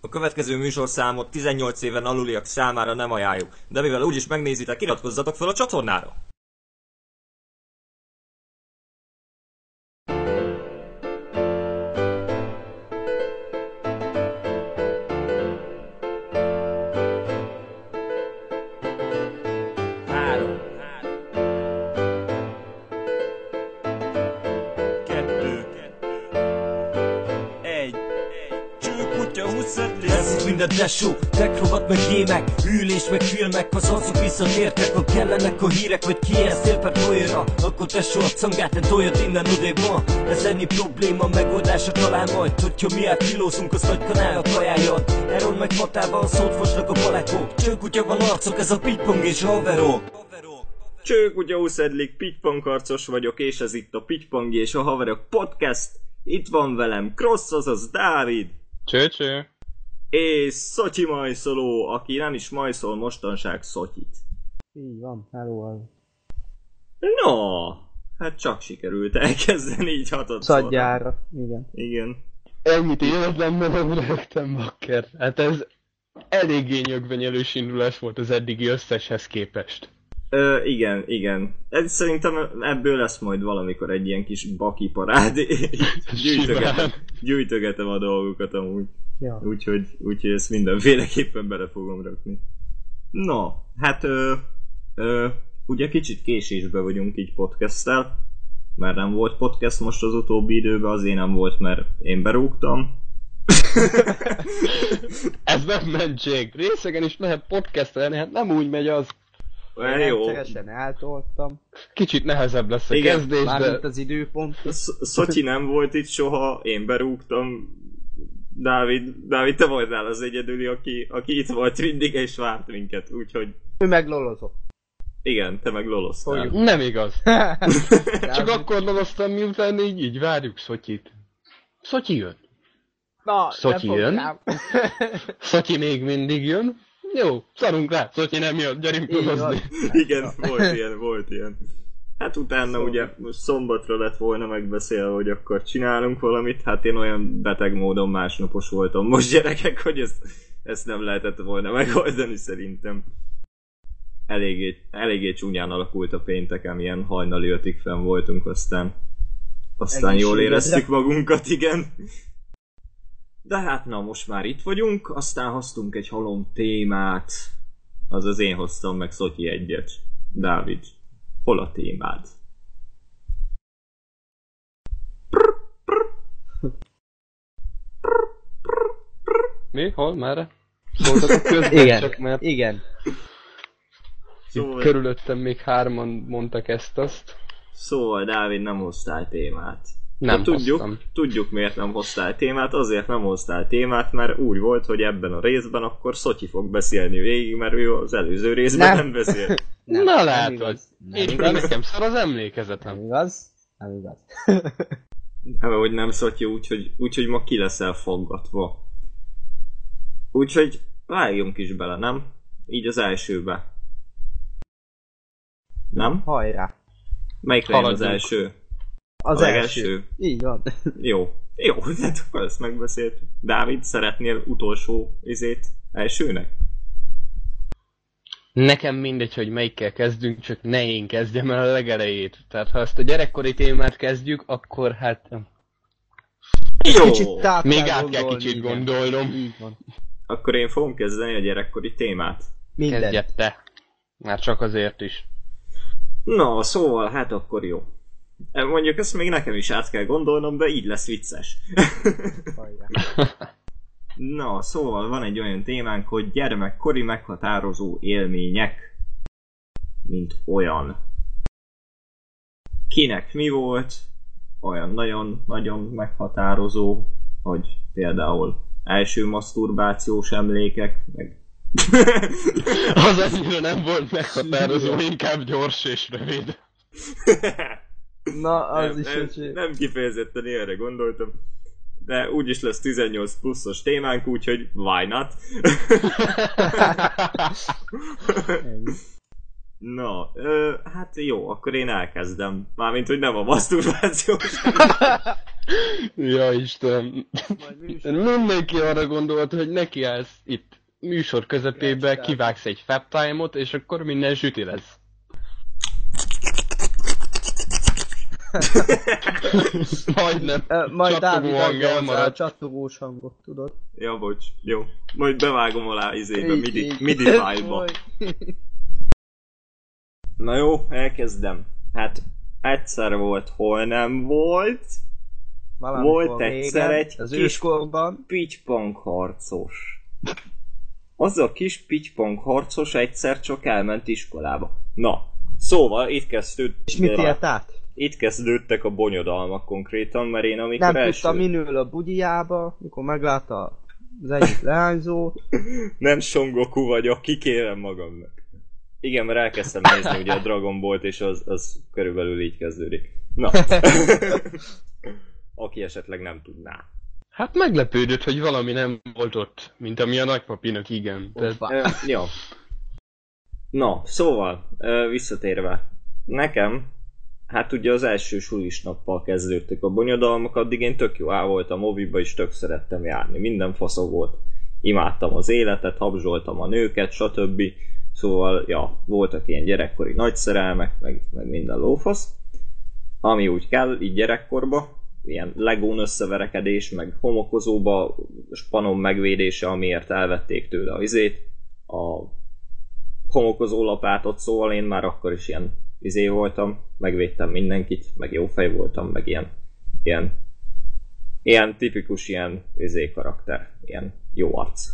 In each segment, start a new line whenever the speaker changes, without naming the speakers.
A következő műsorszámot 18 éven aluliak számára nem ajánljuk, de mivel úgyis megnézitek, iratkozzatok fel a csatornára!
Tesó, tekrovat meg gémek Ülés meg filmek, az arcok visszatértek Ha kellenek a hírek, vagy ki ezt él per folyóra Akkor tesó a cangát, ne toljad innen odébb ma Ez ennyi probléma, megoldása talán majd Hogyha mi átkilózunk, az nagy kanál a kajájon Erről meg matában a szót fosnak a palekók Csőkutya van arcok, ez a pingpong és a haverok
Csőkutya huszedlik, pitypankarcos vagyok, és ez itt a Pitypang és a Haverok Podcast. Itt van velem Krossz, azaz Dávid,
Cső-cső.
És Szotyi Majszoló, aki nem is majszol mostanság Szotyit.
Így van, hello az.
No, hát csak sikerült elkezdeni így hatott
Szadjára, igen.
Igen.
Ennyit életemben nem rögtem, bakker. Hát ez eléggé nyögvenyelős indulás volt az eddigi összeshez képest.
Ö, igen, igen. Ez szerintem ebből lesz majd valamikor egy ilyen kis baki parád. gyűjtögetem, gyűjtögetem a dolgokat amúgy.
Ja.
Úgyhogy, úgyhogy ezt mindenféleképpen bele fogom rakni. No, hát ö, ö, ugye kicsit késésbe vagyunk így podcasttel, mert nem volt podcast most az utóbbi időben, azért nem volt, mert én berúgtam.
Ez nem mentség. Részegen is lehet podcastelni, hát nem úgy megy az.
Olyan jó.
Rendszeresen eltoltam.
Kicsit nehezebb lesz a
Igen,
kezdés, de...
az időpont.
Sz- Szotyi nem volt itt soha, én berúgtam. Dávid, Dávid, te voltál az egyedüli, aki, aki itt volt mindig és várt minket, úgyhogy
Ő meg lolozott.
igen, te meg loloztál.
Fogjuk.
Nem igaz. Csak akkor loloztam, miután így, így várjuk Szotyit. Szotyi jön.
Na,
Szotyi jön. Szotyi még mindig jön. Jó, szarunk rá, Szotyi nem jön, gyerünk lolozni.
Igen, volt ilyen, volt ilyen. Hát utána
Szóval.
ugye most szombatra lett volna megbeszélve, hogy akkor csinálunk valamit, hát én olyan beteg módon másnapos voltam most gyerekek, hogy ezt, ezt nem lehetett volna megoldani szerintem. Eléggé, eléggé csúnyán alakult a péntekem, ilyen hajnali ötig fenn voltunk, aztán aztán jól éreztük magunkat, igen. De hát na, most már itt vagyunk, aztán hoztunk egy halom témát, azaz én hoztam meg Szotyi egyet. Dávid, hol a témád?
Mi? Hol? Merre? Szóltatok közben,
Igen,
csak mert
igen.
Szóval,
körülöttem még hárman mondtak ezt-azt.
szóval Dávid, nem hoztál témát.
Nem
De tudjuk,
hoztam.
tudjuk miért nem hoztál témát, azért nem hoztál témát, mert úgy volt, hogy ebben a részben akkor Szotyi fog beszélni végig, mert ő az előző részben nem,
Nem.
nem beszél.
Nem,
Na
nem
látod.
igaz. Nem
Én
igaz.
nekem szar az emlékezetem.
Nem igaz. Nem igaz.
Nem, hogy nem Szotyi, úgyhogy, úgyhogy ma ki leszel foggatva. Úgyhogy vágjunk is bele, nem? Így az elsőbe. Nem?
Hajrá.
Melyik legyen az
Haladjunk.
első?
Az
A
első.
legelső.
Így van.
Jó. Jó, hát akkor ezt megbeszélt. Dávid, szeretnél utolsó izét elsőnek?
Nekem mindegy, hogy melyikkel kezdünk, csak ne én kezdjem el a legelejét. Tehát ha ezt a gyerekkori témát kezdjük, akkor hát...
Jó!
Kicsit
Még
kell
át kell
gondolni,
kicsit
igen.
gondolnom.
Így van.
Akkor én fogom kezdeni a gyerekkori témát.
Minden.
Kezdjed te. Már csak azért is.
Na, szóval, hát akkor jó. Mondjuk ezt még nekem is át kell gondolnom, de így lesz vicces. Na, szóval van egy olyan témánk, hogy gyermekkori meghatározó élmények, mint olyan. Kinek mi volt, olyan nagyon-nagyon meghatározó, hogy például első maszturbációs emlékek, meg...
Az annyira nem volt meghatározó, inkább gyors és rövid.
Na, az
nem,
is
nem, nem kifejezetten ilyenre gondoltam, de úgyis lesz 18 pluszos témánk, úgyhogy why not? Na, ö, hát jó, akkor én elkezdem. Mármint, hogy nem a maszturbációs.
Ja Istenem.
Műsor.
Mindenki arra gondolt, hogy neki állsz itt műsor közepébe, kivágsz egy fab time-ot, és akkor minden süti lesz. Majdnem.
Majd Dávid adja a csattogós hangot, tudod?
Ja, bocs. Jó. Majd bevágom alá izébe,
Így,
midi,
így.
midi file-ba.
Majd.
Na jó, elkezdem. Hát egyszer volt, hol nem volt.
Valamikor
Volt egyszer
régen,
egy
Az
kis-
őskorban.
Pitypong harcos. Az a kis pitypong harcos egyszer csak elment iskolába. Na, szóval itt kezdődött,
És mit élt át?
Itt kezdődtek a bonyodalmak konkrétan, mert én amikor
Nem
első...
tudta, minül a bugyjába, mikor meglátta az egyik leányzót.
Nem Son Goku vagyok, kikérem magamnak. Igen, mert elkezdtem nézni ugye a Dragon Ball-t, és az, az körülbelül így kezdődik. Na. Aki esetleg nem tudná.
Hát meglepődött, hogy valami nem volt ott, mint ami a nagypapinak igen. Tehát.
Ö, jó. Na, szóval, visszatérve. Nekem, hát ugye az első sulis nappal kezdődtek a bonyodalmak, addig én tök jó á voltam moviba, és tök szerettem járni. Minden faszó volt. Imádtam az életet, habzsoltam a nőket, stb. Szóval, ja, voltak ilyen gyerekkori nagy szerelmek, meg, meg minden lófasz. Ami úgy kell, így gyerekkorba, ilyen legón összeverekedés, meg homokozóba spanom megvédése, amiért elvették tőle a izét, a homokozó lapátot, szóval én már akkor is ilyen izé voltam, megvédtem mindenkit, meg jó fej voltam, meg ilyen, ilyen, ilyen tipikus ilyen izé karakter, ilyen jó arc.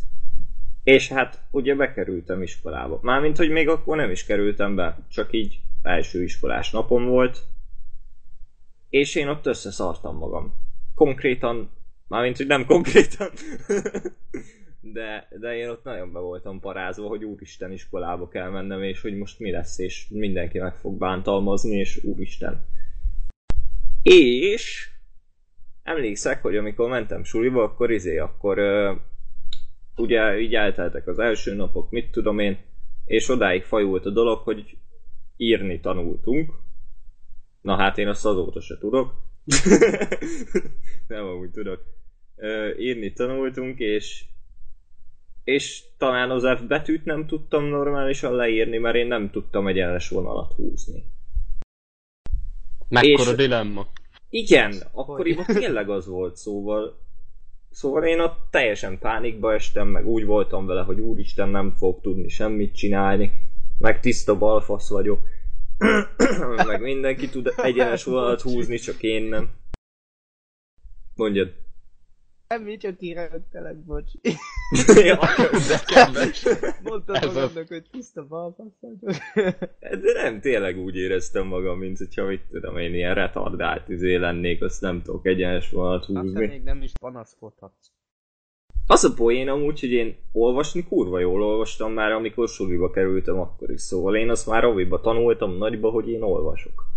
És hát ugye bekerültem iskolába. Mármint, hogy még akkor nem is kerültem be, csak így első iskolás napom volt, és én ott összeszartam magam. Konkrétan, mármint, hogy nem konkrétan, de, de én ott nagyon be voltam parázva, hogy úristen iskolába kell mennem, és hogy most mi lesz, és mindenki meg fog bántalmazni, és úristen. És emlékszek, hogy amikor mentem suliba, akkor izé, akkor ö, ugye így elteltek az első napok, mit tudom én, és odáig fajult a dolog, hogy írni tanultunk. Na hát én azt azóta se tudok. Nem amúgy tudok. Ö, írni tanultunk, és és talán az F betűt nem tudtam normálisan leírni, mert én nem tudtam egyenes vonalat húzni.
mekkora
és-
dilemma.
Igen, akkoriban tényleg az volt, szóval Szóval én ott teljesen pánikba estem, meg úgy voltam vele, hogy úristen nem fog tudni semmit csinálni, meg tiszta balfasz vagyok, meg mindenki tud egyenes vonalat húzni, csak én nem. Mondjad.
Semmi, csak kirögtelek, bocs.
kedves.
Mondtad
Ez az.
magadnak, hogy tiszta balfasz vagyok.
de nem, tényleg úgy éreztem magam, mint hogyha mit tudom én, ilyen retardált izé lennék, azt nem tudok egyenes vonalat húzni.
még nem is panaszkodhatsz.
Az a poén amúgy, hogy én olvasni kurva jól olvastam már, amikor suliba kerültem akkor is, szóval én azt már oviba tanultam nagyba, hogy én olvasok.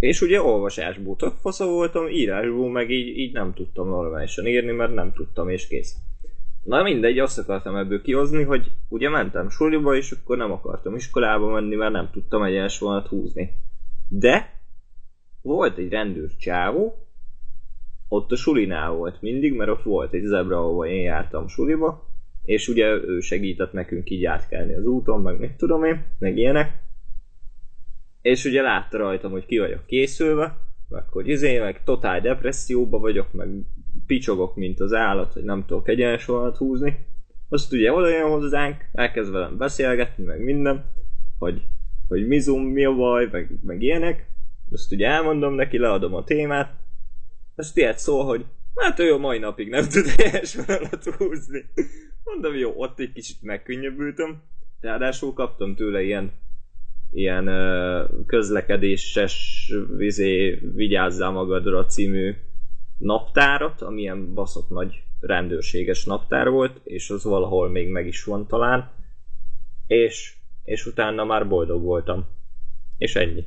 És ugye olvasásból tök voltam, írásból meg így, így nem tudtam normálisan írni, mert nem tudtam és kész. Na mindegy, azt akartam ebből kihozni, hogy ugye mentem suliba, és akkor nem akartam iskolába menni, mert nem tudtam egyenes vonat húzni. De volt egy rendőr csávó, ott a sulinál volt mindig, mert ott volt egy zebra, ahova én jártam suliba, és ugye ő segített nekünk így átkelni az úton, meg mit tudom én, meg ilyenek. És ugye látta rajtam, hogy ki vagyok készülve, meg hogy izé, meg totál depresszióba vagyok, meg picsogok, mint az állat, hogy nem tudok egyenes vonalat húzni. Azt ugye oda jön hozzánk, elkezd velem beszélgetni, meg minden, hogy, hogy mi zoom, mi a baj, meg, meg ilyenek. Azt ugye elmondom neki, leadom a témát, azt ilyet szól, hogy hát ő a mai napig nem tud vonalat húzni. Mondom, jó, ott egy kicsit megkönnyebbültem. Ráadásul kaptam tőle ilyen ilyen ö, közlekedéses vizé, vigyázzál magadra című naptárat, ami ilyen baszott nagy rendőrséges naptár volt, és az valahol még meg is van talán, és, és utána már boldog voltam. És ennyi.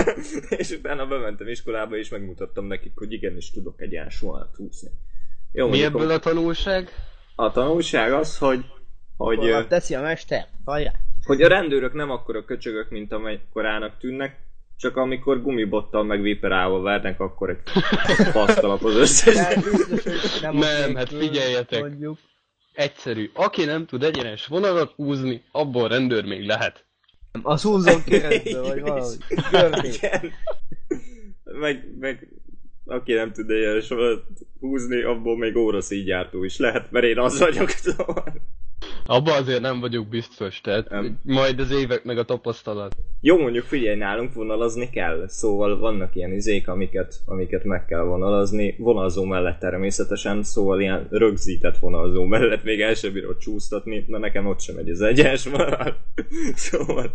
és utána bementem iskolába, és megmutattam nekik, hogy igenis tudok egy ilyen vonalat húzni. Jó,
Mi ebből a tanulság?
a tanulság az, hogy, hogy,
Hol teszi a mester? Hajrá!
Hogy a rendőrök nem akkora köcsögök, mint amekkorának tűnnek, Csak amikor gumibottal meg viperálva vernek, akkor egy pasztalap az összes.
De biztos, hogy nem,
Nem, hát figyeljetek.
Mondjuk.
Egyszerű. Aki nem tud egyenes vonalat húzni, abból rendőr még lehet.
Az húzom keresztül, vagy.
Igen. Meg, meg aki nem tud ilyen sorat húzni, abból még óraszígyártó is lehet, mert én az vagyok, szóval.
Abba azért nem vagyok biztos, tehát
Nem.
majd az évek meg a tapasztalat.
Jó, mondjuk figyelj, nálunk vonalazni kell, szóval vannak ilyen izék, amiket, amiket meg kell vonalazni, vonalzó mellett természetesen, szóval ilyen rögzített vonalzó mellett még el sem bírod csúsztatni, na nekem ott sem megy az egyes vonal, szóval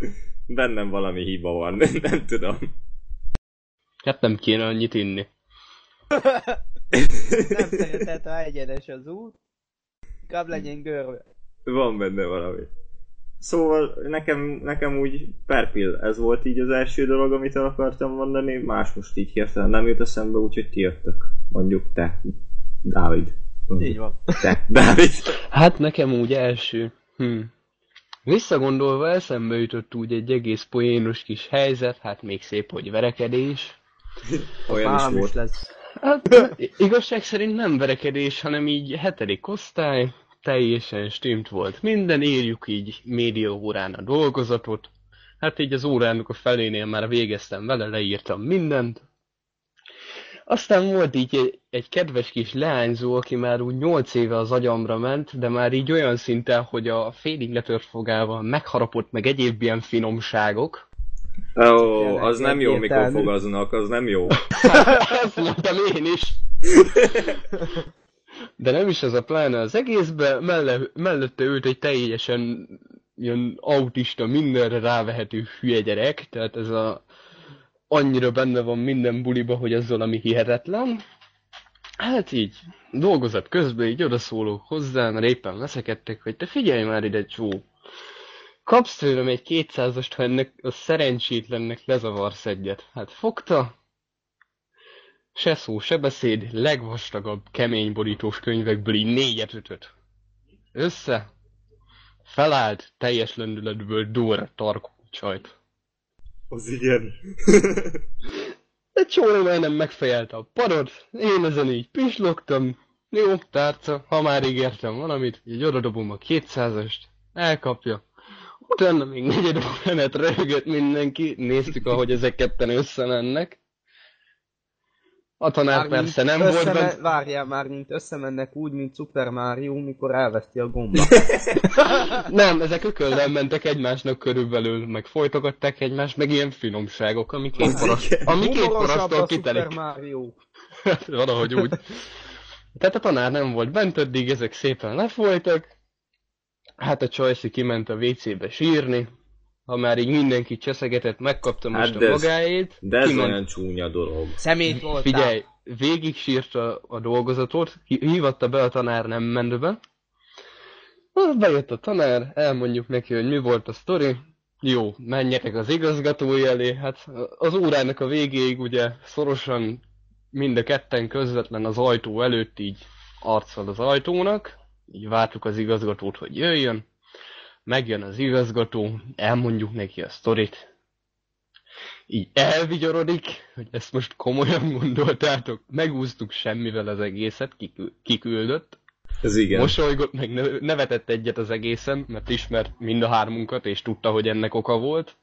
bennem valami hiba van, nem tudom.
Hát nem kéne annyit inni.
Nem szeretett, ha egyenes az út. Inkább legyen görbe.
Van benne valami. Szóval nekem, nekem úgy perpil, ez volt így az első dolog, amit el akartam mondani, más most így hirtelen nem jut eszembe, úgyhogy ti jöttök. Mondjuk te, Dávid. Mondjuk
Így van.
Te, Dávid.
Hát nekem úgy első. Hm. Visszagondolva eszembe jutott úgy egy egész poénos kis helyzet, hát még szép, hogy verekedés.
Olyan is volt.
lesz.
Hát igazság szerint nem verekedés, hanem így hetedik osztály, teljesen stimmt volt. Minden írjuk így média órán a dolgozatot. Hát így az órának a felénél már végeztem vele, leírtam mindent. Aztán volt így egy, egy kedves kis leányzó, aki már úgy nyolc éve az agyamra ment, de már így olyan szinten, hogy a félig letört fogával megharapott meg egyéb ilyen finomságok.
Ó,
Tényleg
az nem jó, mikor fogaznak, az nem jó.
Ezt mondtam én is. De nem is ez a pláne az egészben, melle, mellette ült egy teljesen ilyen autista, mindenre rávehető hülye gyerek, tehát ez a annyira benne van minden buliba, hogy ez valami hihetetlen. Hát így, dolgozat közben így odaszólok hozzá, mert éppen veszekedtek, hogy te figyelj már ide, csó. Kapsz tőlem egy kétszázast, ha ennek a szerencsétlennek lezavarsz egyet. Hát fogta, se szó, se beszéd, legvastagabb, kemény borítós könyvekből így négyet ötöt. Össze, felállt, teljes lendületből dóra tarkó csajt.
Az igen.
De csóra már nem megfejelte a padot, én ezen így pislogtam, jó, tárca, ha már ígértem valamit, így odadobom a kétszázast, elkapja. Utána még negyed óránát röhögött mindenki, néztük, ahogy ezek ketten összemennek. A tanár
Mármint
persze nem volt bent,
Várjál már, mint összemennek úgy, mint Super Mario, mikor elveszti a gombát.
Nem, ezek ököllel mentek egymásnak körülbelül, meg folytogatták egymást, meg ilyen finomságok, ami két paraszt, ami két parasztól
a
kitelik.
Super Mario.
Hát, Valahogy úgy. Tehát a tanár nem volt bent, addig ezek szépen lefolytak. Hát a Csajci kiment a WC-be sírni. Ha már így mindenki cseszegetett, megkapta
Hát
most
de
a magáét.
De ez
kiment-
olyan csúnya dolog.
Szemét voltál.
Figyelj, végig sírta a dolgozatot, hívatta be a tanár, nem ment be. Ah, Bejött a tanár, elmondjuk neki, hogy mi volt a sztori. Jó, menjetek az igazgatói elé. Hát az órának a végéig ugye szorosan mind a ketten közvetlen az ajtó előtt így arccal az ajtónak. Így vártuk az igazgatót, hogy jöjjön. Megjön az igazgató, elmondjuk neki a sztorit, így elvigyorodik, hogy ezt most komolyan gondoltátok, megúsztuk semmivel az egészet, kikü- kiküldött,
Ez igen.
mosolygott, meg ne- nevetett egyet az egészen, mert ismert mind a hármunkat, és tudta, hogy ennek oka volt.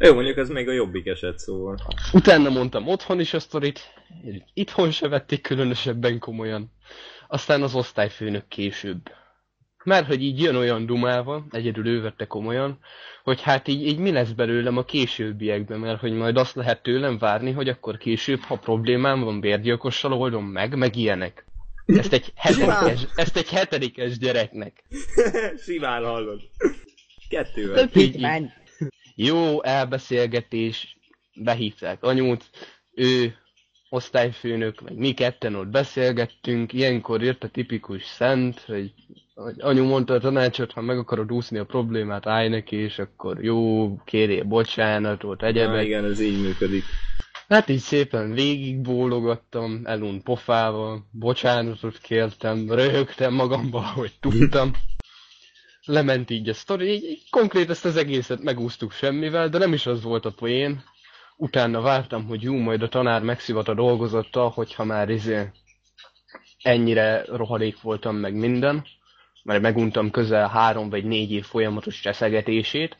Jó, mondjuk ez még a jobbik eset, szóval.
Utána mondtam otthon is a sztorit, itthon se vették különösebben komolyan. Aztán az osztályfőnök később. Mert hogy így jön olyan dumával, egyedül ő vette komolyan, hogy hát így, így mi lesz belőlem a későbbiekben, mert hogy majd azt lehet tőlem várni, hogy akkor később, ha problémám van, bérgyilkossal oldom meg, meg ilyenek. Ezt egy hetedikes, ezt egy hetedikes gyereknek.
Simán hallod. Kettővel.
Így, így, jó elbeszélgetés, behívták anyút, ő osztályfőnök, meg mi ketten ott beszélgettünk, ilyenkor jött a tipikus szent, hogy, hogy anyu mondta a tanácsot, ha meg akarod úszni a problémát, állj neki, és akkor jó, kérjél bocsánatot, egyebek.
igen, ez így működik.
Hát így szépen végigbólogattam, elunt pofával, bocsánatot kértem, röhögtem magamba, hogy tudtam. lement így a sztori, így, így konkrét ezt az egészet megúsztuk semmivel, de nem is az volt a poén. Utána vártam, hogy jó, majd a tanár megszivat a dolgozattal, hogyha már izé ennyire rohadék voltam meg minden, mert meguntam közel három vagy négy év folyamatos cseszegetését.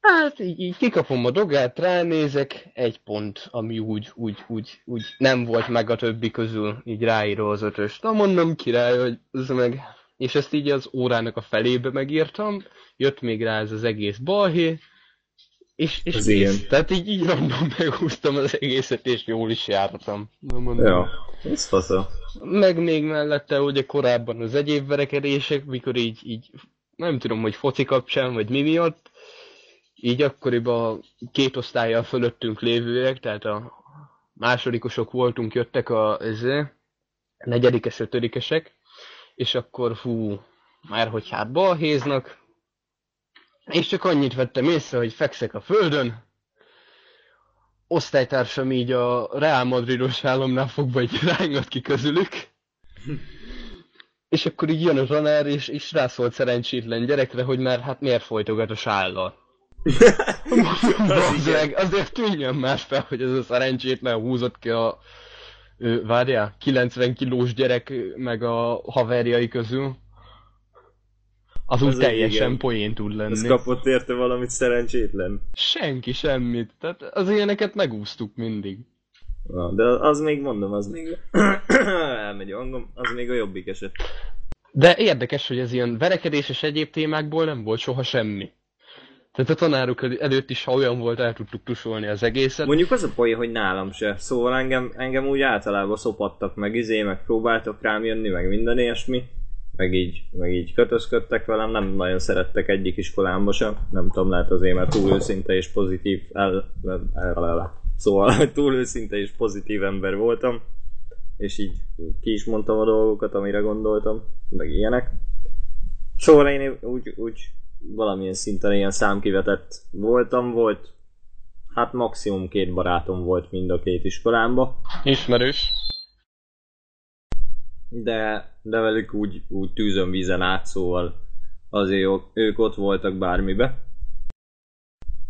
Hát így, így kikapom a dogát, ránézek, egy pont, ami úgy, úgy, úgy, úgy nem volt meg a többi közül, így ráírva az ötös. Na mondom király, hogy ez meg... És ezt így az órának a felébe megírtam, jött még rá ez az egész balhé, és, és
Az ilyen.
Tehát így, így random meghúztam az egészet, és jól is jártam. Na mondom.
Ja, ez fasza.
Meg még mellette ugye korábban az egyéb verekedések, mikor így, így nem tudom, hogy foci kapcsán, vagy mi miatt, így akkoriban két osztályjal fölöttünk lévőek, tehát a másodikosok voltunk, jöttek a ezé, negyedikes, ötödikesek, és akkor fú, már hogy hát balhéznak, és csak annyit vettem észre, hogy fekszek a földön, osztálytársam így a Real Madridos államnál fogva így rángat ki közülük. És akkor így jön a tanár, és, és rászólt szerencsétlen gyerekre, hogy már hát miért folytogat a sállal. az meg, azért tűnjön már fel, hogy ez a szerencsétlen húzott ki a várjál, 90 kilós gyerek meg a haverjai közül. Az úgy
Az
teljesen
igen.
poén tud lenni.
Ez kapott érte valamit szerencsétlen.
Senki semmit. Tehát az ilyeneket megúsztuk mindig.
Na, de az még mondom, az még... Elmegy a hangom, az még a jobbik eset.
De érdekes, hogy ez ilyen verekedéses egyéb témákból nem volt soha semmi. Tehát a tanárok elő- előtt is, ha olyan volt, el tudtuk tusolni az egészet.
Mondjuk az a poén, hogy nálam se. Szóval engem, engem úgy általában szopattak meg izé, meg próbáltak rám jönni, meg minden ilyesmi. Meg így, meg így kötözködtek velem, nem nagyon szerettek egyik iskolámba sem. Nem tudom, lehet azért, mert túl őszinte és pozitív el, el, el, el. Szóval, túl őszinte és pozitív ember voltam. És így ki is mondtam a dolgokat, amire gondoltam, meg ilyenek. Szóval én úgy, úgy valamilyen szinten ilyen számkivetett voltam, volt hát maximum két barátom volt mind a két iskolámba,
Ismerős.
De, de velük úgy, úgy tűzön vízen át, szóval azért ők- ott voltak bármibe.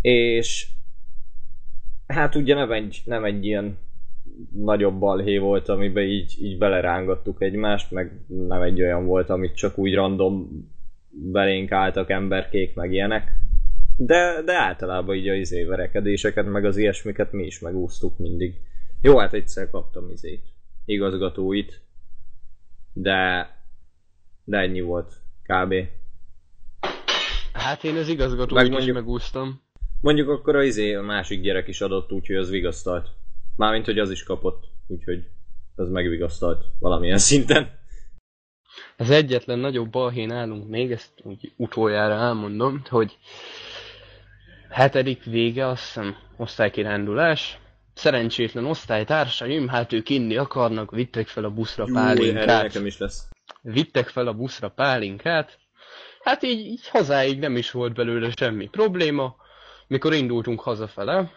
És hát ugye nem egy, nem egy ilyen nagyobb balhé volt, amiben így, így belerángattuk egymást, meg nem egy olyan volt, amit csak úgy random belénk álltak emberkék, meg ilyenek. De, de általában így a izé verekedéseket, meg az ilyesmiket mi is megúsztuk mindig. Jó, hát egyszer kaptam izét, igazgatóit, de, de ennyi volt, kb.
Hát én az igazgatót
Meg
is
mondjuk-
megúsztam.
Mondjuk akkor a izé a másik gyerek is adott, úgyhogy az vigasztalt. Mármint, hogy az is kapott, úgyhogy az megvigasztalt valamilyen szinten.
Az egyetlen nagyobb balhén állunk még, ezt úgy utoljára elmondom, hogy hetedik vége, azt hiszem, osztálykirándulás, szerencsétlen osztálytársaim, hát ők inni akarnak, vittek fel a buszra
Jú,
pálinkát.
nekem is lesz.
vittek fel a buszra pálinkát, hát így, így hazáig nem is volt belőle semmi probléma, mikor indultunk hazafele,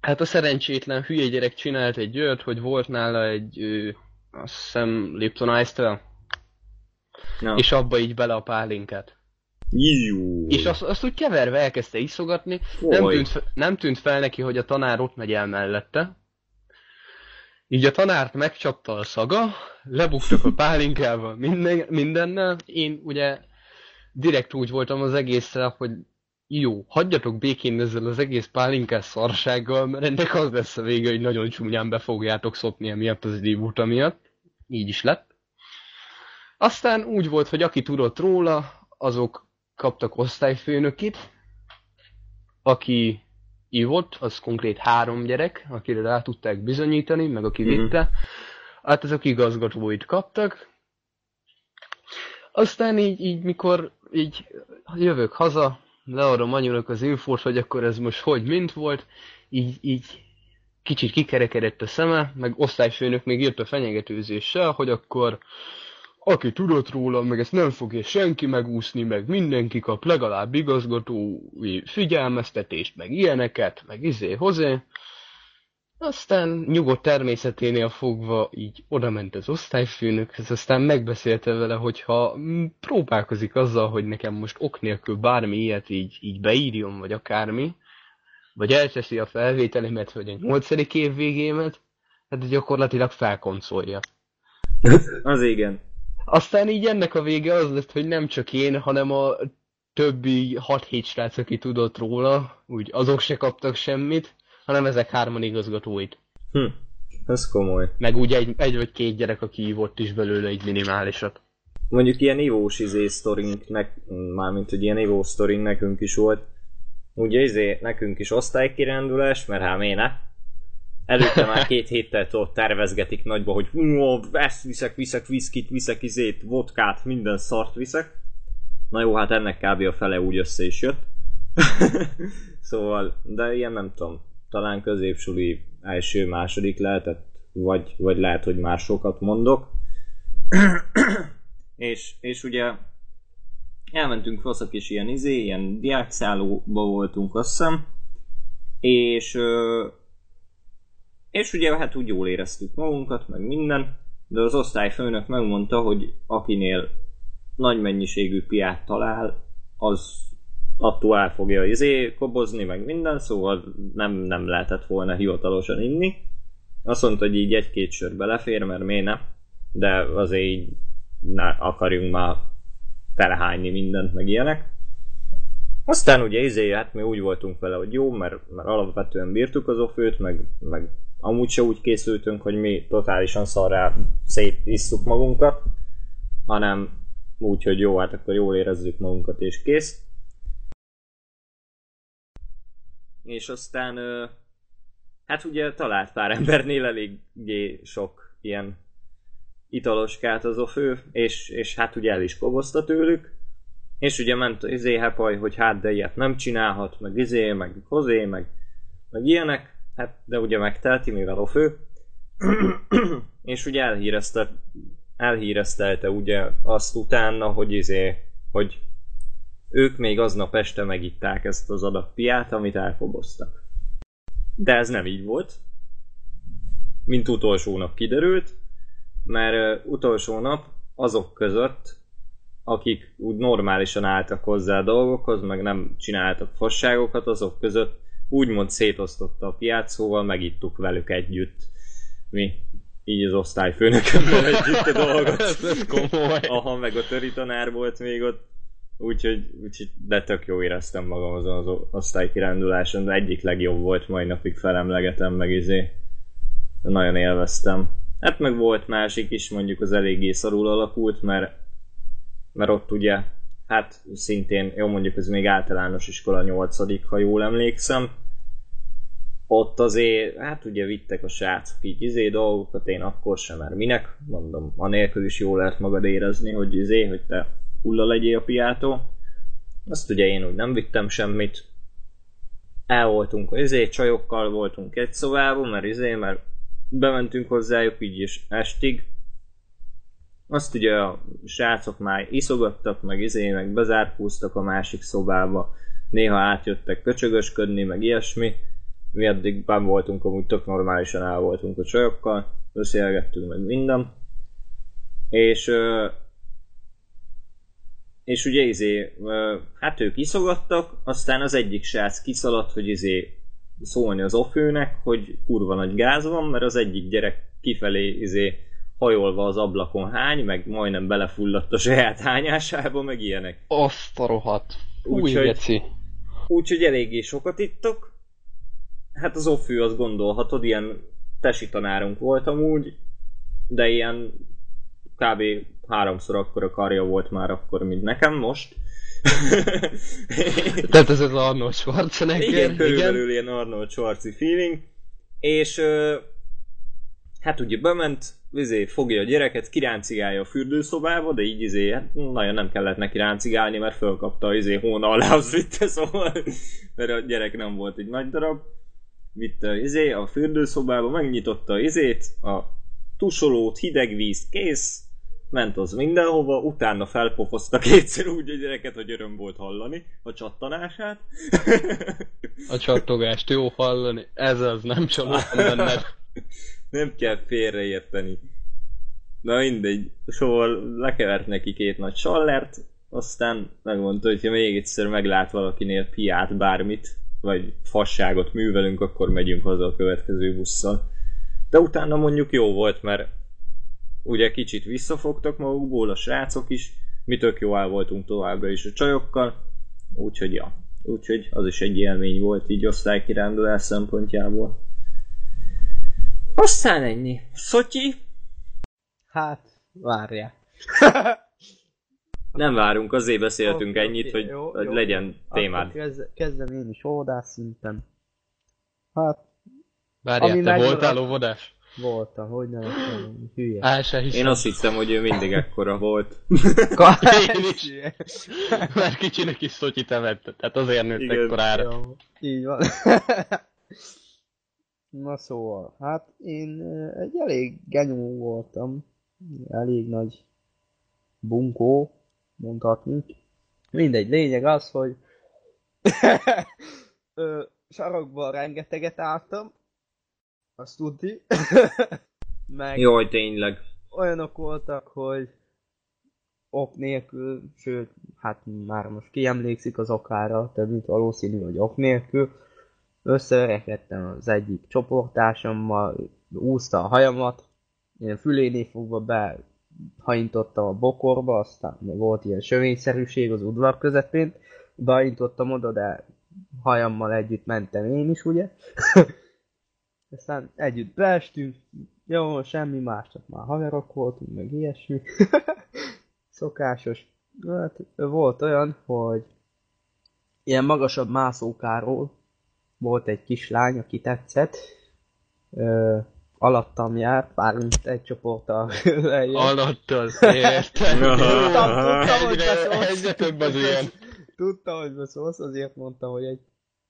hát a szerencsétlen hülye gyerek csinált egy olyat, hogy volt nála egy, ö, azt hiszem, Lipton ice
Na.
és abba így bele a pálinkát.
Jú.
És azt, azt úgy keverve elkezdte iszogatni, nem tűnt, nem tűnt fel neki, hogy a tanár ott megy el mellette. Így a tanárt megcsapta a szaga, lebuktak a pálinkával minden, mindennel. Én ugye direkt úgy voltam az egészre, hogy jó, hagyjatok békén ezzel az egész pálinkás szarsággal, mert ennek az lesz a vége, hogy nagyon csúnyán be fogjátok szopni emiatt az idívúta miatt. Így is lett. Aztán úgy volt, hogy aki tudott róla, azok kaptak osztályfőnökit, aki ívott, az konkrét három gyerek, akire rá tudták bizonyítani, meg aki
Mhm.
vitte. Hát azok igazgatóit kaptak. Aztán így, így mikor így jövök haza, leadom anyunak az infót, hogy akkor ez most hogy, mint volt, így, így kicsit kikerekedett a szeme, meg osztályfőnök még jött a fenyegetőzéssel, hogy akkor aki tudott róla, meg ezt nem fogja senki megúszni, meg mindenki kap legalább igazgatói figyelmeztetést, meg ilyeneket, meg izé hozé. Aztán nyugodt természeténél fogva így oda ment az osztályfőnökhez, aztán megbeszélte vele, hogyha próbálkozik azzal, hogy nekem most ok nélkül bármi ilyet így, így beírjon, vagy akármi, vagy elteszi a felvételimet, vagy a nyolcadik év végémet, hát gyakorlatilag felkoncolja.
Az igen.
Aztán így ennek a vége az lett, hogy nem csak én, hanem a többi 6-7 srác, aki tudott róla, úgy azok se kaptak semmit, hanem ezek hárman igazgatóit.
Hm. Ez komoly.
Meg úgy egy, egy vagy két gyerek, aki ívott is belőle egy minimálisat.
Mondjuk ilyen ivós izé sztorinknek, mármint hogy ilyen ivós sztorink nekünk is volt. Ugye izé, nekünk is osztálykirándulás, mert hát ne. Előtte már két héttel ott tervezgetik nagyba, hogy vesz, viszek, viszek viszkit, viszek izét, vodkát, minden szart viszek. Na jó, hát ennek kb. a fele úgy össze is jött. szóval, de ilyen nem tudom, talán középsuli első, második lehetett, vagy, vagy lehet, hogy már sokat mondok. és, és ugye elmentünk faszak is ilyen izé, ilyen diákszállóba voltunk azt hiszem, és és ugye hát úgy jól éreztük magunkat, meg minden, de az osztályfőnök megmondta, hogy akinél nagy mennyiségű piát talál, az attól el fogja izé kobozni, meg minden, szóval nem, nem lehetett volna hivatalosan inni. Azt mondta, hogy így egy-két sör belefér, mert miért ne, de azért így ne akarjunk már telehányni mindent, meg ilyenek. Aztán ugye izé, hát mi úgy voltunk vele, hogy jó, mert, mert alapvetően bírtuk az ofőt, meg, meg amúgy se úgy készültünk, hogy mi totálisan szarrá szép isszuk magunkat, hanem úgy, hogy jó, hát akkor jól érezzük magunkat és kész. És aztán hát ugye talált pár embernél eléggé sok ilyen italoskát az a fő, és, és hát ugye el is kobozta tőlük, és ugye ment izé hepaj, hogy hát de ilyet nem csinálhat, meg izé, meg hozé, meg, meg ilyenek, hát de ugye megtelti, mivel fő, és ugye elhírezte, elhíreztelte ugye azt utána, hogy izé, hogy ők még aznap este megitták ezt az adag piát, amit elkoboztak. De ez nem így volt, mint utolsó nap kiderült, mert utolsó nap azok között, akik úgy normálisan álltak hozzá a dolgokhoz, meg nem csináltak fasságokat, azok között úgymond szétosztotta a piát, szóval megittuk velük együtt. Mi így az osztályfőnökömmel együtt a dolgot.
Ez komoly.
Aha, meg a töri tanár volt még ott. Úgyhogy, úgyhogy de tök jó éreztem magam azon az osztálykiránduláson, de egyik legjobb volt, mai napig felemlegetem, meg izé. Nagyon élveztem. Hát meg volt másik is, mondjuk az eléggé szarul alakult, mert, mert ott ugye, hát szintén, jó mondjuk ez még általános iskola nyolcadik, ha jól emlékszem, ott azért, hát ugye vittek a srácok így izé dolgokat, én akkor sem, mert minek, mondom, anélkül is jól lehet magad érezni, hogy izé, hogy te hulla legyél a piától. Azt ugye én úgy nem vittem semmit. El voltunk izé, csajokkal voltunk egy szobában, mert izé, mert bementünk hozzájuk így is estig. Azt ugye a srácok már iszogattak, meg izé, meg bezárkóztak a másik szobába. Néha átjöttek köcsögösködni, meg ilyesmi. Mi addig bán voltunk, amúgy tök normálisan el voltunk a csajokkal, beszélgettünk meg minden. És és ugye izé, hát ők iszogattak, aztán az egyik srác kiszaladt, hogy izé szólni az ofőnek, hogy kurva nagy gáz van, mert az egyik gyerek kifelé izé hajolva az ablakon hány, meg majdnem belefulladt a saját hányásába, meg ilyenek.
Azt a rohadt.
Úgyhogy-
geci.
Úgyhogy eléggé sokat ittok. Hát az ofő azt gondolhatod, ilyen tesi tanárunk volt amúgy, de ilyen kb. háromszor akkora karja volt már akkor, mint nekem most.
Tehát ez az Arnold Schwarzenegger.
igen, körülbelül ilyen Arnold Schwarzi feeling. És hát ugye bement, izé, fogja a gyereket, kiráncigálja a fürdőszobába, de így izé, hát nagyon nem kellett neki ráncigálni, mert fölkapta izé hóna alá az vitte, szóval, mert a gyerek nem volt egy nagy darab. Vitte izé a fürdőszobába, megnyitotta izét, a tusolót, hideg víz, kész, ment az mindenhova, utána felpofozta kétszer úgy a gyereket, hogy öröm volt hallani a csattanását.
A csattogást jó hallani. Ez az, nem csalódtam benned.
Nem kell félreérteni. Na mindegy, szóval lekevert neki két nagy sallert, aztán megmondta, hogy ha még egyszer meglát valakinél piát, bármit, vagy fasságot művelünk, akkor megyünk haza a következő busszal. De utána mondjuk jó volt, mert ugye kicsit visszafogtak magukból a srácok is, mi tök jó el voltunk továbbra is a csajokkal, úgyhogy ja, úgyhogy az is egy élmény volt így osztálykirándulás szempontjából. Aztán ennyi. Szotyi?
Hát, várjál.
Nem várunk, azért beszéltünk
Oké,
ennyit,
oké,
hogy,
jó,
hogy
jó.
legyen témád.
Kezd, kezdem én is óvodás szinten. Hát,
Várjál, te
megmaradt-
voltál óvodás?
voltam, hogy nem voltam, hülye.
El se hiszem.
Én azt hittem, hogy ő mindig ekkora volt.
Én is. Mert kicsinek is Szotyi temette, tehát azért nőtt
Igen.
ekkorára.
Jó, így van. Na szóval, hát én egy elég genyó voltam, elég nagy bunkó, mondhatni. Mindegy, lényeg az, hogy ö, sarokban rengeteget álltam, azt tudni. Meg
Jaj, tényleg.
olyanok voltak, hogy ok nélkül, sőt, hát már most kiemlékszik az okára, több mint valószínű, hogy ok nélkül, összerekedtem az egyik csoportársammal, úszta a hajamat, én fülénél fogva be a bokorba, aztán volt ilyen sövényszerűség az udvar közepén, behajintottam oda, de hajammal együtt mentem én is, ugye? Aztán együtt beestünk, jó, semmi más, csak már haverok voltunk, meg ilyesmi. Szokásos. Hát, volt olyan, hogy ilyen magasabb mászókáról volt egy kislány, aki tetszett, ö, alattam járt, mármint egy csoporttal lejjebb.
Alattad, érted?
Tudtam, tudtam, hogy
Egyre, több az ilyen.
Tudtam, hogy beszólsz, azért mondtam, hogy egy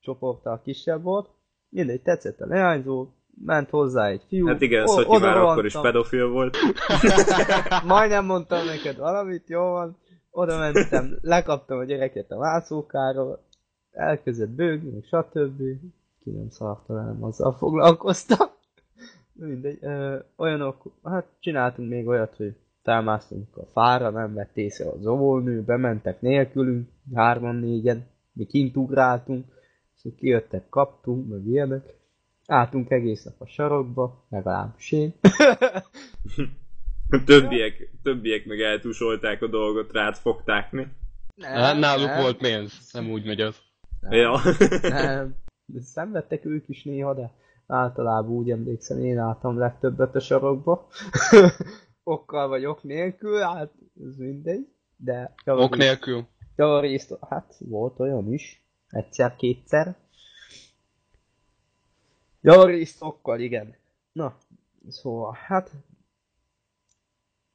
csoporttal kisebb volt. Mindegy, tetszett a leányzó, ment hozzá egy fiú.
Hát igen,
o-
Szotyi
oda
már akkor is pedofil volt.
Majdnem mondtam neked valamit, jó van. Oda mentem, lekaptam a gyereket a mászókáról, elkezdett bőgni, meg stb. Ki nem szarta velem, azzal foglalkoztam. Mindegy, ö, olyanok, hát csináltunk még olyat, hogy felmásztunk a fára, nem vett észre az óvónő, bementek nélkülünk, hárman, négyen, mi kint ugráltunk, szóval kijöttek, kaptunk, meg ilyenek. Álltunk egész nap a sarokba, legalábbis én.
Többiek, többiek meg eltusolták a dolgot, rád fogták mi.
Hát náluk volt pénz, nem úgy megy az.
Ja.
Nem, szenvedtek ők is néha, de általában úgy emlékszem, én álltam legtöbbet a sarokba. Okkal vagy ok nélkül, hát ez mindegy. De
Ok nélkül.
javarészt, hát volt olyan is. Egyszer-kétszer. Javarészt okkal, igen. Na, szóval, hát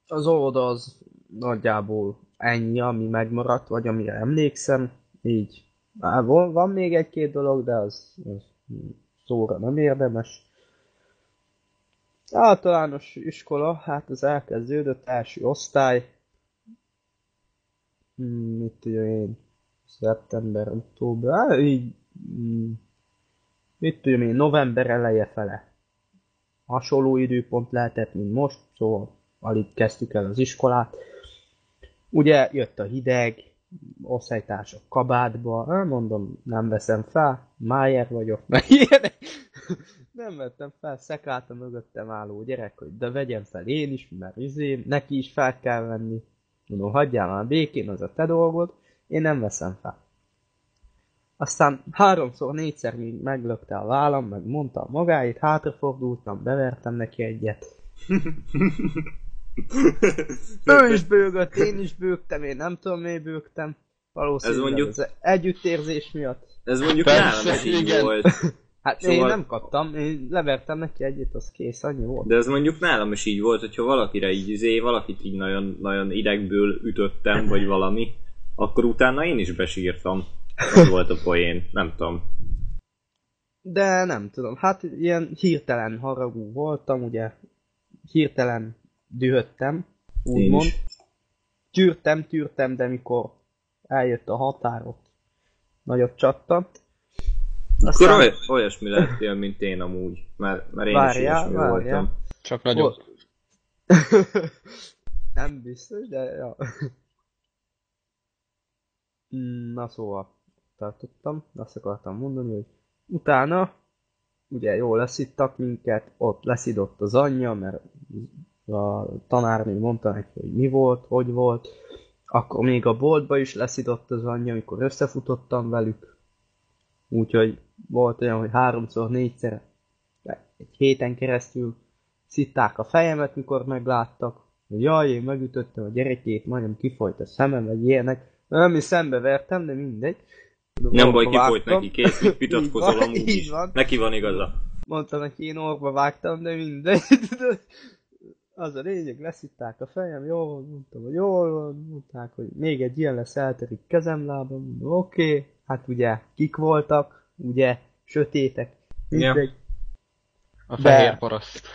az óvoda az nagyjából ennyi, ami megmaradt, vagy amire emlékszem. Így. Á, van, még egy-két dolog, de az, az szóra nem érdemes. Általános iskola, hát az elkezdődött, első osztály. Hmm, mit én? Szeptember, október, á, így, hmm, mit tudom én, november eleje fele. Hasonló időpont lehetett, mint most, szóval alig kezdtük el az iskolát. Ugye jött a hideg, osztálytársak kabátba, hát mondom, nem veszem fel, Májer vagyok, meg. Nem vettem fel, szekállt a mögöttem álló gyerek, hogy de vegyem fel én is, mert izé, neki is fel kell venni. Mondom, hagyjál már békén, az a te dolgod, én nem veszem fel. Aztán háromszor, négyszer még meglökte a vállam, meg mondta a magáit, hátrafordultam, bevertem neki egyet. Ő is bőgött, én is bőgtem, én nem tudom, miért bőgtem. Valószínűleg
Ez mondjuk-
az együttérzés miatt.
Ez mondjuk
Persze,
nálam is így volt.
Hát
Szóval-
én nem kaptam, én levertem neki egyet, az kész, annyi volt.
De ez mondjuk nálam is így volt, hogyha valakire így izé, valakit így nagyon, nagyon idegből ütöttem, vagy valami, akkor utána én is besírtam. Ez volt a poén, nem tudom.
De nem tudom, hát ilyen hirtelen haragú voltam, ugye, hirtelen dühöttem, úgymond. Tűrtem, tűrtem, de mikor eljött a határot, nagyot csattant.
Akkor oly, olyasmi lettél, mint én amúgy. Mert, mert én
Várjál,
is ilyesmi
várjál.
voltam.
Csak nagyobb.
Nem biztos, de ja. Na szóval, tartottam, azt akartam mondani, hogy utána, ugye jól leszittak minket, ott leszidott az anyja, mert a tanárnő mondta neki, hogy mi volt, hogy volt, akkor még a boltba is leszidott az anyja, amikor összefutottam velük, úgyhogy volt olyan, hogy háromszor, négyszer, egy héten keresztül szitták a fejemet, mikor megláttak, hogy jaj, én megütöttem a gyerekét, majdnem kifolyt a szemem, meg ilyenek. Nem is szembevertem, de mindegy.
Nem baj, kifolyt neki, kész, mit vitatkozol amúgy
így
is.
van.
Neki van igaza.
Mondtam neki, én orba vágtam, de mindegy. Az a lényeg, leszitták a fejem, jó van, mondtam, hogy jó van, mondták, hogy még egy ilyen lesz, elterik kezem, lábam, mondom, oké, okay. hát ugye, kik voltak, ugye, sötétek,
Ja.
mindegy.
A
De-
fehér paraszt.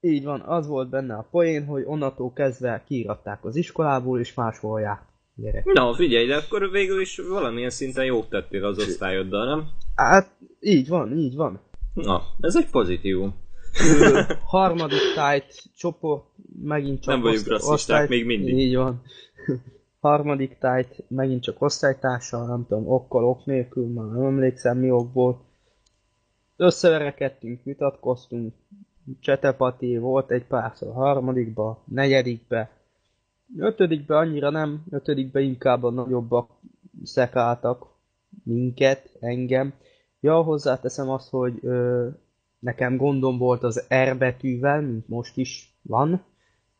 Így van, az volt benne a poén, hogy onnantól kezdve kiíratták az iskolából, és máshol járt. Gyerek.
Na, figyelj, de akkor végül is valamilyen szinten jót tettél az osztályoddal, nem?
Hát, így van, így van.
Na, ez egy pozitívum.
Harmadik tájt csoport, megint csak
Nem vagyunk rasszisták, még mindig.
Így van. Harmadik tájt, megint csak osztálytársa, nem tudom, okkal, ok nélkül, már nem emlékszem mi okból. Összeverekedtünk, vitatkoztunk, csetepati volt egy párszor, harmadikba, negyedikbe, ötödikbe annyira nem, ötödikbe inkább a nagyobbak szekáltak minket, engem. Ja, hozzáteszem azt, hogy ö, nekem gondom volt az R betűvel, mint most is van,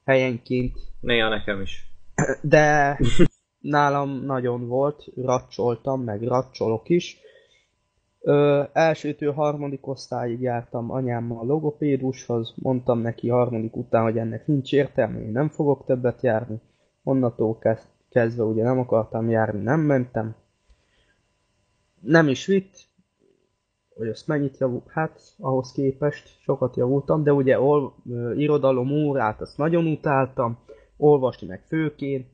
helyenként,
Néha nekem is.
de nálam nagyon volt, racsoltam, meg racsolok is. Ö, elsőtől harmadik osztályig jártam anyámmal logopédushoz, mondtam neki harmadik után, hogy ennek nincs értelme, én nem fogok többet járni. Onnantól kezd, kezdve ugye nem akartam járni, nem mentem. Nem is vitt, hogy azt mennyit javult, hát ahhoz képest sokat javultam, de ugye ol, irodalom órát azt nagyon utáltam, olvasni meg főként,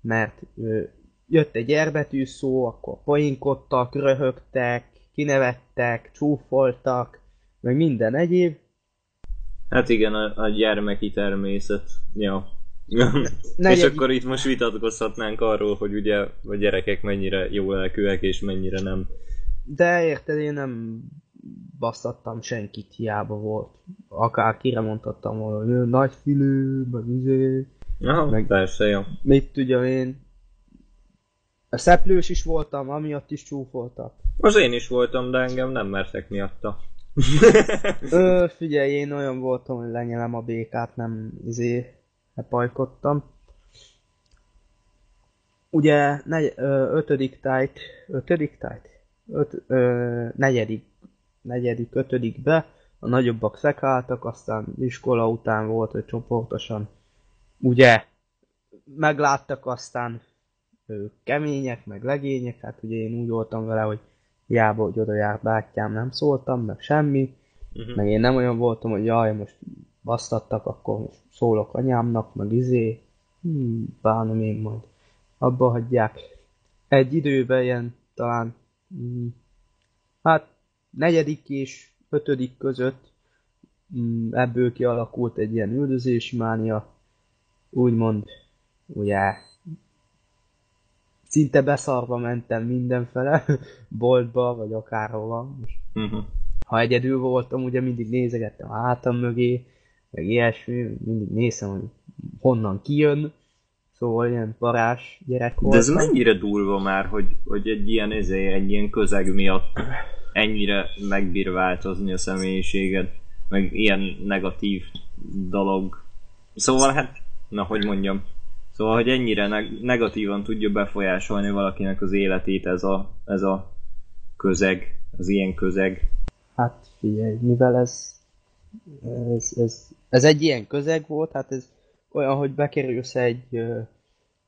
mert ö, jött egy erbetű szó, akkor poénkodtak, röhögtek, kinevettek, csúfoltak, meg minden egyéb.
Hát igen, a, a gyermeki természet. Ja. És
Negyedik-
akkor itt most vitatkozhatnánk arról, hogy ugye a gyerekek mennyire jó lelkűek és mennyire nem.
De érted, én nem basztattam senkit, hiába volt. Akár kire mondhattam volna, hogy nagy fülű, meg izé,
Aha,
Meg-
persze, jó.
mit tudjam én. A szeplős is voltam, amiatt is csúfoltak.
Az én is voltam, de engem nem mertek miatta.
Ö, figyelj, én olyan voltam, hogy lenyelem a békát, nem izé, pajkodtam. Ugye, negy, ö, ötödik tájt, ötödik tájt? Öt, ö, negyedik, negyedik, ötödikbe a nagyobbak szekáltak, aztán iskola után volt, hogy csoportosan, ugye, megláttak aztán ők kemények, meg legények, hát ugye én úgy voltam vele, hogy hiába, hogy oda járt bátyám, nem szóltam, meg semmi,
Uh-huh.
meg én nem olyan voltam, hogy jaj, most basztattak, akkor most szólok anyámnak, meg izé, hmm, bánom én majd. Abba hagyják. Egy időben ilyen talán, hát negyedik és ötödik között hmm, ebből kialakult egy ilyen üldözési mánia, úgymond, ugye, szinte beszarva mentem mindenfele, boltba, vagy akárhova. Most
Uh-huh.
ha egyedül voltam, ugye mindig nézegettem a hátam mögé, meg ilyesmi, mindig nézem, hogy honnan kijön, szóval ilyen parás gyerek
De
voltam.
ez mennyire durva már, hogy, hogy egy ilyen, ezé, egy ilyen közeg miatt ennyire megbír változni a személyiséged, meg ilyen negatív dolog. Szóval hát, na hogy mondjam, szóval, hogy ennyire neg- negatívan tudja befolyásolni valakinek az életét ez a, ez a közeg, az ilyen közeg.
Hát figyelj, mivel ez, ez, ez, ez egy ilyen közeg volt, hát ez olyan, hogy bekerülsz egy ö,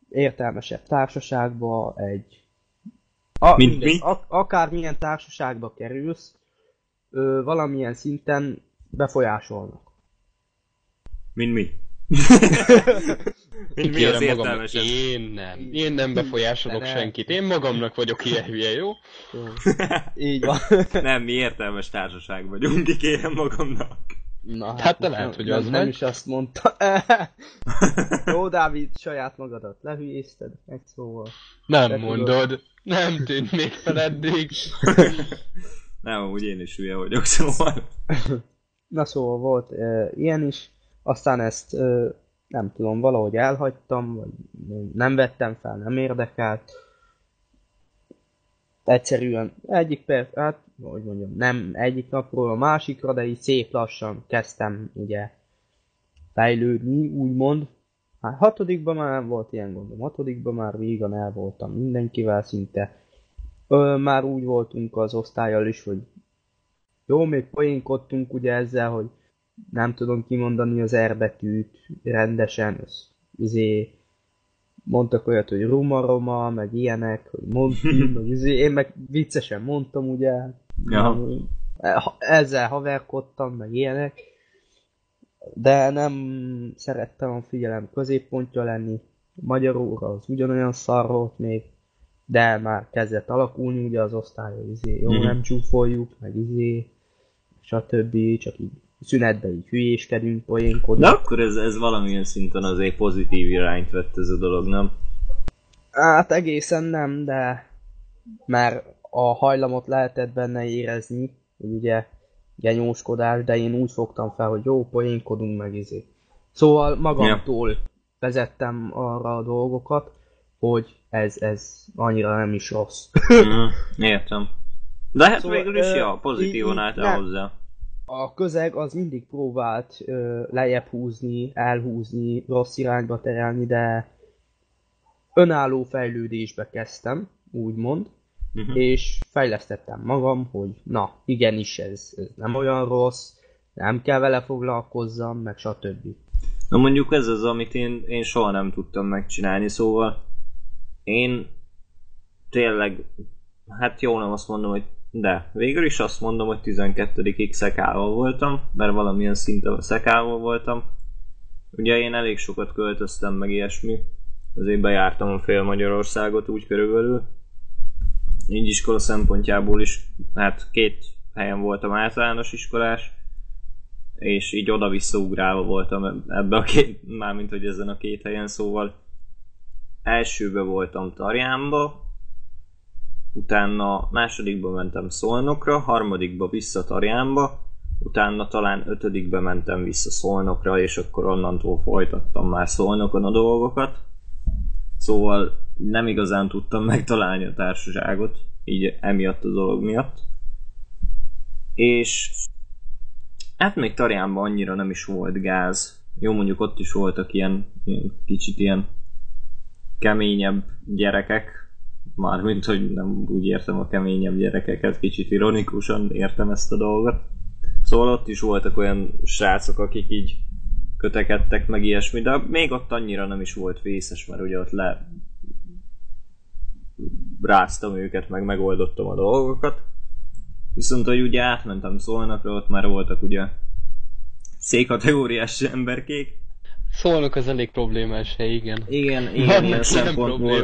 értelmesebb társaságba, egy a,
Mint
mindegy,
mi?
ak- akármilyen társaságba kerülsz, ö, valamilyen szinten befolyásolnak.
Mint mi? Mint mi
Kérem
az értelmeset.
én nem. Én nem befolyásolok
De ne.
senkit. Én magamnak vagyok ilyen hülye, jó?
Jó. Így van.
Nem, mi értelmes társaság vagyunk, kikérem magamnak.
Na,
Hát te
most
lehet,
nem-
hogy
nem,
az
Nem
vagy.
is azt mondta. Jó, Dávid, saját magadat lehülyézted, egy szóval.
Nem
Te
mondod. Nem tűnt még fel eddig.
Nem, úgy én is hülye vagyok, szóval.
Na szóval volt e, ilyen is, aztán ezt e, nem tudom, valahogy elhagytam, vagy nem vettem fel, nem érdekelt. Egyszerűen egyik perc, hát, hogy mondjam, nem egyik napról a másikra, de így szép lassan kezdtem ugye fejlődni, úgymond. Hát hatodikban már nem volt ilyen gondom, hatodikban már vígan el voltam mindenkivel szinte. Ö, már úgy voltunk az osztályjal is, hogy jó, még poénkodtunk ugye ezzel, hogy nem tudom kimondani az R betűt rendesen, az, izé, mondtak olyat, hogy ruma-roma, meg ilyenek, hogy Monty, meg izé, én meg viccesen mondtam, ugye,
Ja.
Ezzel haverkodtam, meg ilyenek, de nem szerettem a figyelem középpontja lenni, magyarul az ugyanolyan szar volt még, de már kezdett alakulni ugye az osztály, izé, jó,
Mhm.
nem csúfoljuk, meg izé, stb. Csak így szünetben így hülyéskedünk, poénkodunk.
De akkor ez, ez valamilyen szinten azért pozitív irányt vett ez a dolog, nem?
Hát egészen nem, de már a hajlamot lehetett benne érezni, hogy ugye genyóskodás, de én úgy fogtam fel, hogy jó, poénkodunk meg izé. Szóval magamtól vezettem arra a dolgokat, hogy ez, ez annyira nem is rossz.
Mhm, Értem. De hát
Szóval,
végül is,
ö,
ja, pozitívan álltál hozzá.
A közeg az mindig próbált ö, lejjebb húzni, elhúzni, rossz irányba terelni, de önálló fejlődésbe kezdtem, úgymond,
Mhm.
és fejlesztettem magam, hogy na, igenis ez, ez nem olyan rossz, nem kell vele foglalkozzam, meg stb.
Na mondjuk ez az, amit én, én soha nem tudtam megcsinálni, szóval én tényleg, hát jó nem azt mondom, hogy de végül is azt mondom, hogy 12. szekával voltam, mert valamilyen szinten szekával voltam. Ugye én elég sokat költöztem meg ilyesmi, azért bejártam a fél Magyarországot úgy körülbelül. Így iskola szempontjából is, hát két helyen voltam általános iskolás, és így oda-vissza ugrálva voltam ebbe a két, mármint hogy ezen a két helyen, szóval elsőbe voltam Tarjánba, utána másodikba mentem Szolnokra, harmadikba vissza Tarjánba, utána talán ötödikbe mentem vissza Szolnokra, és akkor onnantól folytattam már Szolnokon a dolgokat. Szóval nem igazán tudtam megtalálni a társaságot, így emiatt a dolog miatt. És Hát még Tarjánban annyira nem is volt gáz. Jó, mondjuk ott is voltak ilyen, ilyen kicsit ilyen keményebb gyerekek. Mármint, hogy nem úgy értem a keményebb gyerekeket, kicsit ironikusan értem ezt a dolgot. Szóval ott is voltak olyan srácok, akik így kötekedtek meg ilyesmi, de még ott annyira nem is volt vészes, mert ugye ott le ráztam őket, meg megoldottam a dolgokat. Viszont, hogy ugye átmentem Szolnokra, ott már voltak ugye C-kategóriás emberkék.
Szólnak az elég problémás hely, igen.
Igen, igen,
Vannak
ilyen
ilyen
szempontból,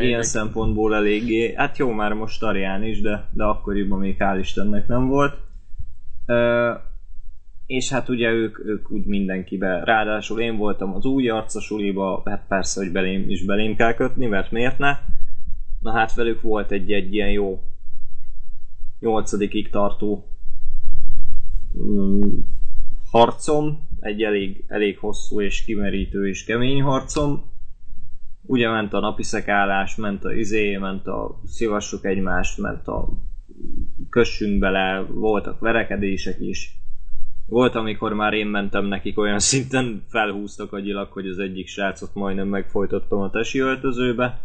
ilyen szempontból eléggé, hát jó már most Arián is, de, de akkoriban még hál' Istennek nem volt. Ö, és hát ugye ők, ők úgy mindenkibe, ráadásul én voltam az új arc a suliba, hát persze, hogy belém is belém kell kötni, mert miért ne? Na hát velük volt egy, egy ilyen jó nyolcadikig tartó mm, harcom, egy elég, elég hosszú és kimerítő és kemény harcom. Ugye ment a napi szekálás, ment a izé, ment a szivassuk egymást, ment a kössünk bele, voltak verekedések is. Volt, amikor már én mentem nekik olyan szinten, felhúztak agyilag, hogy az egyik srácot majdnem megfojtottam a tesi öltözőbe,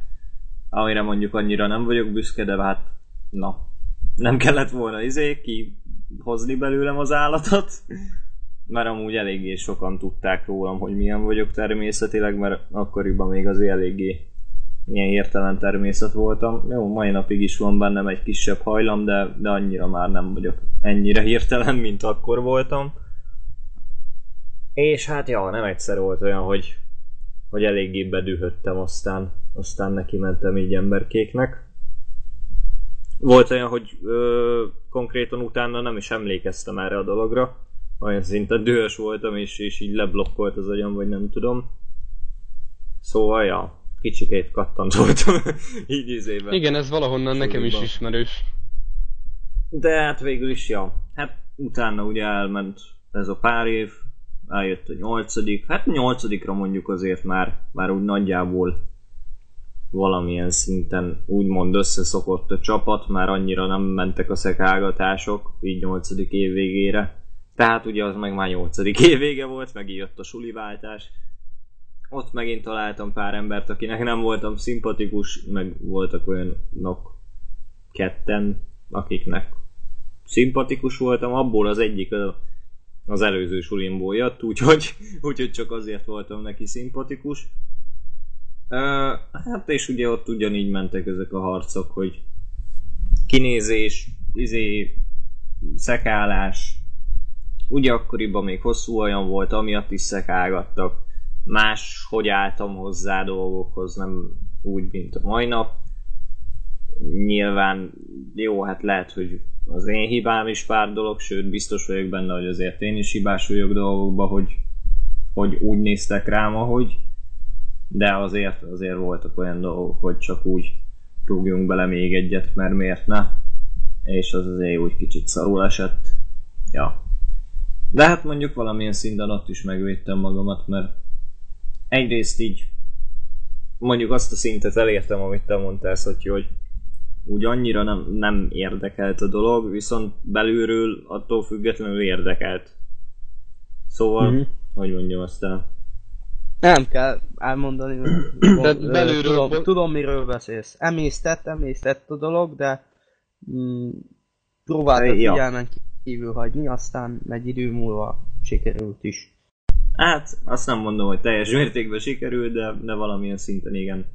amire mondjuk annyira nem vagyok büszke, de hát na, nem kellett volna izé kihozni belőlem az állatot, mert amúgy eléggé sokan tudták rólam, hogy milyen vagyok természetileg, mert akkoriban még azért eléggé ilyen értelen természet voltam. Jó, mai napig is van bennem egy kisebb hajlam, de, de annyira már nem vagyok ennyire hirtelen, mint akkor voltam. És hát ja, nem egyszer volt olyan, hogy hogy eléggé bedühöttem, aztán, aztán neki mentem így emberkéknek. Volt olyan, hogy ö, konkrétan utána nem is emlékeztem erre a dologra, olyan szinten dühös voltam, és, és így leblokkolt az agyam, vagy nem tudom. Szóval, ja, kicsikét kattant voltam így izében.
Igen, ez valahonnan nekem is ismerős.
De hát végül is, ja. Hát utána ugye elment ez a pár év, eljött a nyolcadik, hát nyolcadikra mondjuk azért már, már úgy nagyjából valamilyen szinten úgymond összeszokott a csapat, már annyira nem mentek a szekálgatások, így nyolcadik év végére. Tehát ugye az meg már nyolcadik év vége volt, meg jött a suliváltás. Ott megint találtam pár embert, akinek nem voltam szimpatikus, meg voltak olyanok ketten, akiknek szimpatikus voltam, abból az egyik az előző sulimból jött, úgyhogy, úgyhogy csak azért voltam neki szimpatikus. Ö, hát és ugye ott ugyanígy mentek ezek a harcok, hogy kinézés, izé, szekálás, ugye akkoriban még hosszú olyan volt, amiatt is szekálgattak, más, hogy álltam hozzá dolgokhoz, nem úgy, mint a mai nap. Nyilván jó, hát lehet, hogy az én hibám is pár dolog, sőt biztos vagyok benne, hogy azért én is hibás vagyok dolgokba, hogy, hogy úgy néztek rám, ahogy, de azért, azért voltak olyan dolgok, hogy csak úgy rúgjunk bele még egyet, mert miért ne? És az azért úgy kicsit szarul esett. Ja. De hát mondjuk valamilyen szinten ott is megvédtem magamat, mert egyrészt így mondjuk azt a szintet elértem, amit te mondtál, Szotyi, hogy úgy annyira nem, nem érdekelt a dolog, viszont belülről attól függetlenül érdekelt. Szóval,
Mhm.
mm-hmm. hogy mondjam aztán.
Nem kell elmondani, mert ö,
belülről
tudom,
bo-
tudom, miről beszélsz. Emésztett, emésztett a dolog, de mm, próbáltam
Ja.
figyelmen kívül hagyni, aztán egy idő múlva sikerült is.
Hát, azt nem mondom, hogy teljes mértékben sikerült, de, de valamilyen szinten igen.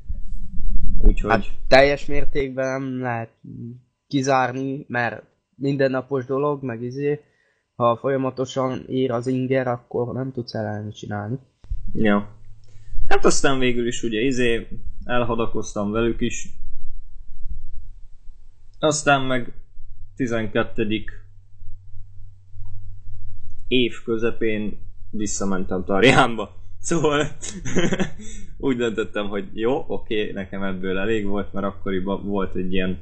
Úgyhogy...
Hát teljes mértékben nem lehet kizárni, mert mindennapos dolog, meg izé, ha folyamatosan ér az inger, akkor nem tudsz ellenni csinálni.
Ja. Hát aztán végül is ugye izé elhadakoztam velük is. Aztán meg 12. év közepén visszamentem Tarjánba. Szóval úgy döntöttem, hogy jó, oké, nekem ebből elég volt, mert akkoriban volt egy ilyen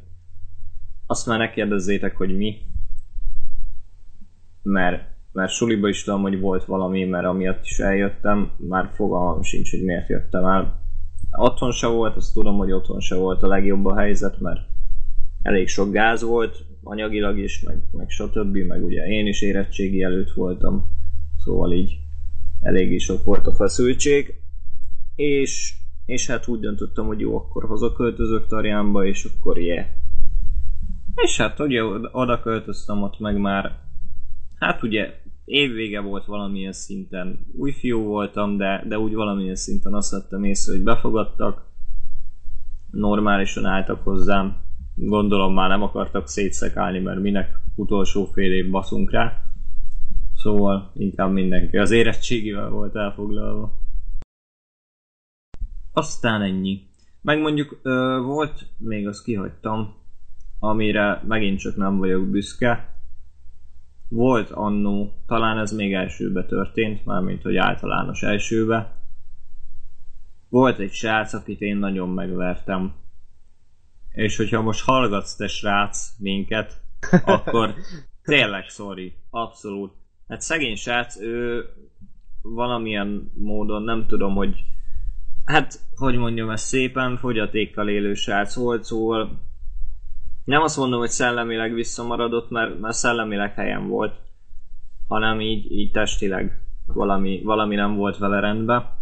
azt már ne kérdezzétek, hogy mi, mert, mert suliba is tudom, hogy volt valami, mert amiatt is eljöttem, már fogalmam sincs, hogy miért jöttem el. Otthon se volt, azt tudom, hogy otthon se volt a legjobb a helyzet, mert elég sok gáz volt, anyagilag is, meg, meg stb. Meg ugye én is érettségi előtt voltam, szóval így eléggé sok volt a feszültség, és, és hát úgy döntöttem, hogy jó, akkor hazaköltözök Tarjánba, és akkor yeah. És hát ugye oda költöztem ott meg már, hát ugye évvége volt valamilyen szinten, új fiú voltam, de, de úgy valamilyen szinten azt vettem észre, hogy befogadtak, normálisan álltak hozzám, gondolom már nem akartak szétszekálni, mert minek utolsó fél év baszunk rá. Szóval inkább mindenki az érettségivel volt elfoglalva. Aztán ennyi. Meg mondjuk ö, volt, még azt kihagytam, amire megint csak nem vagyok büszke. Volt annó, talán ez még elsőbe történt, mármint hogy általános elsőbe. Volt egy srác, akit én nagyon megvertem. És hogyha most hallgatsz te srác minket, akkor tényleg sorry, abszolút. Hát szegény srác, ő valamilyen módon nem tudom, hogy hát, hogy mondjam ezt szépen, fogyatékkal élő srác volt, szóval nem azt mondom, hogy szellemileg visszamaradott, mert, mert szellemileg helyen volt, hanem így, így testileg valami, valami nem volt vele rendben.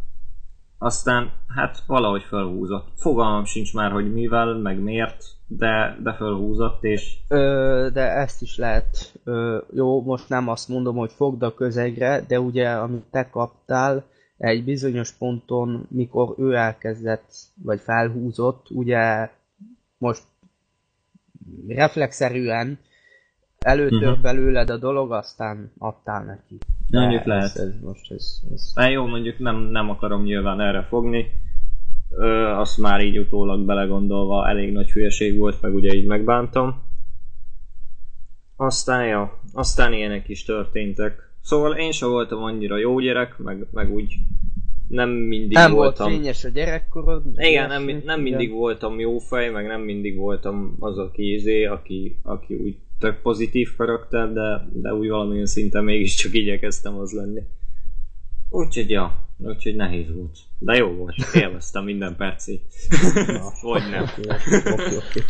Aztán hát valahogy felhúzott. Fogalmam sincs már, hogy mivel, meg miért, de, de felhúzott, és
Ö, de ezt is lehet. Ö, jó, most nem azt mondom, hogy fogd a közegre, de ugye, amit te kaptál, egy bizonyos ponton, mikor ő elkezdett, vagy felhúzott, ugye most reflexzerűen előtör
Mhm.
belőled a dolog, aztán adtál neki. De
Mondjuk
ez,
lehet.
Ez, most ez, ez
Hát jó, mondjuk nem, nem akarom nyilván erre fogni. Ö, azt már így utólag belegondolva elég nagy hülyeség volt, meg ugye így megbántam. Aztán, ja, aztán ilyenek is történtek. Szóval én sem voltam annyira jó gyerek, meg, meg úgy nem mindig
nem volt
voltam...
fényes a gyerekkorod.
Igen, nem, nem
igen.
mindig voltam jó fej, meg nem mindig voltam az, aki izé, aki, aki úgy tök pozitív karakter, de, de úgy valamilyen szinten mégiscsak igyekeztem az lenni. Úgyhogy ja, úgyhogy nehéz volt. De jó volt, élveztem minden percét. Nem.
Oké, oké, oké.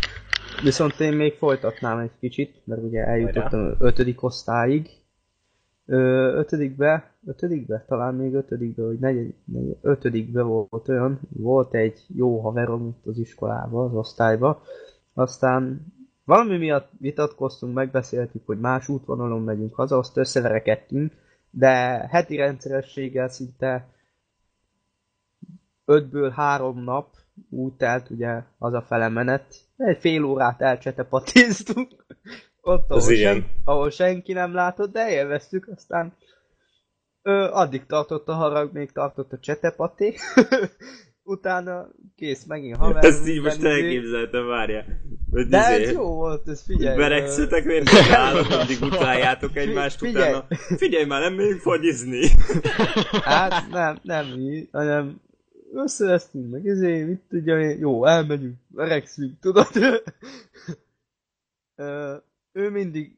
Viszont én még folytatnám egy kicsit, mert ugye eljutottam ötödik osztályig. Ö, ötödikbe, ötödikbe, talán még ötödikbe, vagy negyed, negyed, ötödikbe volt olyan, volt egy jó haverom itt az iskolába, az osztályba, aztán valami miatt vitatkoztunk, megbeszéltük, hogy más útvonalon megyünk haza, azt összeverekedtünk, de heti rendszerességgel szinte ötből három nap úgy telt ugye az a menet. Egy fél órát elcsetepatéztunk. Ott, ahol, sen, ahol senki nem látott, de élveztük, aztán ö, addig tartott a harag, még tartott a csetepaté. Utána kész, megint haver.
Ezt így most
izé.
elképzeltem, várja. Hogy
De ez
izé,
jó volt, ez figyelj.
Verekszetek, miért állok, mindig utáljátok egymást
Figyelj.
utána. Figyelj már, nem még fagyizni.
Hát nem, nem így, hanem összevesztünk meg, ezért, mit tudja jó, elmegyünk, verekszünk, tudod? Ö, ő mindig,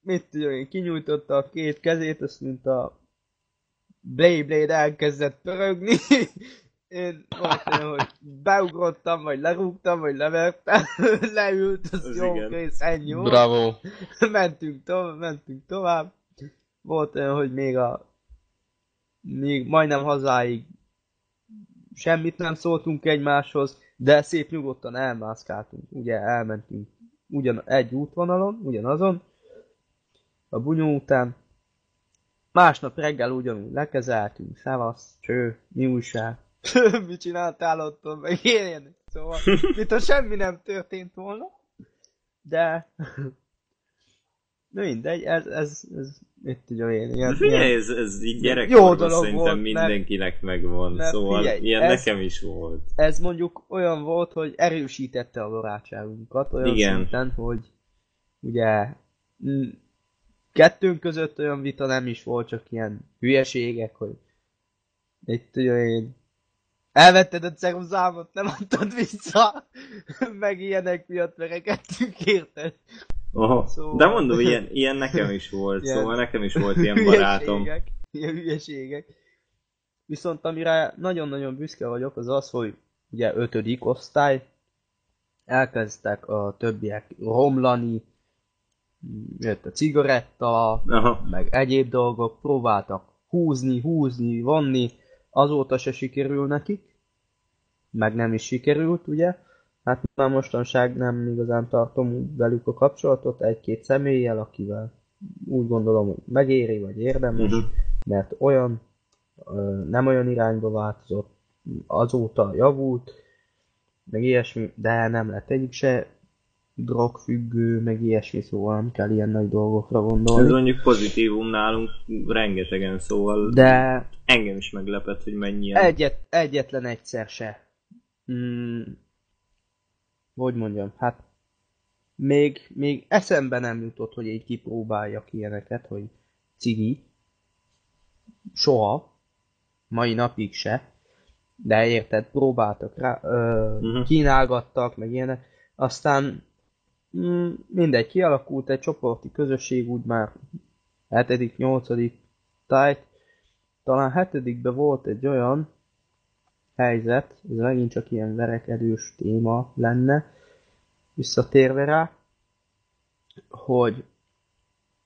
mit tudja én, kinyújtotta a két kezét, azt mint a Blade Blade elkezdett pörögni. Én volt olyan, hogy beugrottam, vagy lerúgtam, vagy levertem, leült, az,
Az
jó,
igen.
kész, ennyi volt
Bravo.
mentünk tovább, mentünk tovább. Volt olyan, hogy még a még majdnem hazáig semmit nem szóltunk egymáshoz, de szép nyugodtan elmászkáltunk. Ugye elmentünk ugyan egy útvonalon, ugyanazon, a bunyó után. Másnap reggel ugyanúgy lekezeltünk, szevasz, cső, mi újság. Mit csináltál ott, meg ilyen. Szóval, mint ha semmi nem történt volna. De Na mindegy, ez, ez, ez mit tudja én, ilyen,
Figyelj, ez, ez így gyerekkorban szerintem
volt, mert-
mindenkinek megvan,
mert
szóval
figyelj,
ilyen
ez-
nekem is volt.
ez mondjuk olyan volt, hogy erősítette a barátságunkat, olyan
Igen.
szinten, hogy ugye kettőnk között olyan vita nem is volt, csak ilyen hülyeségek, hogy mit tudja én, elvetted a ceruzámot, nem adtad vissza, meg ilyenek miatt verekedtünk, érted?
Aha.
Szóval-
De mondom, ilyen, ilyen nekem is volt,
Ilyen
szóval nekem is volt ilyen barátom.
Hülyeségek, ilyen hülyeségek. Viszont amire nagyon-nagyon büszke vagyok, az az, hogy ugye ötödik osztály, elkezdtek a többiek romlani, jött a cigaretta,
Aha.
meg egyéb dolgok, próbáltak húzni, húzni, vonni, azóta se sikerül nekik, meg nem is sikerült, ugye? Hát már mostanság nem igazán tartom velük a kapcsolatot egy-két személlyel, akivel úgy gondolom, hogy megéri, vagy érdemes,
Mhm.
mert olyan, nem olyan irányba változott, azóta javult, meg ilyesmi, de nem lett egyik se drogfüggő, meg ilyesmi, szóval nem kell ilyen nagy dolgokra
Ez
gondolni.
mondjuk pozitívum nálunk rengetegen, szóval
De
engem is meglepett, hogy mennyien.
Egyet, egyetlen egyszer se. Hmm, hogy mondjam, hát még, még eszembe nem jutott, hogy így kipróbáljak ilyeneket, hogy cigi. Soha. Mai napig se. De érted, próbáltak rá, ö,
Mhm.
kínálgattak, meg ilyenek. Aztán mm, mindegy, kialakult egy csoporti közösség, úgy már 7., 8. tájt, talán hetedikben volt egy olyan helyzet, ez megint csak ilyen verekedős téma lenne, visszatérve rá, hogy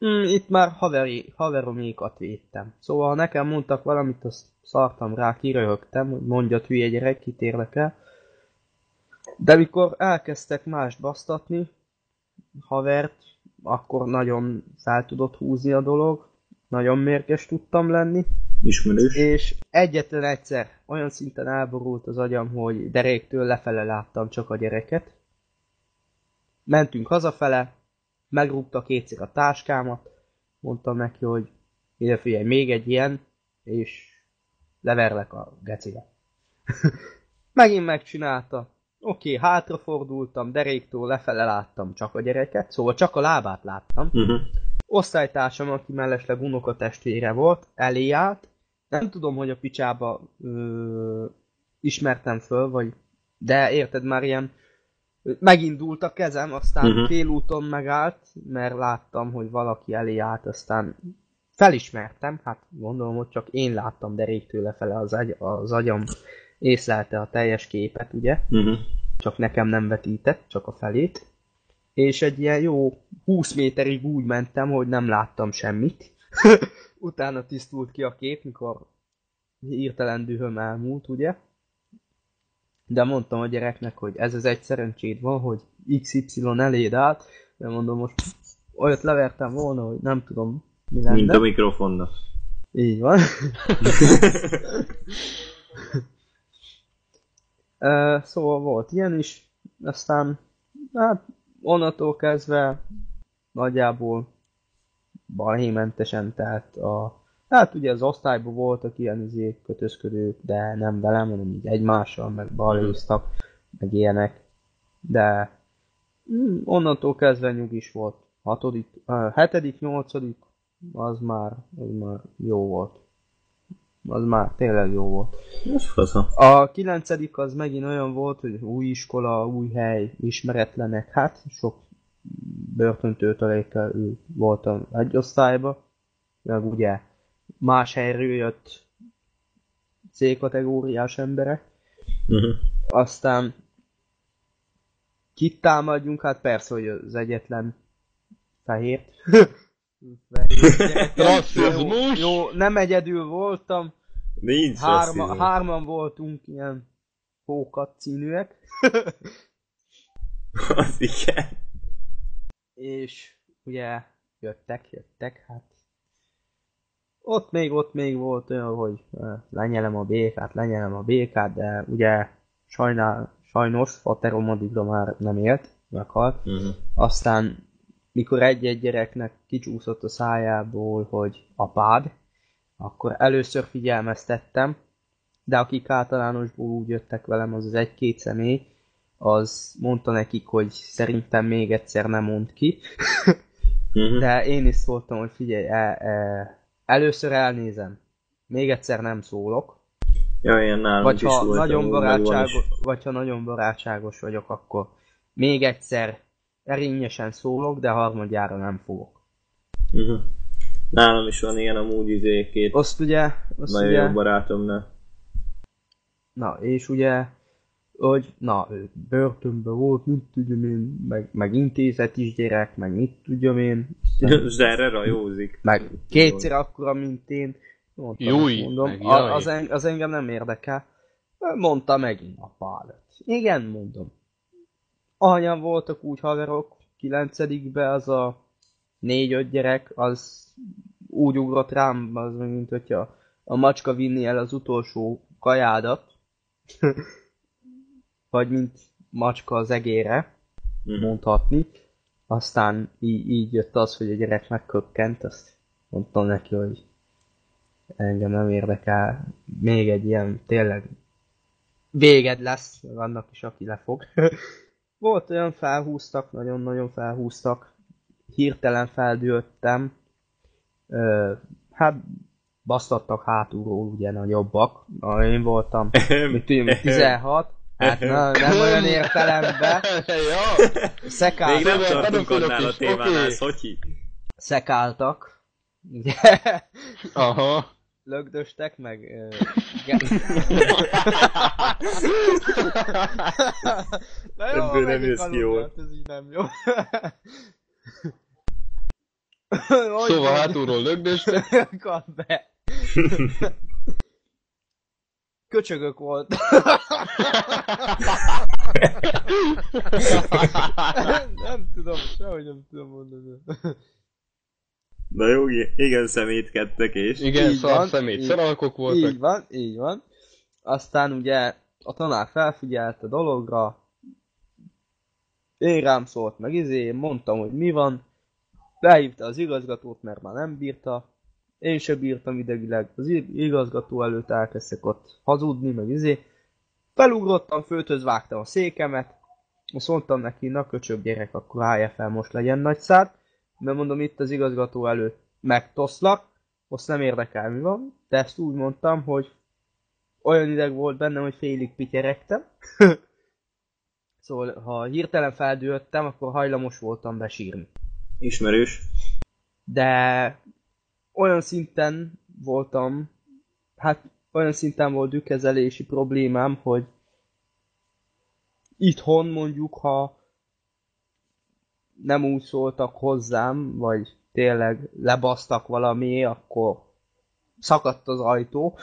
mm, itt már haveri, haveromékat védtem. Szóval ha nekem mondtak valamit, azt szartam rá, kiröhögtem, hogy mondjad hülye gyerek, kit érdekel. De mikor elkezdtek mást basztatni, havert, akkor nagyon fel tudott húzni a dolog, nagyon mérges tudtam lenni,
Ismerős.
és egyetlen egyszer olyan szinten elborult az agyam, hogy deréktől lefele láttam csak a gyereket. Mentünk hazafele, megrúgta kétszer a táskámat, mondtam neki, hogy ide figyelj, még egy ilyen, és leverlek a gecibe. Megint megcsinálta. Oké, okay, hátrafordultam, deréktől lefele láttam csak a gyereket, szóval csak a lábát láttam.
Uh-huh.
Osztálytársam, aki mellesleg unokatestvére volt, elé állt. Nem tudom, hogy a picsába ö, ismertem föl, vagy... De érted már ilyen... Megindult a kezem, aztán uh-huh. félúton megállt, mert láttam, hogy valaki elé állt, aztán felismertem, hát gondolom, hogy csak én láttam deréktől lefele az, agy, az agyam észlelte a teljes képet, ugye?
Uh-huh.
csak nekem nem vetített, csak a felét. És egy ilyen jó 20 méterig úgy mentem, hogy nem láttam semmit. Utána tisztult ki a kép, mikor írtelen dühöm elmúlt, ugye? De mondtam a gyereknek, hogy ez az egy szerencséd van, hogy XY eléd állt, de mondom, most olyat levertem volna, hogy nem tudom, mi lenne.
Mint a mikrofonnak.
Így van. Szóval volt ilyen is, aztán hát onnantól kezdve nagyjából balhémentesen telt a... Hát ugye az osztályban voltak ilyen izé kötözködők, de nem velem, hanem így egymással, meg balhéztak, meg ilyenek. De mm, onnantól kezdve nyugis volt. Hatodik, uh, hetedik, nyolcadik, az már, az már jó volt. Az már tényleg jó volt. A kilencedik az megint olyan volt, hogy új iskola, új hely, ismeretlenek. Hát sok börtöntőtölékkel ő voltam egy osztályba. Meg ugye más helyről jött C-kategóriás emberek.
Uh-huh.
Aztán kit támadjunk? Hát persze, hogy az egyetlen fehér.
Rasszizmus!
Jó, jó, nem egyedül voltam.
Nincs
Hárma, hárman voltunk ilyen pókat színűek,
Az igen.
És ugye jöttek, jöttek, hát ott még, ott még volt olyan, hogy lenyelem a békát, lenyelem a békát, de ugye sajnál, sajnos Faterom addigra már nem élt, meghalt.
Uh-huh.
Aztán, mikor egy-egy gyereknek kicsúszott a szájából, hogy apád, akkor először figyelmeztettem, de akik általánosból úgy jöttek velem, az az egy-két személy, az mondta nekik, hogy szerintem még egyszer nem mond ki,
Uh-huh.
de én is szóltam, hogy figyelj, e, e, először elnézem, még egyszer nem szólok,
Ja, ilyen nálunk
vagy ha,
volt.
nagyon barátságos, vagy ha nagyon barátságos vagyok, akkor még egyszer erényesen szólok, de harmadjára nem fogok.
Uh-huh. Nálam is van ilyen amúgy izé két
Azt ugye, azt
nagyon
ugye,
jó barátomnál.
na, és ugye, hogy, na, ő börtönben volt, mit tudjam én, meg, meg intézet is gyerek, meg mit tudjam én,
Zserre rajózik.
meg kétszer akkora, mint én. Mondtam,
Júj,
mondom,
meg
a, az, en, az engem nem érdekel. Mondta megint a pálet. Igen, mondom. Ahányan voltak úgy haverok, kilencedikbe az a négy-öt gyerek, az úgy ugrott rám, az mint hogyha a macska vinni el az utolsó kajádat, vagy mint macska az egére,
Mhm.
mondhatni. Aztán így, így jött az, hogy a gyerek megkökkent, azt mondtam neki, hogy engem nem érdekel, még egy ilyen tényleg véged lesz, annak is, aki lefog. Volt olyan felhúztak, nagyon-nagyon felhúztak, hirtelen feldőltem, Ö, hát basztattak hátulról ugye nagyobbak, Na, én voltam, mit tudjam, 16, hát na, nem olyan értelemben,
ja.
Szekál,
Még nem tartunk annál a témánál,
oké.
Szotyi.
szekáltak, ugye,
Aha.
lögdöstek, meg... ö, Na jó,
Ebből nem jössz ki jól.
Ez így nem jó.
Szóval hátulról lögdöstek.
Kap be. Köcsögök volt. nem tudom, sehogy nem tudom mondani.
Na jó, igen, szemétkedtek és...
Igen,
Így
szar
van,
szemét,
így-
szaralkok voltak.
Így van, így van. Aztán ugye a tanár felfigyelt a dologra, én rám szólt meg izé, mondtam, hogy mi van, behívta az igazgatót, mert már nem bírta, én sem bírtam idegileg. Az igazgató előtt elkezdtek ott hazudni, meg izé. Felugrottam, föltöz vágtam a székemet, azt mondtam neki, na köcsög gyerek, akkor állja fel, most legyen nagy szád. Mert mondom, itt az igazgató előtt megtoszlak, azt nem érdekel mi van, de ezt úgy mondtam, hogy olyan ideg volt bennem, hogy félig pityeregtem. szóval, ha hirtelen feldőltem, akkor hajlamos voltam besírni.
Ismerős.
De olyan szinten voltam, hát olyan szinten volt dükezelési problémám, hogy itthon mondjuk, ha nem úgy szóltak hozzám, vagy tényleg lebasztak valami, akkor szakadt az ajtó.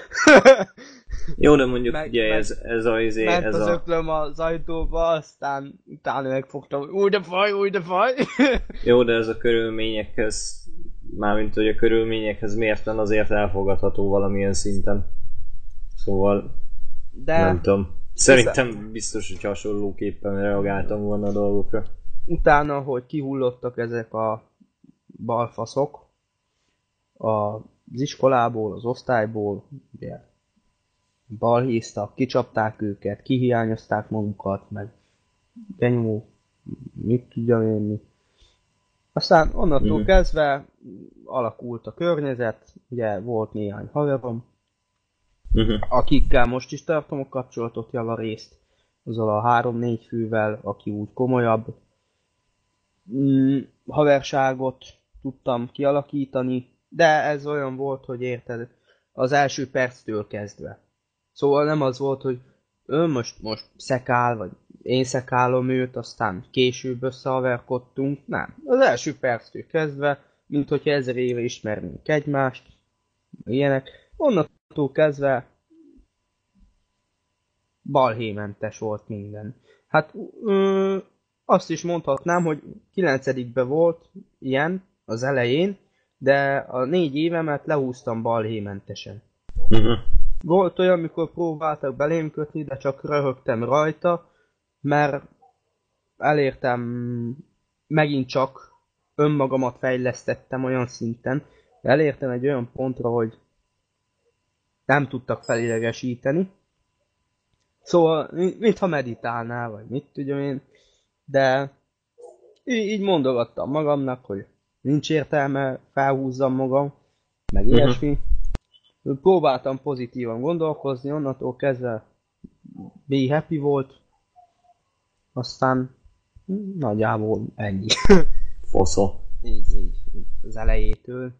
Jó, de mondjuk meg, ugye meg, ez, ez a izé,
ment
ez
az
a...
öklöm az ajtóba, aztán utána megfogtam, hogy új de faj, új de faj.
Jó, de ez a körülményekhez, mármint hogy a körülményekhez mérten azért elfogadható valamilyen szinten. Szóval, de... nem tudom. Szerintem biztos, hogy hasonlóképpen reagáltam volna a dolgokra.
Utána, hogy kihullottak ezek a balfaszok az iskolából, az osztályból, ugye balhéztak, kicsapták őket, kihiányozták magukat, meg benyomó, mit tudjam én mi. Aztán onnantól mm. kezdve alakult a környezet, ugye volt néhány haverom, uh-huh. akikkel most is tartom a kapcsolatot javarészt, azzal a három-négy fővel, aki úgy komolyabb mm, haverságot tudtam kialakítani, de ez olyan volt, hogy érted, az első perctől kezdve. Szóval nem az volt, hogy ő most, most szekál, vagy én szekálom őt, aztán később összehaverkodtunk. Nem. Az első perctől kezdve, mint hogyha ezer éve ismernénk egymást, ilyenek. Onnantól kezdve balhémentes volt minden. Hát ö, azt is mondhatnám, hogy kilencedikbe volt ilyen az elején, de a négy évemet lehúztam balhémentesen. Uh-huh. Volt olyan, amikor próbáltak belém kötni, de csak röhögtem rajta, mert elértem megint csak önmagamat fejlesztettem olyan szinten, elértem egy olyan pontra, hogy nem tudtak felidegesíteni. Szóval, mintha meditálnál, vagy mit tudom én, de így, mondogattam magamnak, hogy nincs értelme felhúzzam magam, meg uh-huh. ilyesmi. Próbáltam pozitívan gondolkozni, onnantól kezdve be happy volt, aztán nagyjából ennyi.
Foszó.
így, így, így, az elejétől,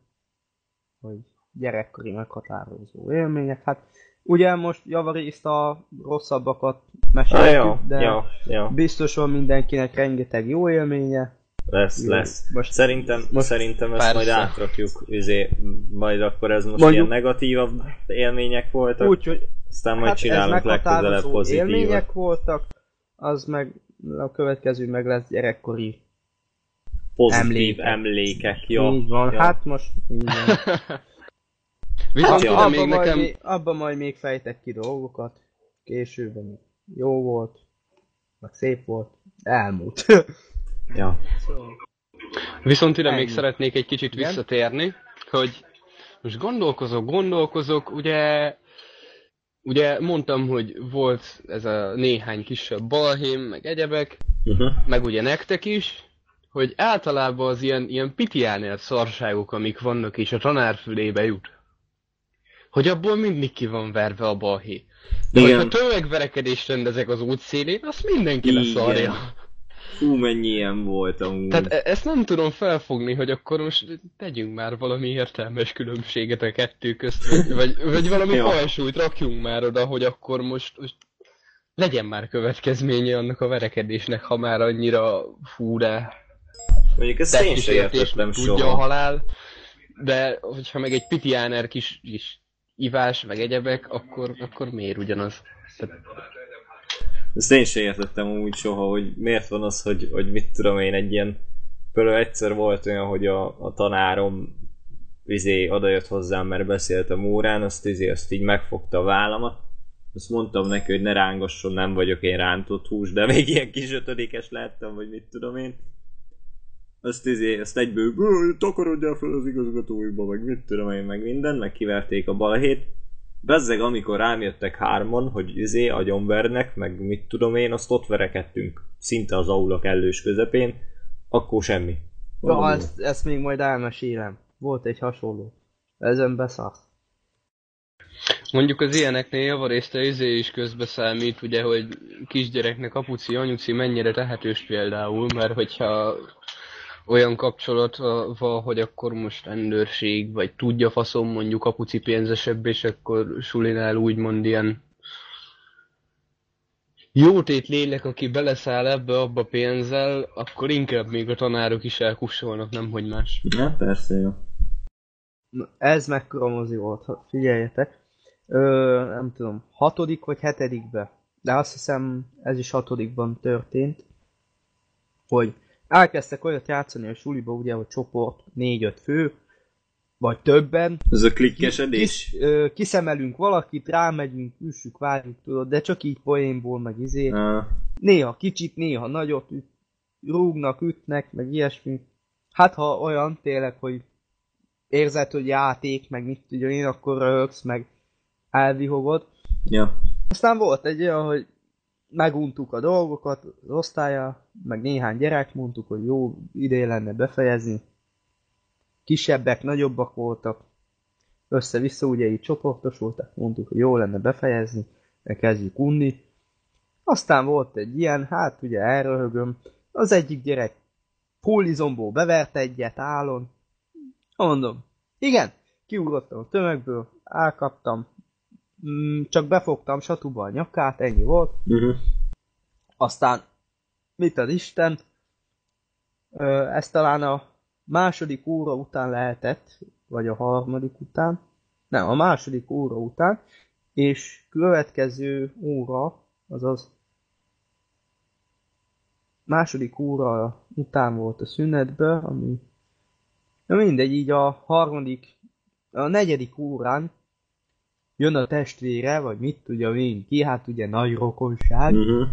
hogy gyerekkori meghatározó élmények. Hát ugye most javarészt a rosszabbakat meséltük, de
jó, jó.
biztos van mindenkinek rengeteg jó élménye,
lesz, Jó, lesz. Most, szerintem, most szerintem ezt persze. majd átrakjuk, izé, majd akkor ez most Mondjuk, ilyen negatívabb élmények voltak, úgy, hogy aztán majd hát csinálunk legközelebb pozitívat.
élmények voltak, az meg a következő meg lesz gyerekkori
Pozitív emlékek. emlékek. Jó.
Így van,
jó.
hát most így van.
Viszont abba,
abba, még nekem... majd, abba majd még fejtek ki dolgokat. Később jó volt, meg szép volt, elmúlt.
Ja.
Viszont ide még szeretnék egy kicsit Igen? visszatérni, hogy most gondolkozok, gondolkozok, ugye ugye mondtam, hogy volt ez a néhány kisebb balhém, meg egyebek, uh-huh. meg ugye nektek is, hogy általában az ilyen, ilyen pitiáner szarságok, amik vannak, és a tanár fülébe jut. Hogy abból mindig ki van verve a balhé. De ha tömegverekedést rendezek az útszélén, azt mindenki leszarja.
Fú, mennyi ilyen volt amúgy.
Tehát e- ezt nem tudom felfogni, hogy akkor most tegyünk már valami értelmes különbséget a kettő közt, vagy, vagy, vagy valami ja. falsúlyt rakjunk már oda, hogy akkor most, most legyen már következménye annak a verekedésnek, ha már annyira fú, de...
Mondjuk ezt én sem értettem
soha. Tudja a halál, de hogyha meg egy pitiáner kis, kis ivás, meg egyebek, akkor, akkor miért ugyanaz? Tehát
ezt én sem értettem úgy soha, hogy miért van az, hogy, hogy mit tudom én, egy ilyen például egyszer volt olyan, hogy a, a tanárom izé odajött hozzám, mert beszéltem órán, azt, izé, azt így megfogta a vállamat, azt mondtam neki, hogy ne rángasson, nem vagyok én rántott hús, de még ilyen kis ötödékes lehettem, vagy mit tudom én. azt, izé, azt egyből "Ö, takarodjál fel az igazgatóiba, meg mit tudom én, meg minden, meg kiverték a balhét. Bezzeg, amikor rám jöttek hárman, hogy izé agyonvernek, meg mit tudom én, azt ott verekedtünk, szinte az aula kellős közepén, akkor semmi.
Ja,
Valami.
ezt, ezt még majd elmesélem. Volt egy hasonló. Ezen beszarsz.
Mondjuk az ilyeneknél javarészt a izé is közbeszámít, ugye, hogy kisgyereknek apuci, anyuci mennyire tehetős például, mert hogyha olyan kapcsolat van, hogy akkor most rendőrség, vagy tudja faszom mondjuk apuci pénzesebb, és akkor sulinál úgymond ilyen jótét lélek, aki beleszáll ebbe abba pénzzel, akkor inkább még a tanárok is elkussolnak, nem hogy más.
Na, persze, jó.
Na, ez mekkora mozi volt, figyeljetek. Ö, nem tudom, hatodik vagy hetedikbe, de azt hiszem ez is hatodikban történt, hogy elkezdtek olyat játszani a suliba, ugye, hogy csoport, négy-öt fő, vagy többen,
Ez a klikkesedés?
kis, ö, kiszemelünk valakit, rámegyünk, üssük, várjuk, tudod, de csak így poénból, meg izé.
Ah,
Néha kicsit, néha nagyot üt, rúgnak, ütnek, meg ilyesmi. Hát ha olyan tényleg, hogy érzed, hogy játék, meg mit tudja én, akkor röhögsz, meg elvihogod.
ja.
Aztán volt egy olyan, hogy meguntuk a dolgokat, az osztálya, meg néhány gyerek, mondtuk, hogy jó, idén lenne befejezni. Kisebbek, nagyobbak voltak. Össze-vissza ugye így csoportosultak, mondtuk, hogy jó lenne befejezni, kezdjük unni. Aztán volt egy ilyen, hát ugye elröhögöm, az egyik gyerek pólizomból bevert egyet állon. Mondom, igen, kiugrottam a tömegből, elkaptam, mm, csak befogtam satuba a nyakát, ennyi volt.
Uh-huh.
Aztán, mit az Isten, ez talán a második óra után lehetett, vagy a harmadik után, nem, a második óra után, és következő óra, azaz második óra után volt a szünetbe, ami Na mindegy, így a harmadik, a negyedik órán jön a testvére, vagy mit tudja én ki, hát ugye nagy rokonság.
Uh-huh.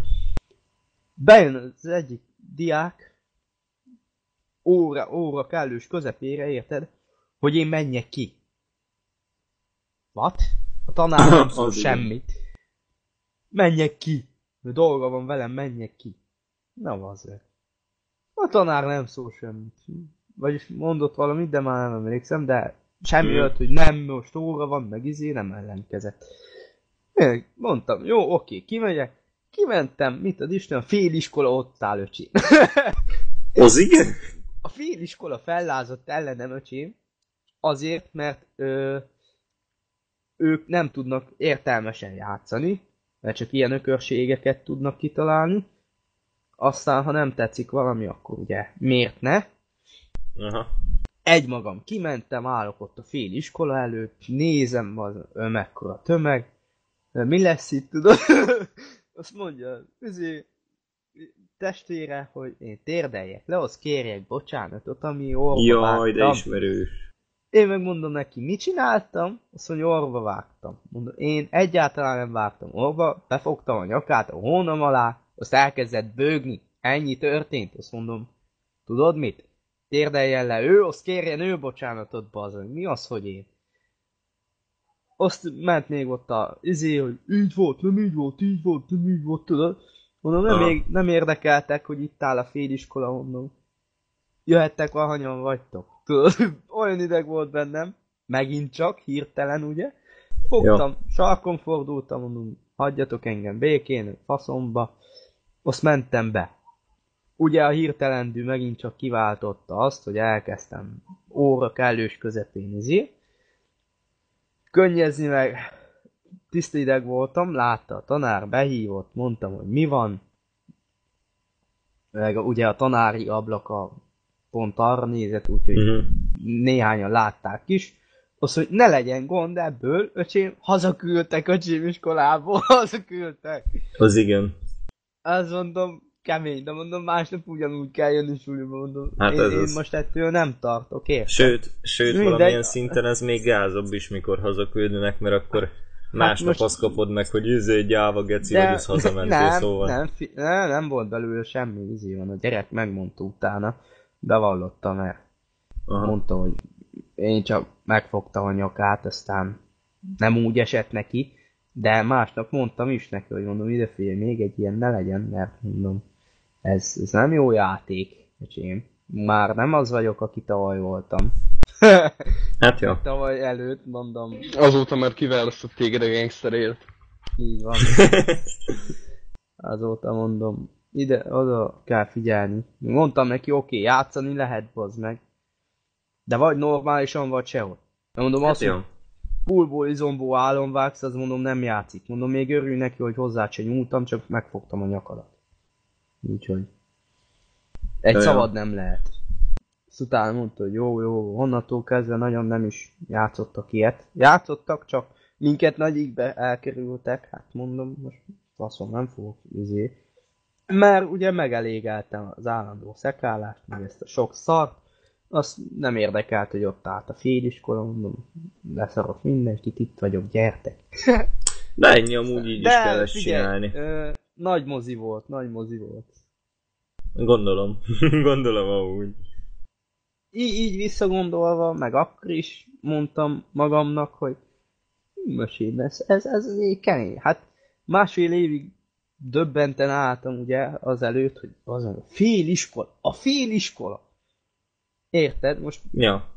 Bejön az egyik diák, óra, óra kellős közepére, érted, hogy én menjek ki. What? A tanár nem szól semmit. Menjek ki. Dolga van velem, menjek ki. Na azért. A tanár nem szól semmit. Vagyis mondott valamit, de már nem emlékszem, de semmi
Hmm.
olyat, hogy nem, most óra van, meg izé, nem ellenkezett. Én Mondtam, jó, oké, kimegyek. Kimentem, mit az Isten, a féliskola ott áll, öcsém.
Az igen?
A féliskola fellázott ellenem, öcsém, azért, mert ö, ők nem tudnak értelmesen játszani, mert csak ilyen ökörségeket tudnak kitalálni. Aztán, ha nem tetszik valami, akkor ugye miért ne?
Aha.
Egymagam kimentem, állok ott a fél iskola előtt, nézem az mekkora tömeg, mi lesz itt, tudod? Azt mondja, üzé, testvére, hogy én térdeljek le, az kérjek bocsánatot, ami orva
Jaj, de
vágtam.
ismerős.
Én megmondom neki, mit csináltam? Azt mondja, orva vágtam. Mondom, én egyáltalán nem vágtam orva, befogtam a nyakát a hónam alá, azt elkezdett bőgni. Ennyi történt. Azt mondom, tudod mit? Térdeljen le ő, azt kérjen ő bocsánatot, bazd. Mi az, hogy én? Azt ment még ott a izé, hogy így volt, nem így volt, így volt, nem így volt, tudod? Mondom, nem, még, nem érdekeltek, hogy itt áll a féliskola, mondom. Jöhettek, ahanyan vagytok. Tudod, olyan ideg volt bennem, megint csak, hirtelen, ugye? Fogtam, sarkon fordultam, mondom, hagyjatok engem békén, faszomba. Azt mentem be. Ugye a hirtelendű megint csak kiváltotta azt, hogy elkezdtem óra kellős közepén izé. Könnyezni meg, tiszta ideg voltam, látta a tanár, behívott, mondtam, hogy mi van. Meg ugye a tanári ablaka pont arra nézett, úgyhogy
Uh-huh.
néhányan látták is. Az, hogy ne legyen gond ebből, öcsém, hazaküldtek öcsém iskolából, hazaküldtek.
Az igen.
Azt mondom, kemény, de mondom, másnap ugyanúgy kell jönni suliba, mondom.
Hát
én,
ez
én
az.
most ettől nem tartok, érted?
Sőt, sőt
Mindegy.
valamilyen szinten ez még gázabb is, mikor hazaküldnek, mert akkor másnap
most-
azt kapod meg, hogy üzé gyáva geci,
De
vagy az hazamentél,
nem,
szóval.
nem, fi, nem, nem volt belőle semmi izé van, a gyerek megmondta utána. bevallotta, mert
Aha.
mondta, hogy én csak megfogtam a nyakát, aztán nem úgy esett neki, de másnap mondtam is neki, hogy mondom, ide figyelj, még egy ilyen ne legyen, mert mondom, ez, ez nem jó játék, öcsém. Már nem az vagyok, aki tavaly voltam.
Hát jó.
Tavaly előtt, mondom,
Azóta már kiválasztott téged a gangsterért.
így van. Azóta mondom, ide, oda kell figyelni. Mondtam neki, oké, okay, játszani lehet, bazd meg. De vagy normálisan, vagy sehol. De mondom,
Hát
azt,
jó.
hogy pulból, izomból álomvágsz, az mondom nem játszik. Mondom, még örülj neki, hogy hozzá se nyúltam, csak megfogtam a nyakadat. Úgyhogy. Egy
De jó.
szabad nem lehet. Utána mondta, hogy jó, jó, onnantól kezdve nagyon nem is játszottak ilyet. Játszottak, csak minket nagyikbe elkerültek, hát mondom, most faszom, nem fogok izé. Mert ugye megelégeltem az állandó szekálást, meg ezt a sok szart, azt nem érdekelt, hogy ott állt a féliskola, mondom, leszarok mindenkit, itt vagyok, gyertek.
De ennyi amúgy így is kell ezt csinálni.
Ö, nagy mozi volt, nagy mozi volt.
Gondolom. Gondolom amúgy.
Így, így visszagondolva, meg akkor is mondtam magamnak, hogy mesélj, ez, ez, ez kemény. Hát másfél évig döbbenten álltam ugye azelőtt, hogy az a fél iskola, a fél iskola. Érted? Most
Ja.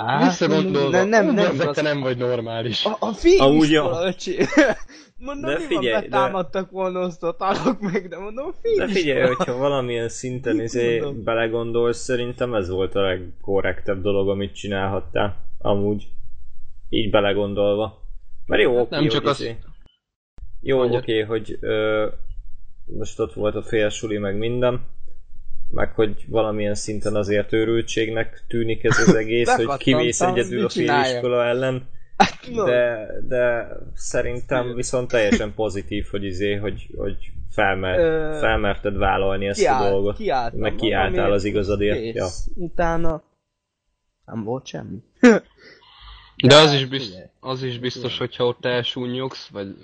Á,
Visszagondolva,
nem, nem, nem,
nem, te nem vagy normális.
a, a fél
Amúgy
iskola, öcsém. Mondom,
De
mi
figyelj,
van,
de-
betámadtak volna azt a meg, de mondom, fél
De figyelj,
iskola.
hogyha valamilyen szinten izé belegondolsz, szerintem ez volt a legkorrektebb dolog, amit csinálhattál. Amúgy. Így belegondolva. Mert jó, oké,
Hát nem csak
hogy
az-
izé. Jó,
Mondjad.
oké, hogy ö, most ott volt a félsuli, meg minden. Meg hogy valamilyen szinten azért őrültségnek tűnik ez az egész, hogy kimész
Bekattantam,
egyedül a féliskola ellen.
Hát.
De, de szerintem viszont teljesen pozitív, hogy izé, hogy, hogy felmer, felmerted vállalni ezt
Kiáll-
a dolgot.
kiálltam
meg kiálltál az igazadért.
kész.
Ja.
Utána nem volt semmi.
De az is, biztos, az is biztos, hogyha ott elsúnyogsz, vagy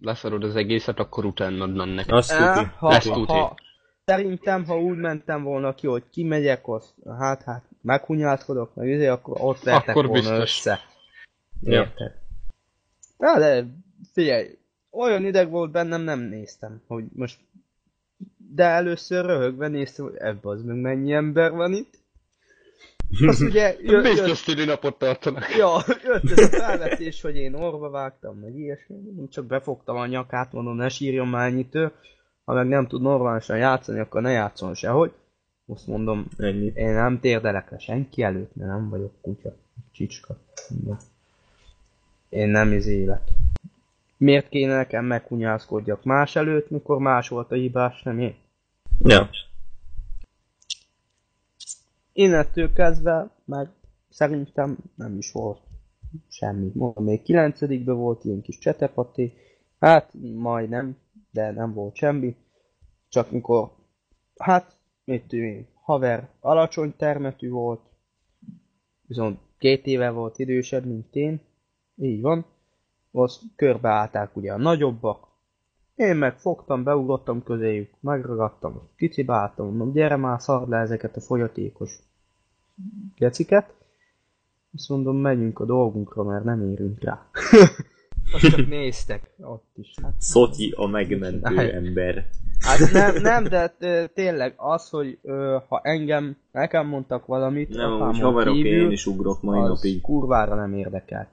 leszarod az egészet, akkor utánad mennek.
Azt
Á,
tuti.
ha, ha, szerintem, ha úgy mentem volna ki, hogy kimegyek, azt, hát, hát, meghunyáltkodok, meg izé, akkor ott vertek
Akkor
volna
biztos.
össze.
Ja.
Érted? Na, de figyelj, olyan ideg volt bennem, nem néztem, hogy most... De először röhögve néztem, hogy ebbe az meg mennyi ember van itt. Azt ugye jö,
Biztos
jött,
napot tartanak.
ja, jött ez a felvetés, hogy én orva vágtam, meg ilyesmi. Csak befogtam a nyakát, mondom, ne sírjon már ennyit. Ha meg nem tud normálisan játszani, akkor ne játszon sehogy. Azt mondom,
Ennyi.
én nem térdelek le senki előtt, mert nem vagyok kutya, csicska. Mondom. Én nem izélek. Miért kéne nekem megkunyászkodjak más előtt, mikor más volt a hibás, nem én?
Ja.
Innentől kezdve meg szerintem nem is volt semmi. Mondom, még 9 volt ilyen kis csetepati, hát majdnem, de nem volt semmi. Csak mikor, hát, mit én, haver alacsony termetű volt, viszont két éve volt idősebb, mint én, így van, azt körbeállták ugye a nagyobbak, én meg fogtam, beugrottam közéjük, megragadtam, kicibáltam, mondom, gyere már, szard le ezeket a folyatékos geciket. Azt mondom, menjünk a dolgunkra, mert nem érünk rá. Azt csak néztek ott is. Hát,
Szotyi a megmentő
Csinálj.
ember.
hát nem, nem, de tényleg az, hogy ha engem, nekem mondtak valamit,
Nem, úgy haverok,
kívül,
én is ugrok mai
az
napig.
kurvára nem érdekelt.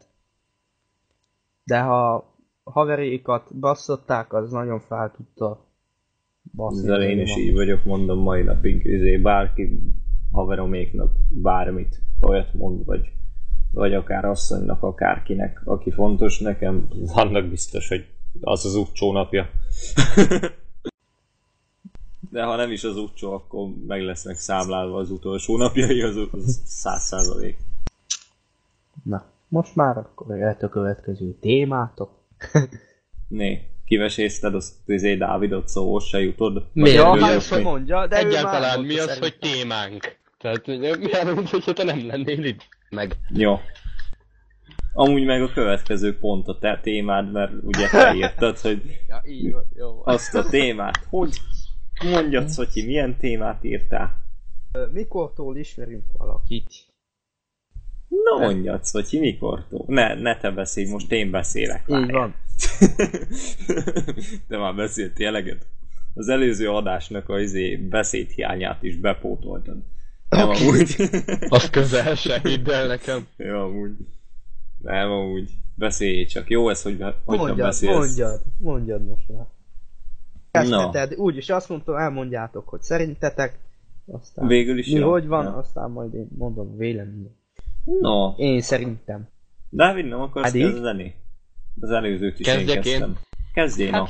De ha haverékat basszották, az nagyon fel tudta baszni.
Ezzel én is így vagyok, mondom mai napig, izé, bárki haveroméknak bármit, olyat mond, vagy, vagy akár asszonynak, akárkinek, aki fontos nekem, annak biztos, hogy az az útcsó napja. De ha nem is az útcsó, akkor meg lesznek számlálva az utolsó napjai, az az száz százalék.
Na, most már akkor jöhet a következő témátok.
Né, kivesézted azt izé Dávidot, szóval se jutod?
Miért?
Ja,
Vagy
hát mondja, de
Egyáltalán mi az,
szerintem.
hogy témánk? Tehát, ugye, mi arra, mint hogyha te nem lennél itt. Meg.
Jó. Amúgy meg a következő pont a te témád, mert ugye te írtad, hogy
Ja, így van, jó van.
azt a témát, hogy mondjad, Szotyi, milyen témát írtál?
Mikortól ismerünk valakit?
Na mondjad, hogy ki mikortól? Ne, ne te beszélj, most én beszélek.
Így van.
Te már beszéltél eleget. Az előző adásnak a izé beszédhiányát is bepótoltad. Nem amúgy.
Az közel se, hidd el nekem.
Jó, amúgy. Nem, amúgy. Beszélj csak. Jó ez, hogy be, hogyan
Mondjad,
beszélsz.
mondjad, mondjad most már.
Na.
Kezdheted, úgyis azt mondtam, elmondjátok, hogy szerintetek, aztán
Végül is
mi
jó.
hogy van,
Ja.
aztán majd én mondom véleményem.
No.
Én szerintem.
Dávid, nem akarsz
Pedig?
kezdeni? Az előzőt is
Kezdjek
én
én?
kezdtem. Kezdjél, na.
Hát,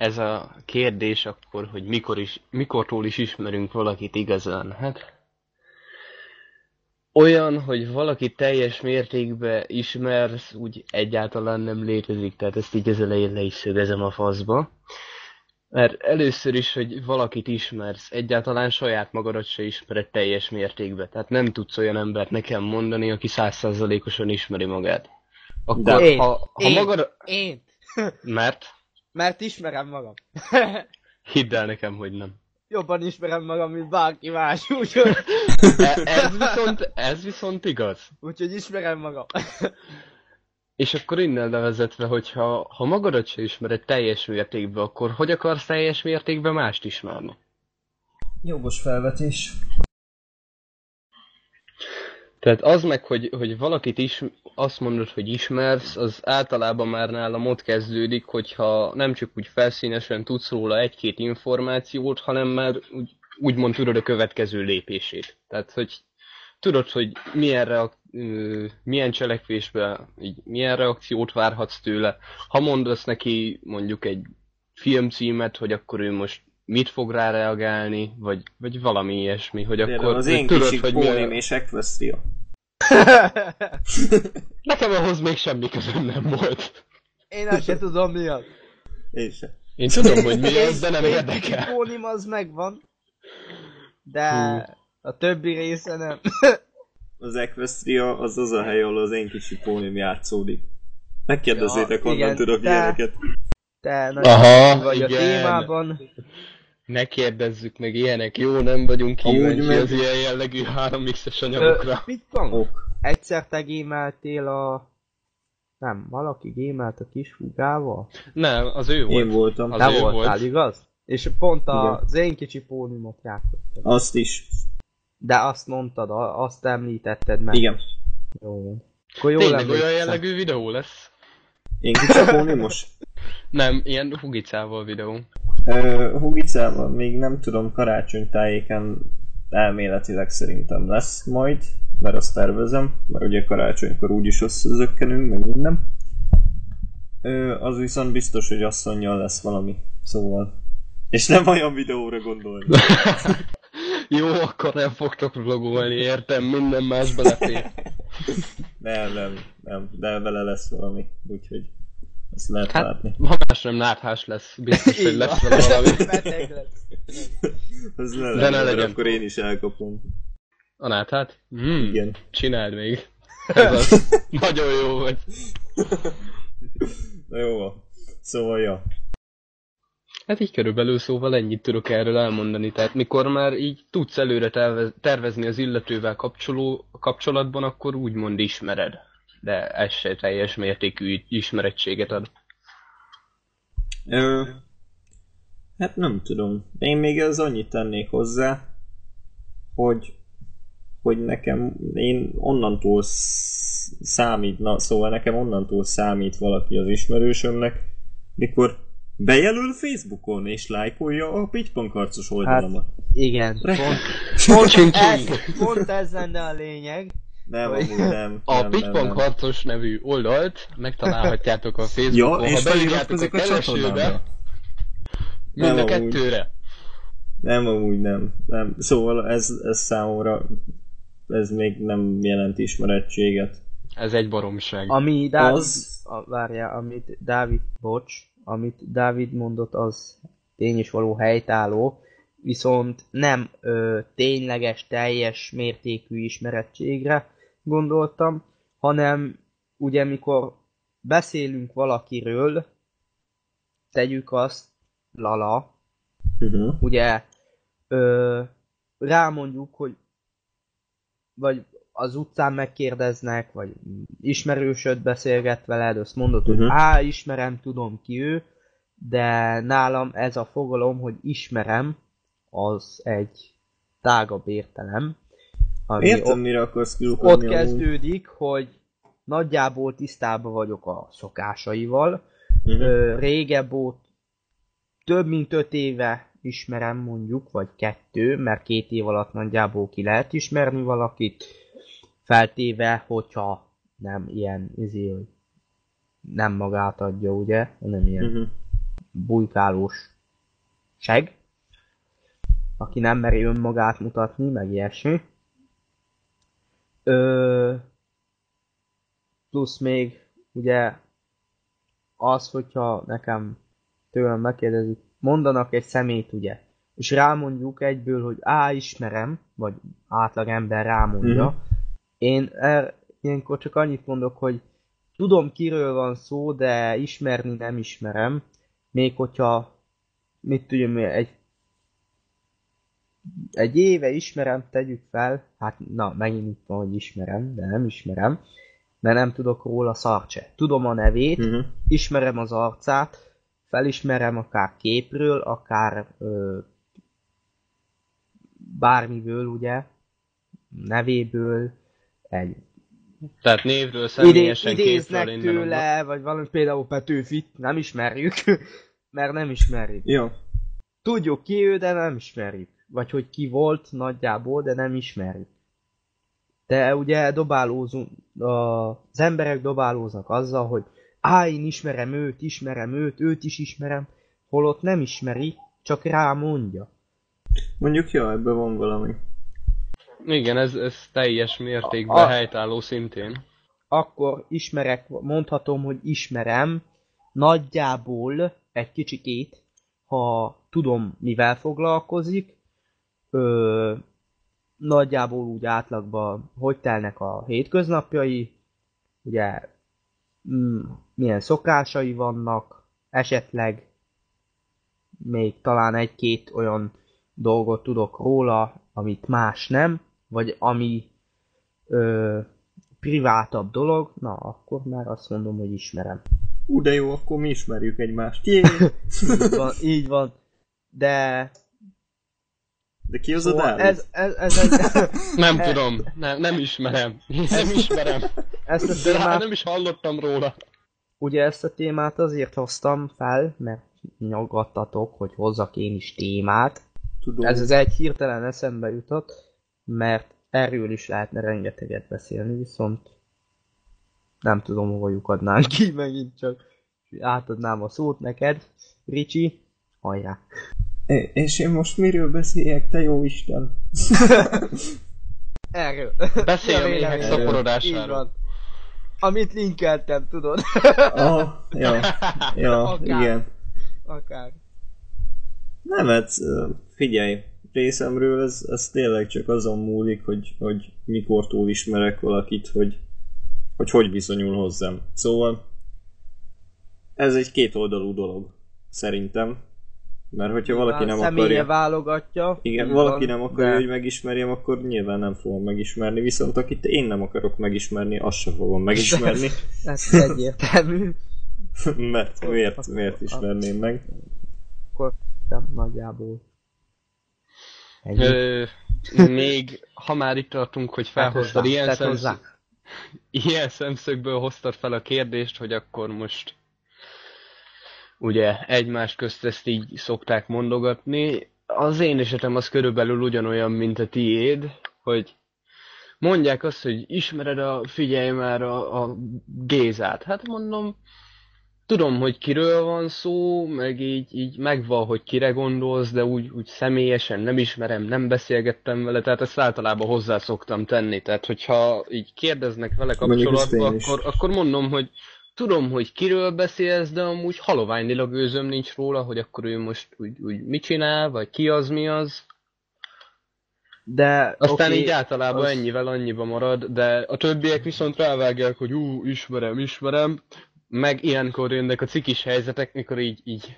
ez a kérdés akkor, hogy mikor is, mikortól is ismerünk valakit igazán. Hát, olyan, hogy valaki teljes mértékben ismersz, úgy egyáltalán nem létezik, tehát ezt így az elején le is szögezem a faszba. Mert először is, hogy valakit ismersz, egyáltalán saját magadat se ismered teljes mértékben. Tehát nem tudsz olyan embert nekem mondani, aki százszázalékosan ismeri magát. Akkor,
De- Én,
ha, ha
én.
magad...
Én.
Mert?
Mert ismerem magam.
Hidd el nekem, hogy nem.
Jobban ismerem magam, mint bárki más, úgyhogy,
E- ez, viszont, ez viszont igaz.
úgyhogy ismerem magam.
És akkor innen levezetve, hogyha ha magadat se ismered teljes mértékben, akkor hogy akarsz teljes mértékben mást ismerni?
Jogos felvetés.
Tehát az meg, hogy, hogy valakit is, azt mondod, hogy ismersz, az általában már nálam ott kezdődik, hogyha nem csak úgy felszínesen tudsz róla egy-két információt, hanem már úgy, úgymond tudod a következő lépését. Tehát, hogy tudod, hogy milyen, reak- milyen cselekvésben, így, milyen reakciót várhatsz tőle. Ha mondasz neki mondjuk egy filmcímet, hogy akkor ő most mit fog rá reagálni, vagy, vagy valami ilyesmi, hogy
Például
akkor
az én
tudod,
kicsi
hogy
póném és Equestria.
Nekem ahhoz még semmi közöm nem volt.
Én azt se tudom mi az.
Én se.
Én tudom, hogy mi ez, de nem érdekel.
kicsi pónim az megvan. De a többi része nem.
Az Equestria az az a hely, ahol az én kicsi póném játszódik. Megkérdezzétek,
Ja,
honnan
igen,
tudok
de-
ilyeneket.
Te nagyon
Aha,
vagy a
igen.
témában.
Ne kérdezzük meg ilyenek, jó? Nem vagyunk kíváncsi
meg-
az ilyen jellegű 3x-es
Ö,
anyagokra.
mit van?
Ok.
Egyszer te gémeltél a... Nem, valaki gémelt a kis húgával?
Nem, az ő volt.
Én voltam.
Az
Te
ő
voltál,
volt.
igaz? És pont a, az én kicsi pónimot játszottad.
Azt is.
De azt mondtad, azt említetted meg.
Igen.
Jó. Akkor jól
Tényleg olyan jellegű videó lesz?
Én kicsi pónémos?
Nem, ilyen hugicával videó.
Hugicával még nem tudom, karácsony tájéken elméletileg szerintem lesz majd, mert azt tervezem, mert ugye karácsonykor úgyis összezökkenünk, meg minden. Ö, az viszont biztos, hogy asszonynal lesz valami, szóval. És nem olyan videóra gondolni.
Jó, akkor nem fogtok vlogolni, értem, minden más belefér.
Nem, nem, nem, de vele lesz valami, úgyhogy ezt lehet
Hát,
látni.
ha más nem náthás lesz, biztos, hogy lesz
van.
vele valami.
Beteg lesz.
Ne
De ne legyen.
akkor én is elkapom.
A náthát? Hmm,
Igen.
csináld még. Ez az. Nagyon jó vagy.
Na jó van. Szóval, ja.
Hát így körülbelül szóval ennyit tudok erről elmondani. Tehát mikor már így tudsz előre tervez, tervezni az illetővel kapcsoló, kapcsolatban, akkor úgymond ismered. De ez se teljes mértékű ismerettséget ad.
Ö, hát nem tudom. Én még az annyit tennék hozzá, hogy hogy nekem, én onnantól sz- számít, na szóval nekem onnantól számít valaki az ismerősömnek, mikor bejelöl Facebookon és lájkolja a pitypankarcos oldalamat.
Igen,
Re-
pont, pont, ez, pont ez lenne a lényeg.
Nem,
Vagy-
amúgy nem.
A
nem.
Karcos nevű oldalt megtalálhatjátok a
Ja,
Facebookon,
és
ha beírjátok a keresőbe, mind a kettőre.
Nem, amúgy nem. nem. Szóval ez, ez számomra ez még nem jelent ismerettséget.
Ez egy baromság.
Ami Dávid,
Az-
a, várjál, amit Dávid, bocs, amit Dávid mondott, az tény is való helytálló, viszont nem ö, tényleges, teljes mértékű ismerettségre gondoltam, hanem ugye mikor beszélünk valakiről, tegyük azt, Lala,
Uh-huh.
ugye ö, rámondjuk, hogy vagy az utcán megkérdeznek, vagy ismerősöd beszélget veled, azt mondod, hogy
Mhm.
á, ismerem, tudom ki ő, de nálam ez a fogalom, hogy ismerem, az egy tágabb értelem. Ami
Értem,
o-
mire akarsz
ott
amúgy.
kezdődik, hogy nagyjából tisztában vagyok a szokásaival. Ö, régebb óta, több mint öt éve ismerem mondjuk, vagy kettő, mert két év alatt nagyjából ki lehet ismerni valakit, feltéve, hogyha nem ilyen, izé, hogy nem magát adja, ugye, hanem ilyen
Mhm.
bujkálós seg, aki nem meri önmagát mutatni, meg ilyesmi. Ö, plusz még ugye az, hogyha nekem tőlem megkérdezik, mondanak egy szemét, ugye, és rámondjuk egyből, hogy á, ismerem, vagy átlag ember rámondja.
Mhm.
Én er, ilyenkor csak annyit mondok, hogy tudom kiről van szó, de ismerni nem ismerem. Még hogyha, mit tudjam, egy egy éve ismerem, tegyük fel, hát na, megint itt van, hogy ismerem, de nem ismerem, mert nem tudok róla szart se. Tudom a nevét,
Mhm.
ismerem az arcát, felismerem akár képről, akár ö, bármiből, ugye, nevéből, egy
Tehát névről
idé,
személyesen
idéznek
képről innen onnan.
tőle, vagy valami például Petőfit, nem ismerjük, mert nem ismerjük.
Jó.
Tudjuk ki ő, de nem ismerjük. Vagy hogy ki volt nagyjából, de nem ismerjük. De ugye dobálózunk, az emberek dobálóznak azzal, hogy á, én ismerem őt, ismerem őt, őt is ismerem, holott nem ismeri, csak rá mondja.
Mondjuk, ja, ebben van valami.
Igen, ez, ez teljes mértékben
A- a-
helytálló szintén.
Akkor ismerek, mondhatom, hogy ismerem nagyjából egy kicsikét, ha tudom, mivel foglalkozik, ö, nagyjából úgy átlagban, hogy telnek a hétköznapjai, ugye mm, milyen szokásai vannak, esetleg még talán egy-két olyan dolgot tudok róla, amit más nem, vagy ami ö, privátabb dolog, na akkor már azt mondom, hogy ismerem.
Ú, de jó, akkor mi ismerjük egymást. Jé!
Így van, így van. De
De ki az a
szóval
Dávid?
ez, ez, ez egy,
Nem
E-
tudom, nem, nem ismerem. Nem ismerem.
ezt a
De rá
témát,
nem is hallottam róla.
ugye ezt a témát azért hoztam fel, mert nyaggattatok, hogy hozzak én is témát.
Tudom.
Ez az egy hirtelen eszembe jutott, mert erről is lehetne rengeteget beszélni, viszont nem tudom, hova lyukadnánk ki megint csak. Átadnám a szót neked, Ricsi, hajrá!
És én most miről beszéljek, te jó Isten?
Erről.
Beszélj a
Ja,
méhek
véleményem.
szaporodásáról.
Amit linkeltem, tudod?
Ah, ja, ja,
Akár.
igen.
Akár.
Nem, hát figyelj, részemről ez, ez tényleg csak azon múlik, hogy, hogy mikortól ismerek valakit, hogy, hogy hogy viszonyul hozzám. Szóval ez egy kétoldalú dolog, szerintem. Mert hogyha valaki nem akarja...
válogatja.
Igen,
így
valaki
van,
nem akarja,
de
hogy megismerjem, akkor nyilván nem fogom megismerni, viszont akit én nem akarok megismerni, azt sem fogom megismerni.
Ez egyértelmű.
Mert miért, miért ismerném meg?
Akkor nem nagyjából.
Ö, még, ha már itt tartunk, hogy felhoztad ilyen, szemsz... ilyen szemszögből hoztad fel a kérdést, hogy akkor most ugye egymás közt ezt így szokták mondogatni. Az én esetem az körülbelül ugyanolyan, mint a tiéd, hogy mondják azt, hogy ismered a, figyelj már a, a Gézát. Hát mondom, tudom, hogy kiről van szó, meg így, így megvan, hogy kire gondolsz, de úgy, úgy személyesen nem ismerem, nem beszélgettem vele, tehát ezt általában hozzá szoktam tenni. Tehát, hogyha így kérdeznek vele kapcsolatban, akkor, akkor mondom, hogy tudom, hogy kiről beszélsz, de amúgy haloványilag őzöm nincs róla, hogy akkor ő most úgy, úgy mit csinál, vagy ki az, mi az.
De
Aztán
oké,
így általában
az-
ennyivel annyiba marad, de a többiek viszont rávágják, hogy ú, ismerem, ismerem, meg ilyenkor jönnek a cikis helyzetek, mikor így, így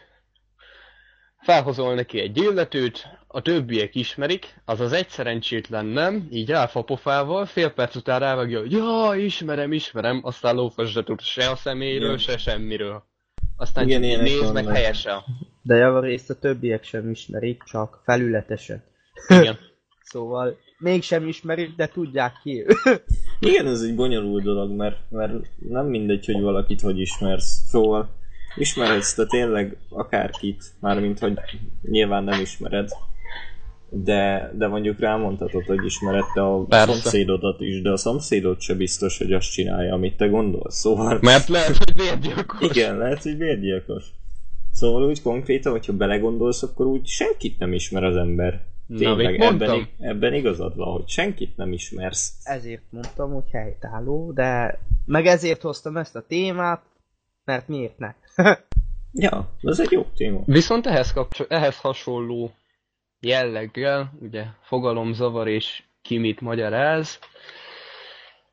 felhozol neki egy illetőt, a többiek ismerik, az az egy szerencsétlen nem, így ráfa pofával, fél perc után rávágja, hogy ja, ismerem, ismerem, aztán lófasra tud se a személyről,
Igen.
se semmiről. Aztán
Igen,
csak néz meg helyesen.
De javarészt a többiek sem ismerik, csak felületesen.
Igen.
Szóval mégsem ismerik, de tudják ki.
Igen, ez egy bonyolult dolog, mert, mert nem mindegy, hogy valakit hogy ismersz. Szóval ismerhetsz te tényleg akárkit, mármint hogy nyilván nem ismered, de, de mondjuk rámondhatod, hogy ismered te a
Persze.
szomszédodat is, de a szomszédod se biztos, hogy azt csinálja, amit te gondolsz. Szóval
Mert lehet, hogy vérgyilkos.
igen, lehet, hogy vérgyilkos. Szóval úgy konkrétan, hogyha belegondolsz, akkor úgy senkit nem ismer az ember.
Na,
Tényleg,
mondtam?
ebben, ebben igazad van, hogy senkit nem ismersz.
Ezért mondtam, hogy helytálló, de meg ezért hoztam ezt a témát, mert miért ne?
Ja, ez egy jó téma.
Viszont ehhez, kapcsol- ehhez hasonló jelleggel, ugye fogalomzavar és ki mit magyaráz,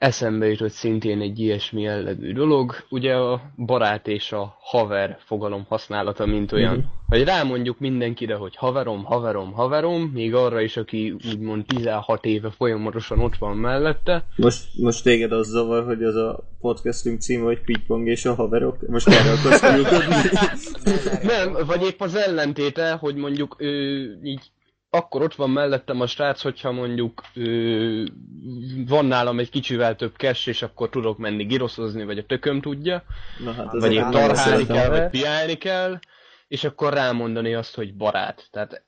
eszembe jutott szintén egy ilyesmi jellegű dolog, ugye a barát és a haver fogalom használata, mint olyan,
Mhm.
hogy rámondjuk mindenkire, hogy haverom, haverom, haverom, még arra is, aki úgymond 16 éve folyamatosan ott van mellette,
Most, most téged az zavar, hogy az a podcastünk cím, hogy Pitpong és a haverok? Most erre akarsz?
Nem, vagy épp az ellentéte, hogy mondjuk ő így akkor ott van mellettem a srác, hogyha mondjuk ő, van nálam egy kicsivel több cash, és akkor tudok menni giroszozni, vagy a tököm tudja,
Na hát
vagy
nem
tarhálni kell, vagy piálni kell, és akkor rámondani azt, hogy barát. Tehát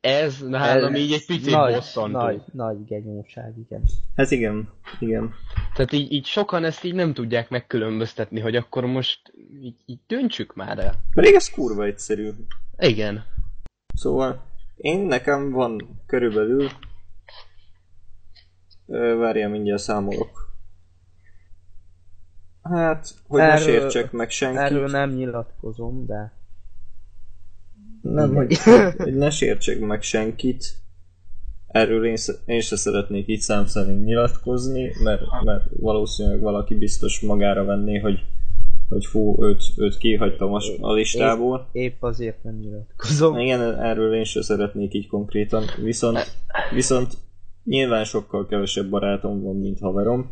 ez nálam így egy picit
nagy,
bosszantó.
nagy, nagy genyóság, igen.
Hát igen, igen.
Tehát így, így sokan ezt így nem tudják megkülönböztetni, hogy akkor most így, így döntsük már el.
Pedig ez kurva egyszerű.
Igen.
Szóval én nekem van körülbelül várjál, mindjárt számolok. Hát, hogy ne
Erről-
sértsek meg senkit.
Erről nem nyilatkozom, de...
Nem, hogy, hogy ne sértsek meg senkit. Erről én, én se szeretnék itt szám szerint nyilatkozni, mert, mert valószínűleg valaki biztos magára venné, hogy, hogy fú, őt, őt kihagytam a, a listából.
Épp azért nem nyilatkozom.
Igen, erről én se szeretnék így konkrétan, viszont, viszont nyilván sokkal kevesebb barátom van, mint haverom.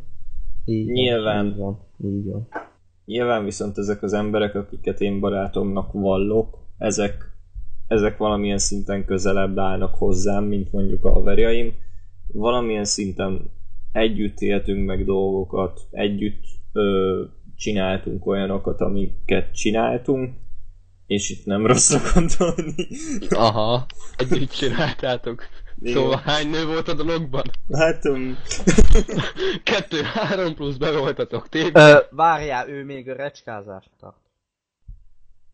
Így
Nyilván.
Így van, így van.
Nyilván viszont ezek az emberek, akiket én barátomnak vallok, ezek, ezek valamilyen szinten közelebb állnak hozzám, mint mondjuk a haverjaim. Valamilyen szinten együtt éltünk meg dolgokat, együtt ö, csináltunk olyanokat, amiket csináltunk, és itt nem rosszra gondolni.
Aha, együtt csináltátok.
Igen.
Szóval hány nő volt a dologban?
Hát, um,
Kettő, három plusz be voltatok tép.
Ö, várjál, ő még a recskázást tart.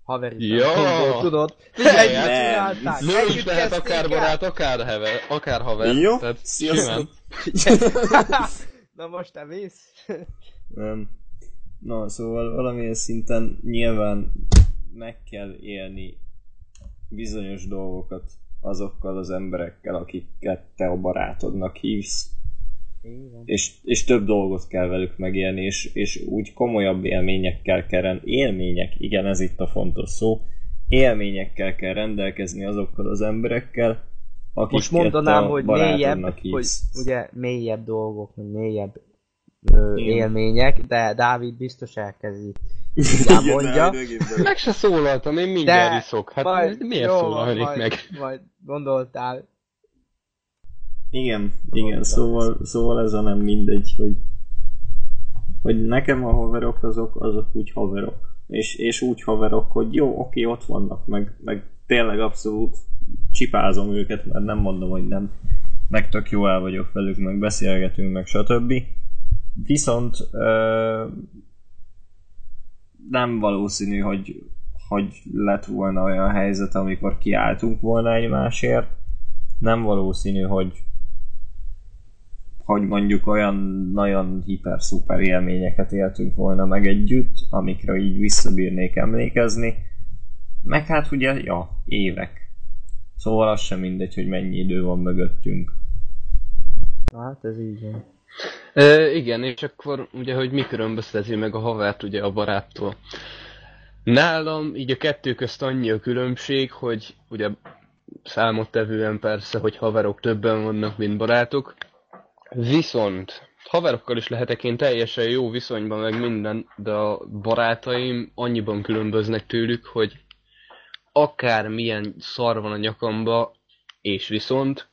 Haveri
Ja.
szempontból, tudod?
Figyelj,
nem.
csinálták,
Nő is lehet akár barát, akár hever, akár haver.
Jó,
Tehát
sziasztok.
Na most te mész?
Nem. Na, szóval valamilyen szinten nyilván meg kell élni bizonyos dolgokat azokkal az emberekkel, akiket te a barátodnak hívsz,
Igen.
és, és több dolgot kell velük megélni, és, és úgy komolyabb élményekkel kell, ren- élmények, igen, ez itt a fontos szó, élményekkel kell rendelkezni azokkal az emberekkel, akiket
Most mondanám,
a
hogy mélyebb, hogy
hívsz.
ugye mélyebb dolgok, mélyebb ö, élmények, de Dávid biztos elkezdi.
Igen,
mondja.
Meg se szólaltam, én mindjárt
De
iszok. Hát
majd,
miért
jó,
szólalnék
majd,
meg?
Majd gondoltál.
Igen, igen, szóval, szóval ez a nem mindegy, hogy, hogy nekem a haverok azok, azok úgy haverok. És, és úgy haverok, hogy jó, oké, ott vannak, meg, meg tényleg abszolút csipázom őket, mert nem mondom, hogy nem. Meg tök jó el vagyok velük, meg beszélgetünk, meg stb. Viszont ö, nem valószínű, hogy, hogy lett volna olyan helyzet, amikor kiálltunk volna egymásért. Nem valószínű, hogy hogy mondjuk olyan nagyon hiper-szuper élményeket éltünk volna meg együtt, amikre így visszabírnék emlékezni. Meg hát ugye, ja, évek. Szóval az sem mindegy, hogy mennyi idő van mögöttünk.
Hát ez így van.
E, igen, és akkor ugye, hogy mi különbözteti meg a havert ugye a baráttól. Nálam így a kettő közt annyi a különbség, hogy ugye számottevően persze, hogy haverok többen vannak, mint barátok. Viszont haverokkal is lehetek én teljesen jó viszonyban, meg minden, de a barátaim annyiban különböznek tőlük, hogy akármilyen szar van a nyakamba, és viszont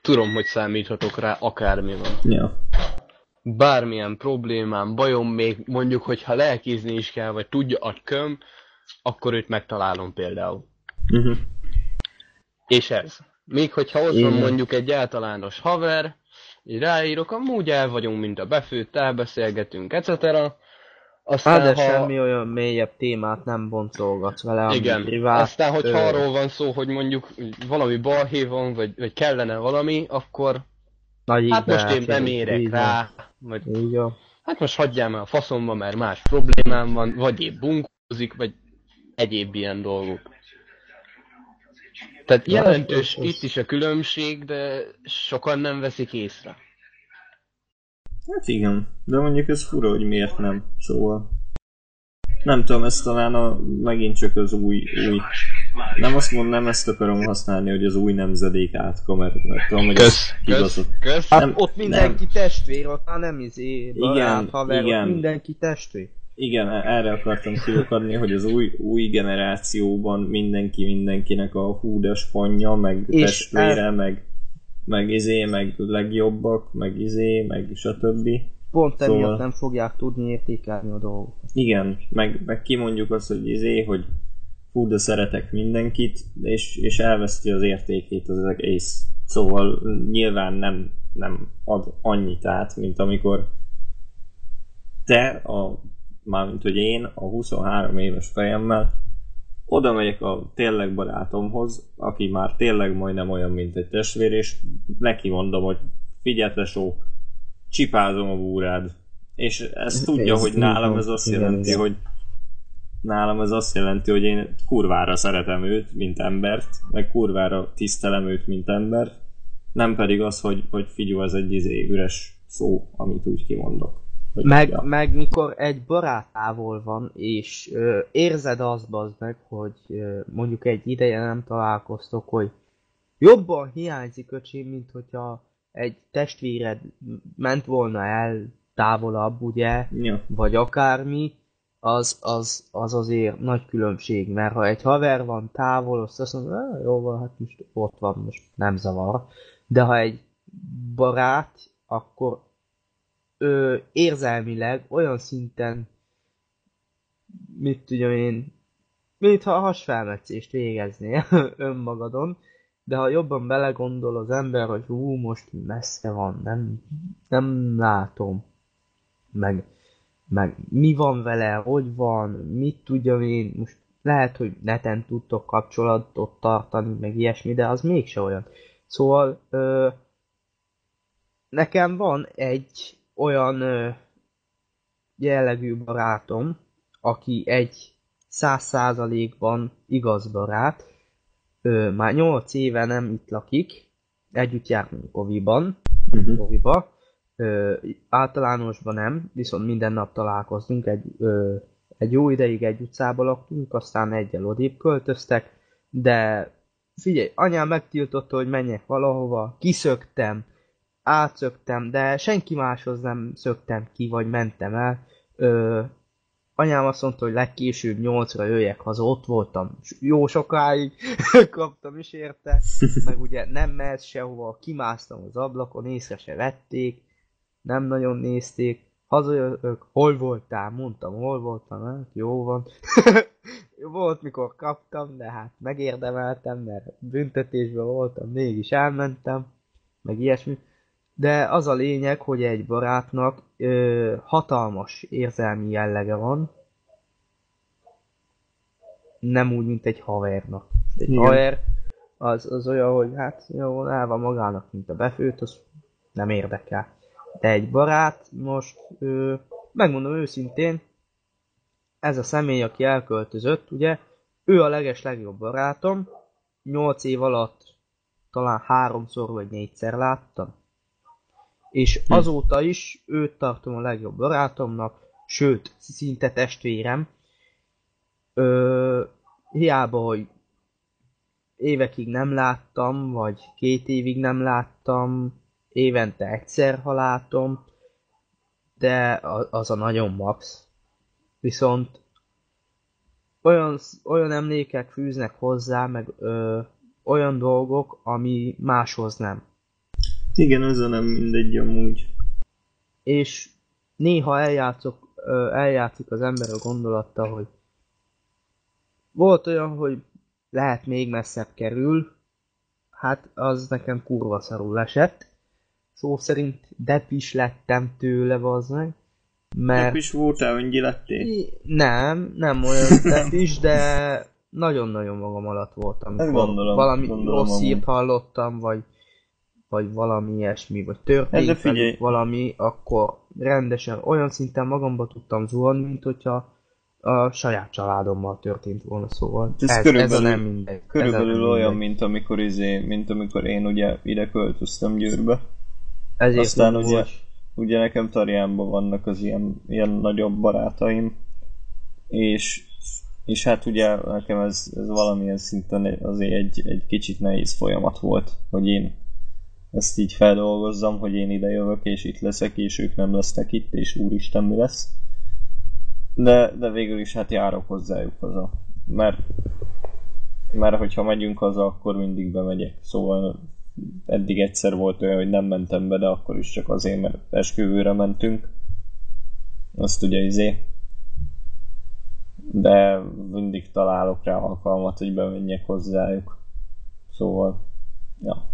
tudom, hogy számíthatok rá, akármi van.
Ja.
Bármilyen problémám, bajom, még mondjuk, hogyha lelkizni is kell, vagy tudja a köm, akkor őt megtalálom például.
Uh-huh.
És ez. Még hogyha ott van mondjuk egy általános haver, így ráírok, amúgy el vagyunk, mint a befőtt, elbeszélgetünk, etc. Aztán,
Hát de
ha...
semmi olyan mélyebb témát nem boncolgatsz vele, ami
Igen,
privát.
aztán, hogyha
ö,
arról van szó, hogy mondjuk valami balhé van, vagy, vagy kellene valami, akkor
Nagy
hát most én
igazság,
nem érek
így
rá, vagy
Így
hát most hagyjál már a faszomba, mert más problémám van, vagy épp bunkózik, vagy egyéb ilyen dolgok. Tehát jelentős itt is a különbség, de sokan nem veszik észre.
Hát igen, de mondjuk ez fura, hogy miért nem, szóval... Nem tudom, ez talán a, megint csak az új, új... Nem azt mondom, nem ezt akarom használni, hogy az új nemzedék átka, mert, mert tudom, hogy ez
Kösz, kösz, kösz.
Hát
Nem-
ott mindenki testvér, ott már nem izé, barát,
Igen,
haver,
igen.
ott mindenki testvér.
Igen, erre akartam kiukadni, hogy az új, új generációban mindenki mindenkinek a húdes panya, meg
És
testvére,
el-
meg, meg izé, meg legjobbak, meg izé, meg stb.
Pont
Szóval-
emiatt nem fogják tudni értékelni a dolgokat.
Igen, meg, meg kimondjuk azt, hogy izé, hogy hú, de szeretek mindenkit, és, és elveszti az értékét az egész. Szóval nyilván nem, nem ad annyit át, mint amikor te, a, mármint hogy én, a 23 éves fejemmel oda megyek a tényleg barátomhoz, aki már tényleg majdnem olyan, mint egy testvér, és neki mondom, hogy figyelj tesó, csipázom a búrád. És ezt tudja,
Ez
hogy nálam ez azt jelenti, hogy nálam ez azt jelenti, hogy én kurvára szeretem őt, mint embert, meg kurvára tisztelem őt, mint embert, nem pedig az, hogy, hogy figyelj, ez egy izé üres szó, amit úgy kimondok.
Meg, meg mikor egy barát távol van, és ö, érzed azt bazd meg, hogy ö, mondjuk egy ideje nem találkoztok, hogy jobban hiányzik öcsém, mint hogyha egy testvéred ment volna el távolabb, ugye,
Ja.
vagy akármi, az, az, az azért nagy különbség, mert ha egy haver van távol, azt azt mondod, "Á, jó van, hát most ott van, most nem zavar. De ha egy barát, akkor ö, érzelmileg olyan szinten, mit tudjam én, mintha hasfelmetszést végeznél önmagadon, de ha jobban belegondol az ember, hogy hú, most messze van, nem, nem látom, meg, meg mi van vele, hogy van, mit tudjam én, most lehet, hogy neten tudtok kapcsolatot tartani, meg ilyesmi, de az mégse olyan. Szóval ö, nekem van egy olyan ö, jellegű barátom, aki egy száz százalékban igaz barát, ö, már nyolc éve nem itt lakik, együtt járunk oviban,
Uh-huh.
oviba, ö, általánosban nem, viszont minden nap találkoztunk, egy, ö, egy jó ideig egy utcába laktunk, aztán egyel odébb költöztek, de figyelj, anyám megtiltotta, hogy menjek valahova, kiszöktem, átszöktem, de senki máshoz nem szöktem ki, vagy mentem el. Ö, anyám azt mondta, hogy legkésőbb nyolcra jöjjek haza, ott voltam. Jó sokáig, kaptam is érte, meg ugye nem mehet sehova, kimásztam az ablakon, észre se vették, nem nagyon nézték, hazajövök, hol voltál, mondtam, hol voltam, hát jó van. Volt, mikor kaptam, de hát megérdemeltem, mert büntetésben voltam, mégis elmentem, meg ilyesmi. De az a lényeg, hogy egy barátnak ö, hatalmas érzelmi jellege van, nem úgy, mint egy havernak. Egy
Igen.
haver az, az olyan, hogy hát jó, el van magának, mint a befőt, az nem érdekel. Egy barát, most ö, megmondom őszintén, ez a személy, aki elköltözött, ugye, ő a leges legjobb barátom, 8 év alatt talán háromszor vagy négyszer láttam. És
Hm.
azóta is őt tartom a legjobb barátomnak, sőt, szinte testvérem. Ö, hiába, hogy évekig nem láttam, vagy két évig nem láttam, évente egyszer, ha látom, de az a nagyon max. Viszont olyan, olyan emlékek fűznek hozzá, meg ö, olyan dolgok, ami máshoz nem.
Igen, az a nem mindegy amúgy.
És néha eljátszok, ö, eljátszik az ember a gondolattal, hogy volt olyan, hogy lehet még messzebb kerül, hát az nekem kurva szarul esett. Szó szerint dep is lettem tőle, az meg.
Mert...
Mert
is voltál öngyi lettél?
I- Nem, nem olyan dep is, de nagyon-nagyon magam alatt voltam.
Ezt gondolom,
valami
gondolom
rossz hírt hallottam, vagy, vagy valami ilyesmi, vagy
Ez
történt velük valami, akkor rendesen olyan szinten magamba tudtam zuhanni, mint hogyha a saját családommal történt volna, szóval
Ez
ez, ez, ez a
körülbelül-
nem mindegy. ez a
Körülbelül
nem
olyan,
mindegy.
mint amikor, izé, mint amikor én ugye ide költöztem Győrbe.
Ezért
aztán ugye-
hogy
Ugye nekem Tarjánban vannak az ilyen, ilyen nagyobb barátaim, és, és hát ugye nekem ez, ez valamilyen szinten azért egy, egy kicsit nehéz folyamat volt, hogy én ezt így feldolgozzam, hogy én ide jövök, és itt leszek, és ők nem lesznek itt, és úristen mi lesz. De, de végül is hát járok hozzájuk haza. Mert, mert hogyha megyünk haza, akkor mindig bemegyek. Szóval eddig egyszer volt olyan, hogy nem mentem be, de akkor is csak azért, mert esküvőre mentünk. Azt ugye izé. De mindig találok rá alkalmat, hogy bemenjek hozzájuk. Szóval, ja.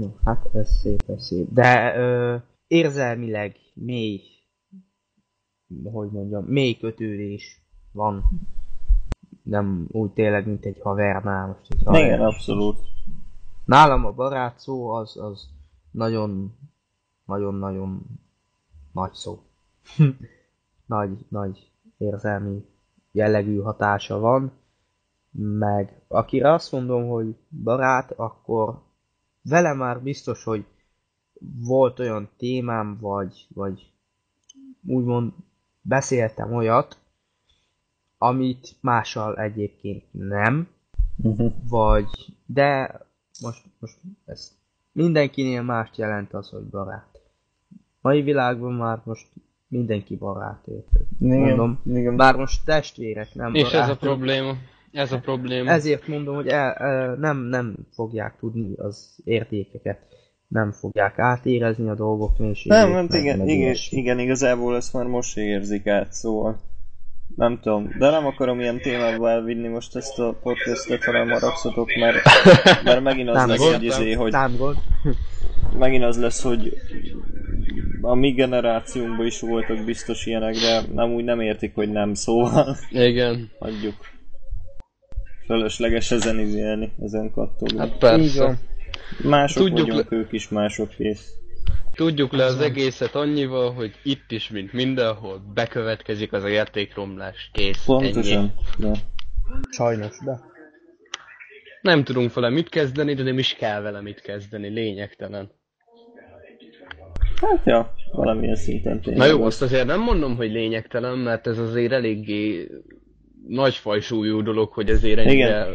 No, hát ez szép, ez szép. De ö, érzelmileg mély, hogy mondjam, mély kötődés van. Nem úgy tényleg, mint egy havernál most egy haver.
Igen, abszolút.
Nálam a barát szó az, az nagyon, nagyon, nagyon nagy szó. nagy, nagy érzelmi jellegű hatása van. Meg akire azt mondom, hogy barát, akkor vele már biztos, hogy volt olyan témám, vagy, vagy úgymond beszéltem olyat, amit mással egyébként nem,
Uh-huh.
vagy, de most, most ez mindenkinél mást jelent az, hogy barát. Mai világban már most mindenki barát, érted? Mondom,
igen.
bár most testvérek, nem
És ez a
barátok.
probléma. Ez a probléma.
Ezért mondom, hogy el, el, nem, nem fogják tudni az értékeket. Nem fogják átérezni a dolgok mélységét.
Nem, hát
meg-
igen,
meg
igen, igen, igazából ezt már most érzik át, szóval nem tudom, de nem akarom ilyen témába elvinni most ezt a podcastet, hanem haragszatok, mert, mert megint az
Nem
lesz,
gond,
hogy, izé, hogy
Nem gond.
megint az lesz, hogy a mi generációnkban is voltak biztos ilyenek, de nem úgy nem értik, hogy nem, szóval
Igen.
hagyjuk. Fölösleges ezen izélni, ezen kattogni.
Hát persze.
Mások
tudjuk
vagyunk, ők is mások kész.
Tudjuk le az egészet annyival, hogy itt is, mint mindenhol, bekövetkezik az a értékromlás. Kész. Ennyi.
Pontosan. Ja.
Sajnos, de.
Nem tudunk vele mit kezdeni, de nem is kell vele mit kezdeni. Lényegtelen.
Hát ja, valamilyen szinten tényleg.
Na jó, azt azért nem mondom, hogy lényegtelen, mert ez azért eléggé nagy fajsúlyú dolog, hogy azért ennyire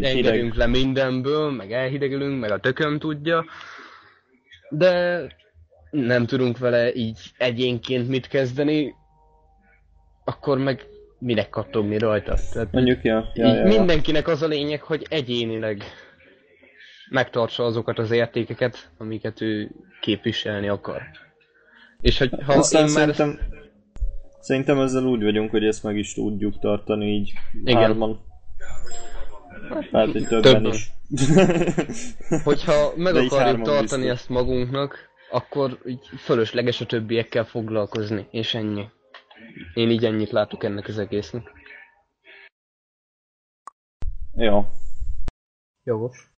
engedünk le mindenből, meg elhidegelünk, meg a tököm tudja. De nem tudunk vele így egyénként mit kezdeni, akkor meg minek kattogni rajta. Tehát
Mondjuk, ja, ja, ja.
mindenkinek az a lényeg, hogy egyénileg megtartsa azokat az értékeket, amiket ő képviselni akar. És hogy ha
Aztán
én már...
szerintem, szerintem ezzel úgy vagyunk, hogy ezt meg is tudjuk tartani így
Igen.
hárman. Hát, hogy többen,
Többen.
is.
Hogyha meg akarjuk tartani
biztos.
ezt magunknak, akkor így fölösleges a többiekkel foglalkozni, és ennyi. Én így ennyit látok ennek az egésznek.
Jó.
Jogos.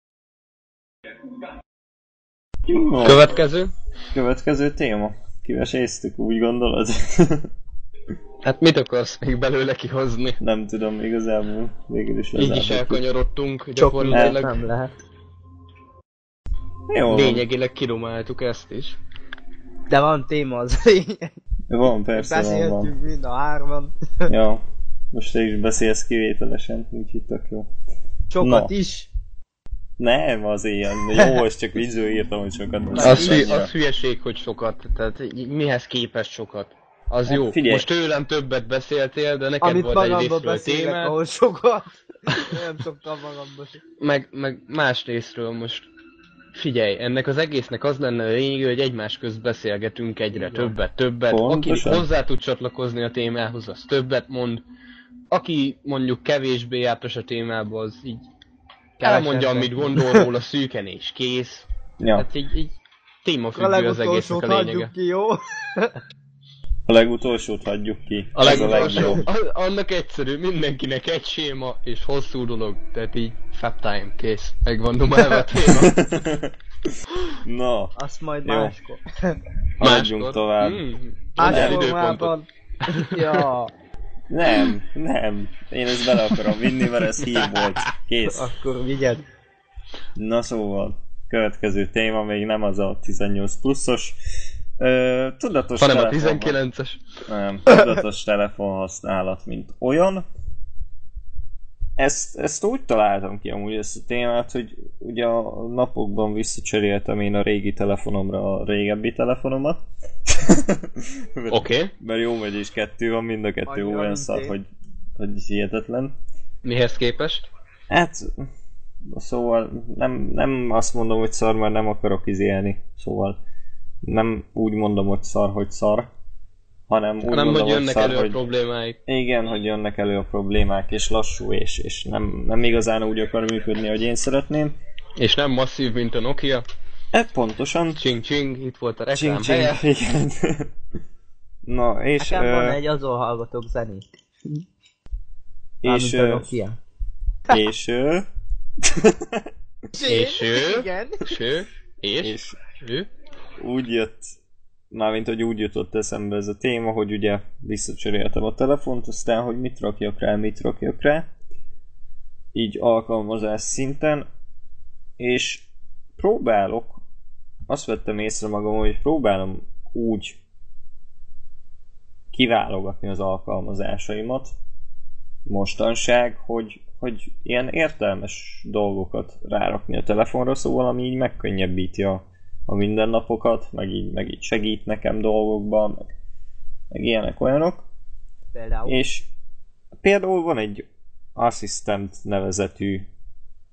Jó.
Következő?
Következő téma. Kiveséztük, úgy gondolod?
Hát mit akarsz még belőle kihozni?
Nem tudom, igazából végül is
Így is elkanyarodtunk, gyakorlatilag
mindent nem lehet.
Jó, van.
lényegileg kidomáltuk ezt is.
De van téma az lényeg.
Van, persze van, van.
Beszéltünk mind a hárman.
Ja. Most te is beszélsz kivételesen, úgyhogy tök jó.
Sokat
Na.
is.
Nem, az ilyen. Jó, ezt csak vízről írtam, hogy sokat
Az, hü- az hülyeség, hogy sokat. Tehát mihez képest sokat. Az
Hát
jó.
figyelj.
Most tőlem többet beszéltél, de neked
Amit
volt egy részről témád,
ahol sokat. Nem szoktam magamba se.
meg, meg más részről most. Figyelj, ennek az egésznek az lenne a lényege, hogy egymás közt beszélgetünk egyre
Igen.
többet, többet.
Pontosan.
Aki hozzá tud csatlakozni a témához, az többet mond. Aki mondjuk kevésbé jártas a témába, az így elmondja, amit gondol róla szűken és kész.
Ja,
Hát így, így
A
témafüggő az egésznek a lényege.
ki, jó?
a legutolsót hagyjuk ki.
A legutolsó,
legjobb.
a- annak egyszerű, mindenkinek egy séma és hosszú dolog, tehát így fab time, kész, megvan dumálva a téma.
Na,
Azt majd
Jó.
máskor.
haladjunk tovább.
Mm,
Más
csodál időpontot.
Ja,
Nem, nem. Én ezt bele akarom vinni, mert ez hír volt. Kész.
akkor vigyed.
Na szóval, következő téma még nem az a 18 pluszos. Ö, tudatos
Hanem a
telefon-
19-es.
Nem, tudatos telefonhasználat, mint olyan. Ezt, ezt úgy találtam ki amúgy ezt a témát, hogy ugye a napokban visszacseréltem én a régi telefonomra a régebbi telefonomat. mert,
Oké, okay.
mert jó megy és kettő van, mind a kettő
Annyira,
olyan szar, hogy, hogy hihetetlen.
mihez képest?
Hát, szóval nem, nem azt mondom, hogy szar, mert nem akarok izélni. Szóval nem úgy mondom, hogy szar, hogy szar, hanem úgy
Hanem,
mondom,
hogy jönnek
szar,
elő
hogy
a problémáik.
igen, hogy jönnek elő a problémák, és lassú, és, és nem, nem igazán úgy akar működni, hogy én szeretném.
És nem masszív, mint a Nokia.
E, pontosan.
Csing csing, itt volt a reklám
Csing, csing,
helye.
igen. Na, és...
Nekem van
ö,
egy, azon hallgatok zenét.
és, ö,
Nokia.
és, ö,
És ő?
Igen.
És ő? És?
és
Ő?
Úgy jött, mármint hogy úgy jutott eszembe ez a téma, hogy ugye visszacseréltem a telefont, aztán, hogy mit rakjak rá, mit rakjak rá, így alkalmazás szinten, és próbálok, azt vettem észre magam, hogy próbálom úgy kiválogatni az alkalmazásaimat mostanság, hogy, hogy ilyen értelmes dolgokat rárakni a telefonra, szóval ami így megkönnyebbíti a, a mindennapokat, meg így, meg így segít nekem dolgokban, meg, meg ilyenek olyanok.
Például.
És például van egy Assistant nevezetű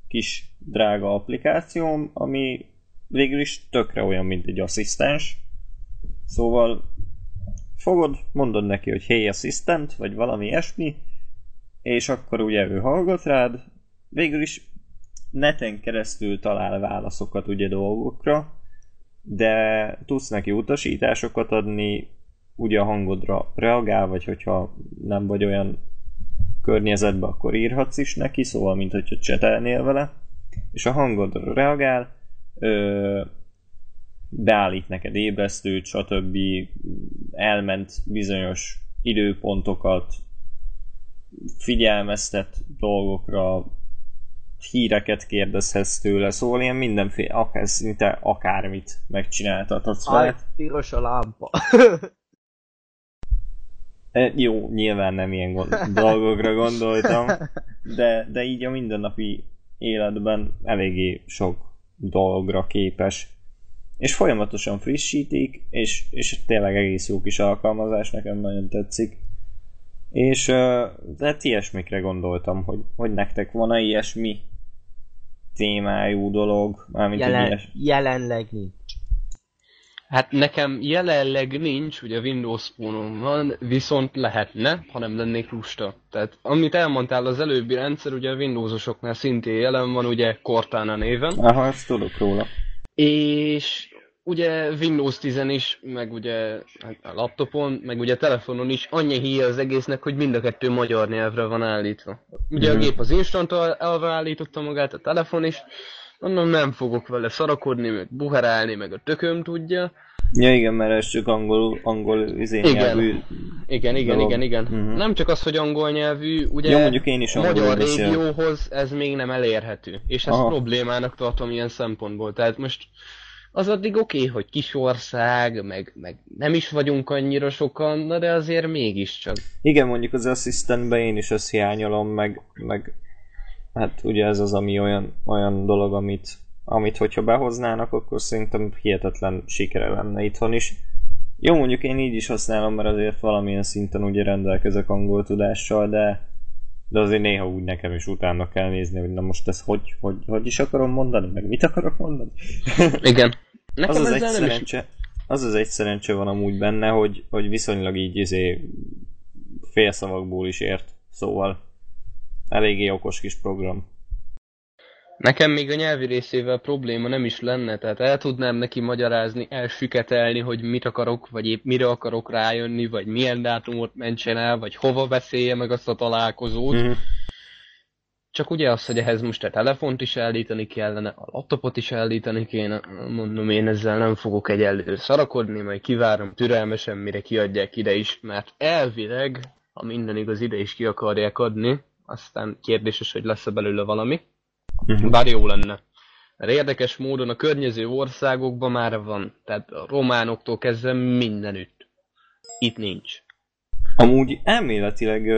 kis drága applikációm, ami végül is tökre olyan, mint egy asszisztens. Szóval fogod, mondod neki, hogy hey assistant, vagy valami ilyesmi, és akkor ugye ő hallgat rád, végül is neten keresztül talál válaszokat ugye dolgokra, de tudsz neki utasításokat adni, ugye a hangodra reagál, vagy hogyha nem vagy olyan környezetben, akkor írhatsz is neki, szóval, mint hogyha csetelnél vele, és a hangodra reagál, ö, beállít neked ébresztőt, stb. elment bizonyos időpontokat, figyelmeztet dolgokra, híreket kérdezhetsz tőle, szóval ilyen mindenféle, akár szinte akármit megcsináltathatsz vele.
piros a lámpa.
E, Jó, nyilván nem ilyen gond- dolgokra gondoltam, de, de így a mindennapi életben eléggé sok dologra képes. És folyamatosan frissítik, és, és tényleg egész jó kis alkalmazás, nekem nagyon tetszik. És ö, de hát ilyesmikre gondoltam, hogy, hogy nektek van-e ilyesmi témájú dolog, mármint
Jelen,
ilyes...
jelenleg nincs.
Hát nekem jelenleg nincs, ugye Windows phone van, viszont lehetne, ha nem lennék lusta. Tehát amit elmondtál az előbbi rendszer, ugye a Windowsosoknál szintén jelen van, ugye Cortana néven.
Aha, ezt tudok róla.
És ugye Windows 10 is, meg ugye hát a laptopon, meg ugye a telefonon is annyi híja az egésznek, hogy mind a kettő magyar nyelvre van állítva. Ugye
Mhm.
a gép az instant elve állította magát, a telefon is, mondom nem fogok vele szarakodni, meg buherálni, meg a tököm tudja.
Ja igen, mert ez csak angol, angol izé
Igen.
nyelvű
Igen, igen,
dolog.
igen, igen.
Mhm.
Nem csak az, hogy angol nyelvű, ugye
Jó, mondjuk én is
a
angolul
magyar
beszélek.
régióhoz ez még nem elérhető. És ezt
Aha.
problémának tartom ilyen szempontból. Tehát most az addig oké, okay, hogy kis ország, meg, meg nem is vagyunk annyira sokan, na de azért mégiscsak.
Igen, mondjuk az asszisztentben én is ezt hiányolom, meg, meg hát ugye ez az, ami olyan, olyan dolog, amit, amit hogyha behoznának, akkor szerintem hihetetlen sikere lenne itthon is. Jó, mondjuk én így is használom, mert azért valamilyen szinten ugye rendelkezek angol tudással, de de azért néha úgy nekem is utána kell nézni, hogy na most ez hogy, hogy, hogy is akarom mondani, meg mit akarok mondani.
Igen.
Nekem az az, egy szerencse, is... az az egy szerencse van amúgy benne, hogy, hogy viszonylag így izé félszavakból is ért, szóval eléggé okos kis program.
Nekem még a nyelvi részével probléma nem is lenne, tehát el tudnám neki magyarázni, elsüketelni, hogy mit akarok, vagy épp mire akarok rájönni, vagy milyen dátumot mentsen el, vagy hova beszélje meg azt a találkozót. Mm-hmm. Csak ugye az, hogy ehhez most a telefont is állítani kellene, a laptopot is állítani kéne, mondom én ezzel nem fogok egyelőre szarakodni, majd kivárom türelmesen, mire kiadják ide is, mert elvileg, ha minden igaz, ide is ki akarják adni, aztán kérdéses, hogy lesz-e belőle valami. Uh-huh. Bár jó lenne. Mert érdekes módon a környező országokban már van. Tehát a románoktól kezdve mindenütt. Itt nincs.
Amúgy elméletileg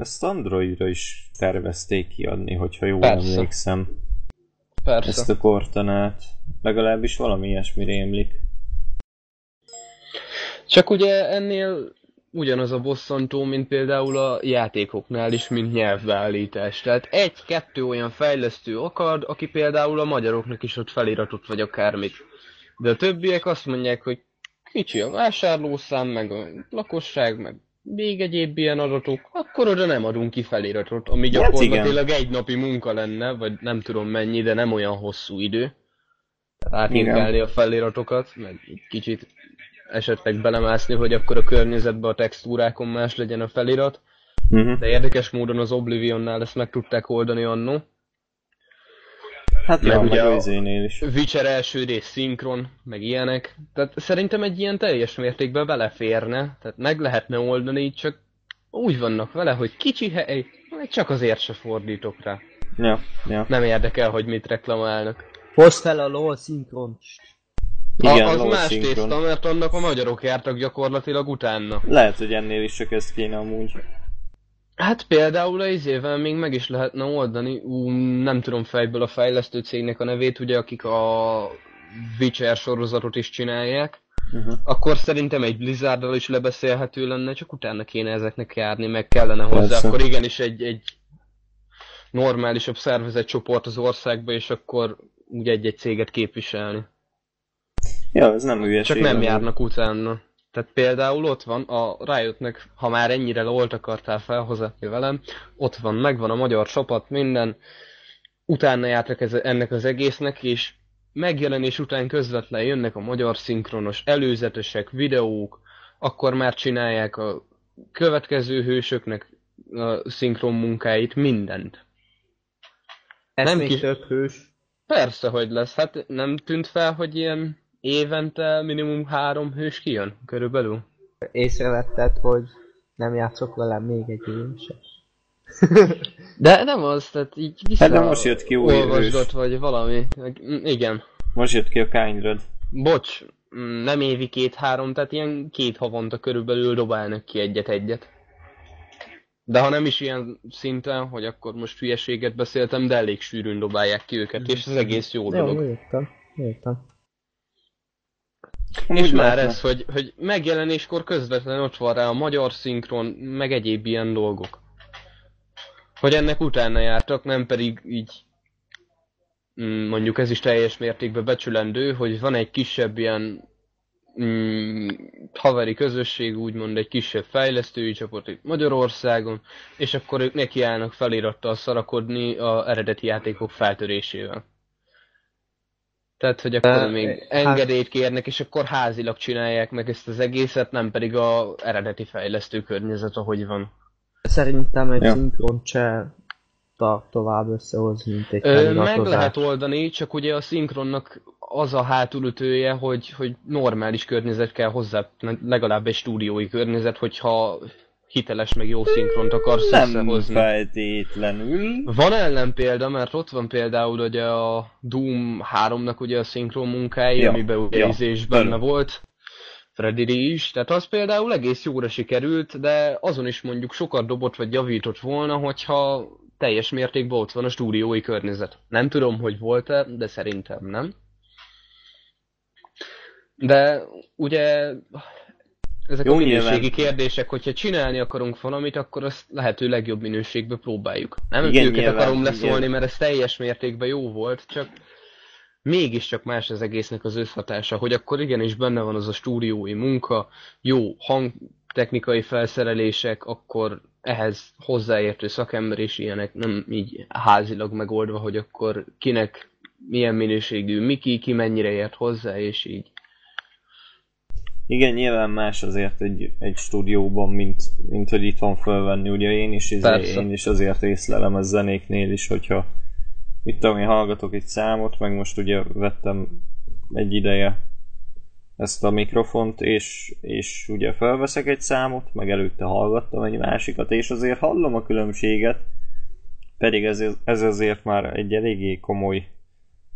ezt Androidra is tervezték kiadni, hogyha jól Persze. emlékszem. Persze. Ezt a kortanát. Legalábbis valami ilyesmi rémlik.
Csak ugye ennél ugyanaz a bosszantó, mint például a játékoknál is, mint nyelvbeállítás. Tehát egy-kettő olyan fejlesztő akad, aki például a magyaroknak is ott feliratot vagy akármit. De a többiek azt mondják, hogy kicsi a vásárlószám, meg a lakosság, meg még egyéb ilyen adatok, akkor oda nem adunk ki feliratot, ami hát gyakorlatilag egy napi munka lenne, vagy nem tudom mennyi, de nem olyan hosszú idő. Átírkálni a feliratokat, meg egy kicsit esetleg belemászni, hogy akkor a környezetben a textúrákon más legyen a felirat. Uh-huh. De érdekes módon az Oblivionnál ezt meg tudták oldani annó.
Hát meg ugye a is.
Witcher első rész szinkron, meg ilyenek. Tehát szerintem egy ilyen teljes mértékben beleférne, tehát meg lehetne oldani, csak úgy vannak vele, hogy kicsi hely, csak azért se fordítok rá.
Ja, ja.
Nem érdekel, hogy mit reklamálnak.
Hozd fel a LOL szinkront.
Igen, a, az más szinkron. tészta, mert annak a magyarok jártak gyakorlatilag utána.
Lehet, hogy ennél is csak ezt kéne amúgy.
Hát például a izével még meg is lehetne oldani, ú, nem tudom fejből a fejlesztő cégnek a nevét, ugye, akik a Witcher sorozatot is csinálják. Uh-huh. Akkor szerintem egy Blizzarddal is lebeszélhető lenne, csak utána kéne ezeknek járni, meg kellene hozzá. Persze. Akkor igenis egy, egy normálisabb szervezett csoport az országba, és akkor úgy egy-egy céget képviselni.
Ja, ez nem ügyeség.
Csak nem járnak utána. Tehát például ott van a Riotnek, ha már ennyire lolt akartál felhozatni velem, ott van, megvan a magyar csapat, minden, utána jártak ez, ennek az egésznek, és megjelenés után közvetlen jönnek a magyar szinkronos előzetesek, videók, akkor már csinálják a következő hősöknek a szinkron munkáit, mindent.
Ez nem még kis... több hős.
Persze, hogy lesz. Hát nem tűnt fel, hogy ilyen évente minimum három hős kijön, körülbelül.
Észrevetted, hogy nem játszok velem még egy év sem.
De nem az, tehát így vissza...
Hát de most jött ki új hős.
vagy valami. Igen.
Most jött ki a Kindred.
Bocs, nem évi két-három, tehát ilyen két havonta körülbelül dobálnak ki egyet-egyet. De ha nem is ilyen szinten, hogy akkor most hülyeséget beszéltem, de elég sűrűn dobálják ki őket, és ez egész jó dolog.
Jó, értem, értem.
És Úgy már ez, hogy, hogy megjelenéskor közvetlen ott van rá a magyar szinkron, meg egyéb ilyen dolgok. Hogy ennek utána jártak, nem pedig így mm, mondjuk ez is teljes mértékben becsülendő, hogy van egy kisebb ilyen mm, haveri közösség, úgymond egy kisebb fejlesztői csoport itt Magyarországon, és akkor ők nekiállnak felirattal szarakodni a eredeti játékok feltörésével. Tehát, hogy akkor uh, még hát... engedélyt kérnek, és akkor házilag csinálják meg ezt az egészet, nem pedig a eredeti fejlesztő környezet, ahogy van.
Szerintem egy ja. szinkron se tovább összehozni, mint egy Ö,
Meg lehet oldani, csak ugye a szinkronnak az a hátulütője, hogy, hogy normális környezet kell hozzá, legalább egy stúdiói környezet, hogyha hiteles meg jó szinkront akarsz
Nem
összehozni.
feltétlenül.
Van ellenpélda, mert ott van például ugye a Doom 3-nak ugye a szinkron munkája,
Ja,
amiben ugye
ja,
benne
benne.
volt. Freddy is, tehát az például egész jóra sikerült, de azon is mondjuk sokat dobott vagy javított volna, hogyha teljes mértékben ott van a stúdiói környezet. Nem tudom, hogy volt-e, de szerintem nem. De ugye ezek
Jó,
a minőségi
nyilván.
kérdések, hogyha csinálni akarunk valamit, akkor azt lehető legjobb minőségbe próbáljuk. Nem
Igen,
őket
nyilván,
akarom leszólni,
igen.
mert ez teljes mértékben jó volt, csak mégiscsak más az egésznek az összhatása, hogy akkor igenis benne van az a stúdiói munka, jó hangtechnikai felszerelések, akkor ehhez hozzáértő szakember és ilyenek nem így házilag megoldva, hogy akkor kinek milyen minőségű Miki, ki mennyire ért hozzá, és így.
Igen, nyilván más azért egy, egy stúdióban, mint, mint hogy itt van fölvenni. Ugye én is, izé, én is azért észlelem a zenéknél is, hogyha mit tudom, én hallgatok egy számot, meg most ugye vettem egy ideje ezt a mikrofont, és, és ugye felveszek egy számot, meg előtte hallgattam egy másikat, és azért hallom a különbséget, pedig ez, ez azért már egy eléggé komoly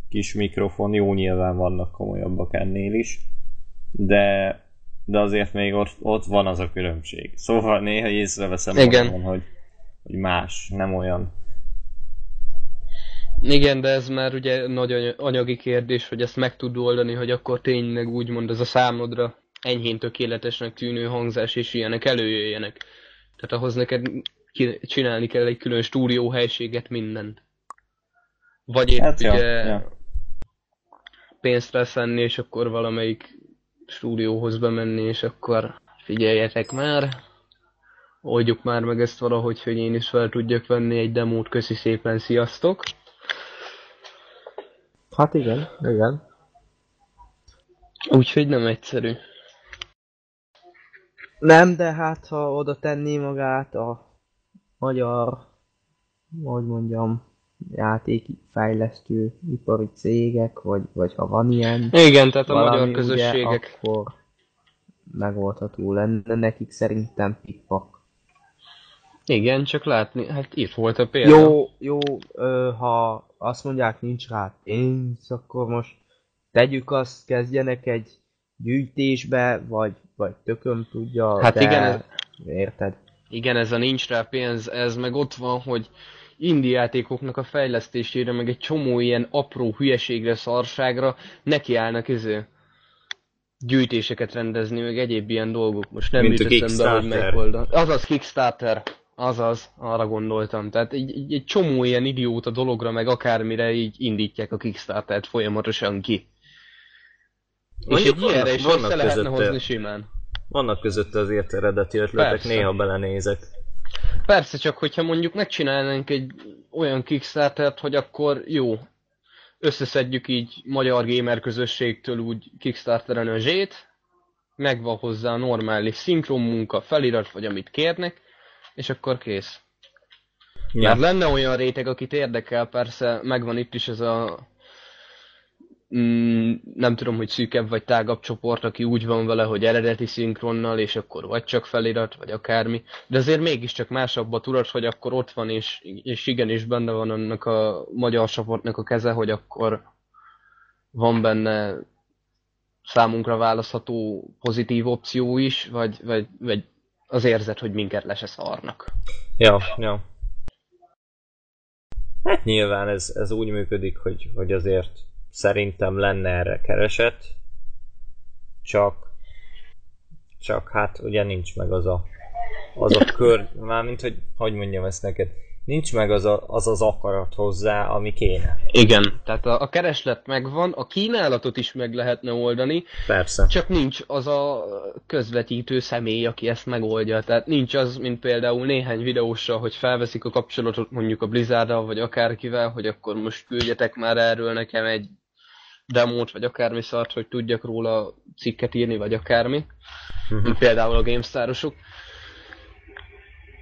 kis mikrofon, jó nyilván vannak komolyabbak ennél is, de, de azért még ott, ott van az a különbség. Szóval néha észreveszem
Igen.
magamon, hogy, hogy más, nem olyan.
Igen, de ez már ugye nagy any- anyagi kérdés, hogy ezt meg tud oldani, hogy akkor tényleg úgymond ez a számodra enyhén tökéletesnek tűnő hangzás és ilyenek előjöjjenek. Tehát ahhoz neked csinálni kell egy külön stúdióhelységet, mindent. Vagy épp
Hát ja,
ugye
ja.
pénzt leszenni, és akkor valamelyik stúdióhoz bemenni, és akkor figyeljetek már, oldjuk már meg ezt valahogy, hogy én is fel tudjak venni egy demót, köszi szépen, sziasztok!
Hát igen, igen.
Úgyhogy nem egyszerű.
Nem, de hát ha oda tenné magát a magyar, hogy mondjam, játékfejlesztő ipari cégek, vagy, vagy ha van ilyen
Igen, tehát a
valami,
magyar
ugye,
közösségek.
akkor megoldható lenne nekik szerintem pikpak.
Igen, csak látni, hát itt volt a példa.
Jó, jó, ö, ha azt mondják nincs rá pénz, akkor most tegyük azt, kezdjenek egy gyűjtésbe, vagy, vagy tököm tudja,
Hát
de
igen, ez-
érted?
Igen, ez a nincs rá pénz, ez meg ott van, hogy indie játékoknak a fejlesztésére, meg egy csomó ilyen apró hülyeségre, szarságra nekiállnak izé gyűjtéseket rendezni, meg egyéb ilyen dolgok. Most nem
Mint a
jut eszembe, hogy melyik oldal. Azaz Kickstarter. Azaz, arra gondoltam. Tehát egy, egy, egy csomó ilyen idióta dologra, meg akármire így indítják a Kickstartert folyamatosan ki. És
Mondjuk
egy ilyenre
vannak-
is
vannak
össze lehetne hozni simán.
Vannak között azért eredeti ötletek,
Persze.
néha belenézek.
Persze, csak hogyha mondjuk megcsinálnánk egy olyan Kickstartert, hogy akkor jó, összeszedjük így magyar gamer közösségtől úgy Kickstarteren a zsét, megvan hozzá a normális szinkron munka, felirat vagy amit kérnek, és akkor kész. Ja. Mert lenne olyan réteg, akit érdekel, persze megvan itt is ez a mm, nem tudom, hogy szűkebb vagy tágabb csoport, aki úgy van vele, hogy eredeti szinkronnal, és akkor vagy csak felirat, vagy akármi. De azért mégiscsak másabb a tudat, hogy akkor ott van, és, és igenis benne van annak a magyar csoportnak a keze, hogy akkor van benne számunkra választható pozitív opció is, vagy, vagy, vagy az érzet, hogy minket le se szarnak.
Ja, ja. Hát nyilván ez, ez úgy működik, hogy, hogy azért szerintem lenne erre kereset, csak csak hát ugye nincs meg az a az a kör, mármint hogy hogy mondjam ezt neked, nincs meg az a, az, az akarat hozzá, ami kéne.
Igen, tehát a, a kereslet megvan, a kínálatot is meg lehetne oldani,
Persze.
csak nincs az a közvetítő személy, aki ezt megoldja. Tehát nincs az, mint például néhány videósra, hogy felveszik a kapcsolatot mondjuk a Blizzarddal, vagy akárkivel, hogy akkor most küldjetek már erről nekem egy demót, vagy akármi szart, hogy tudjak róla cikket írni, vagy akármi.
Mhm.
Mint például a GameStar-osok.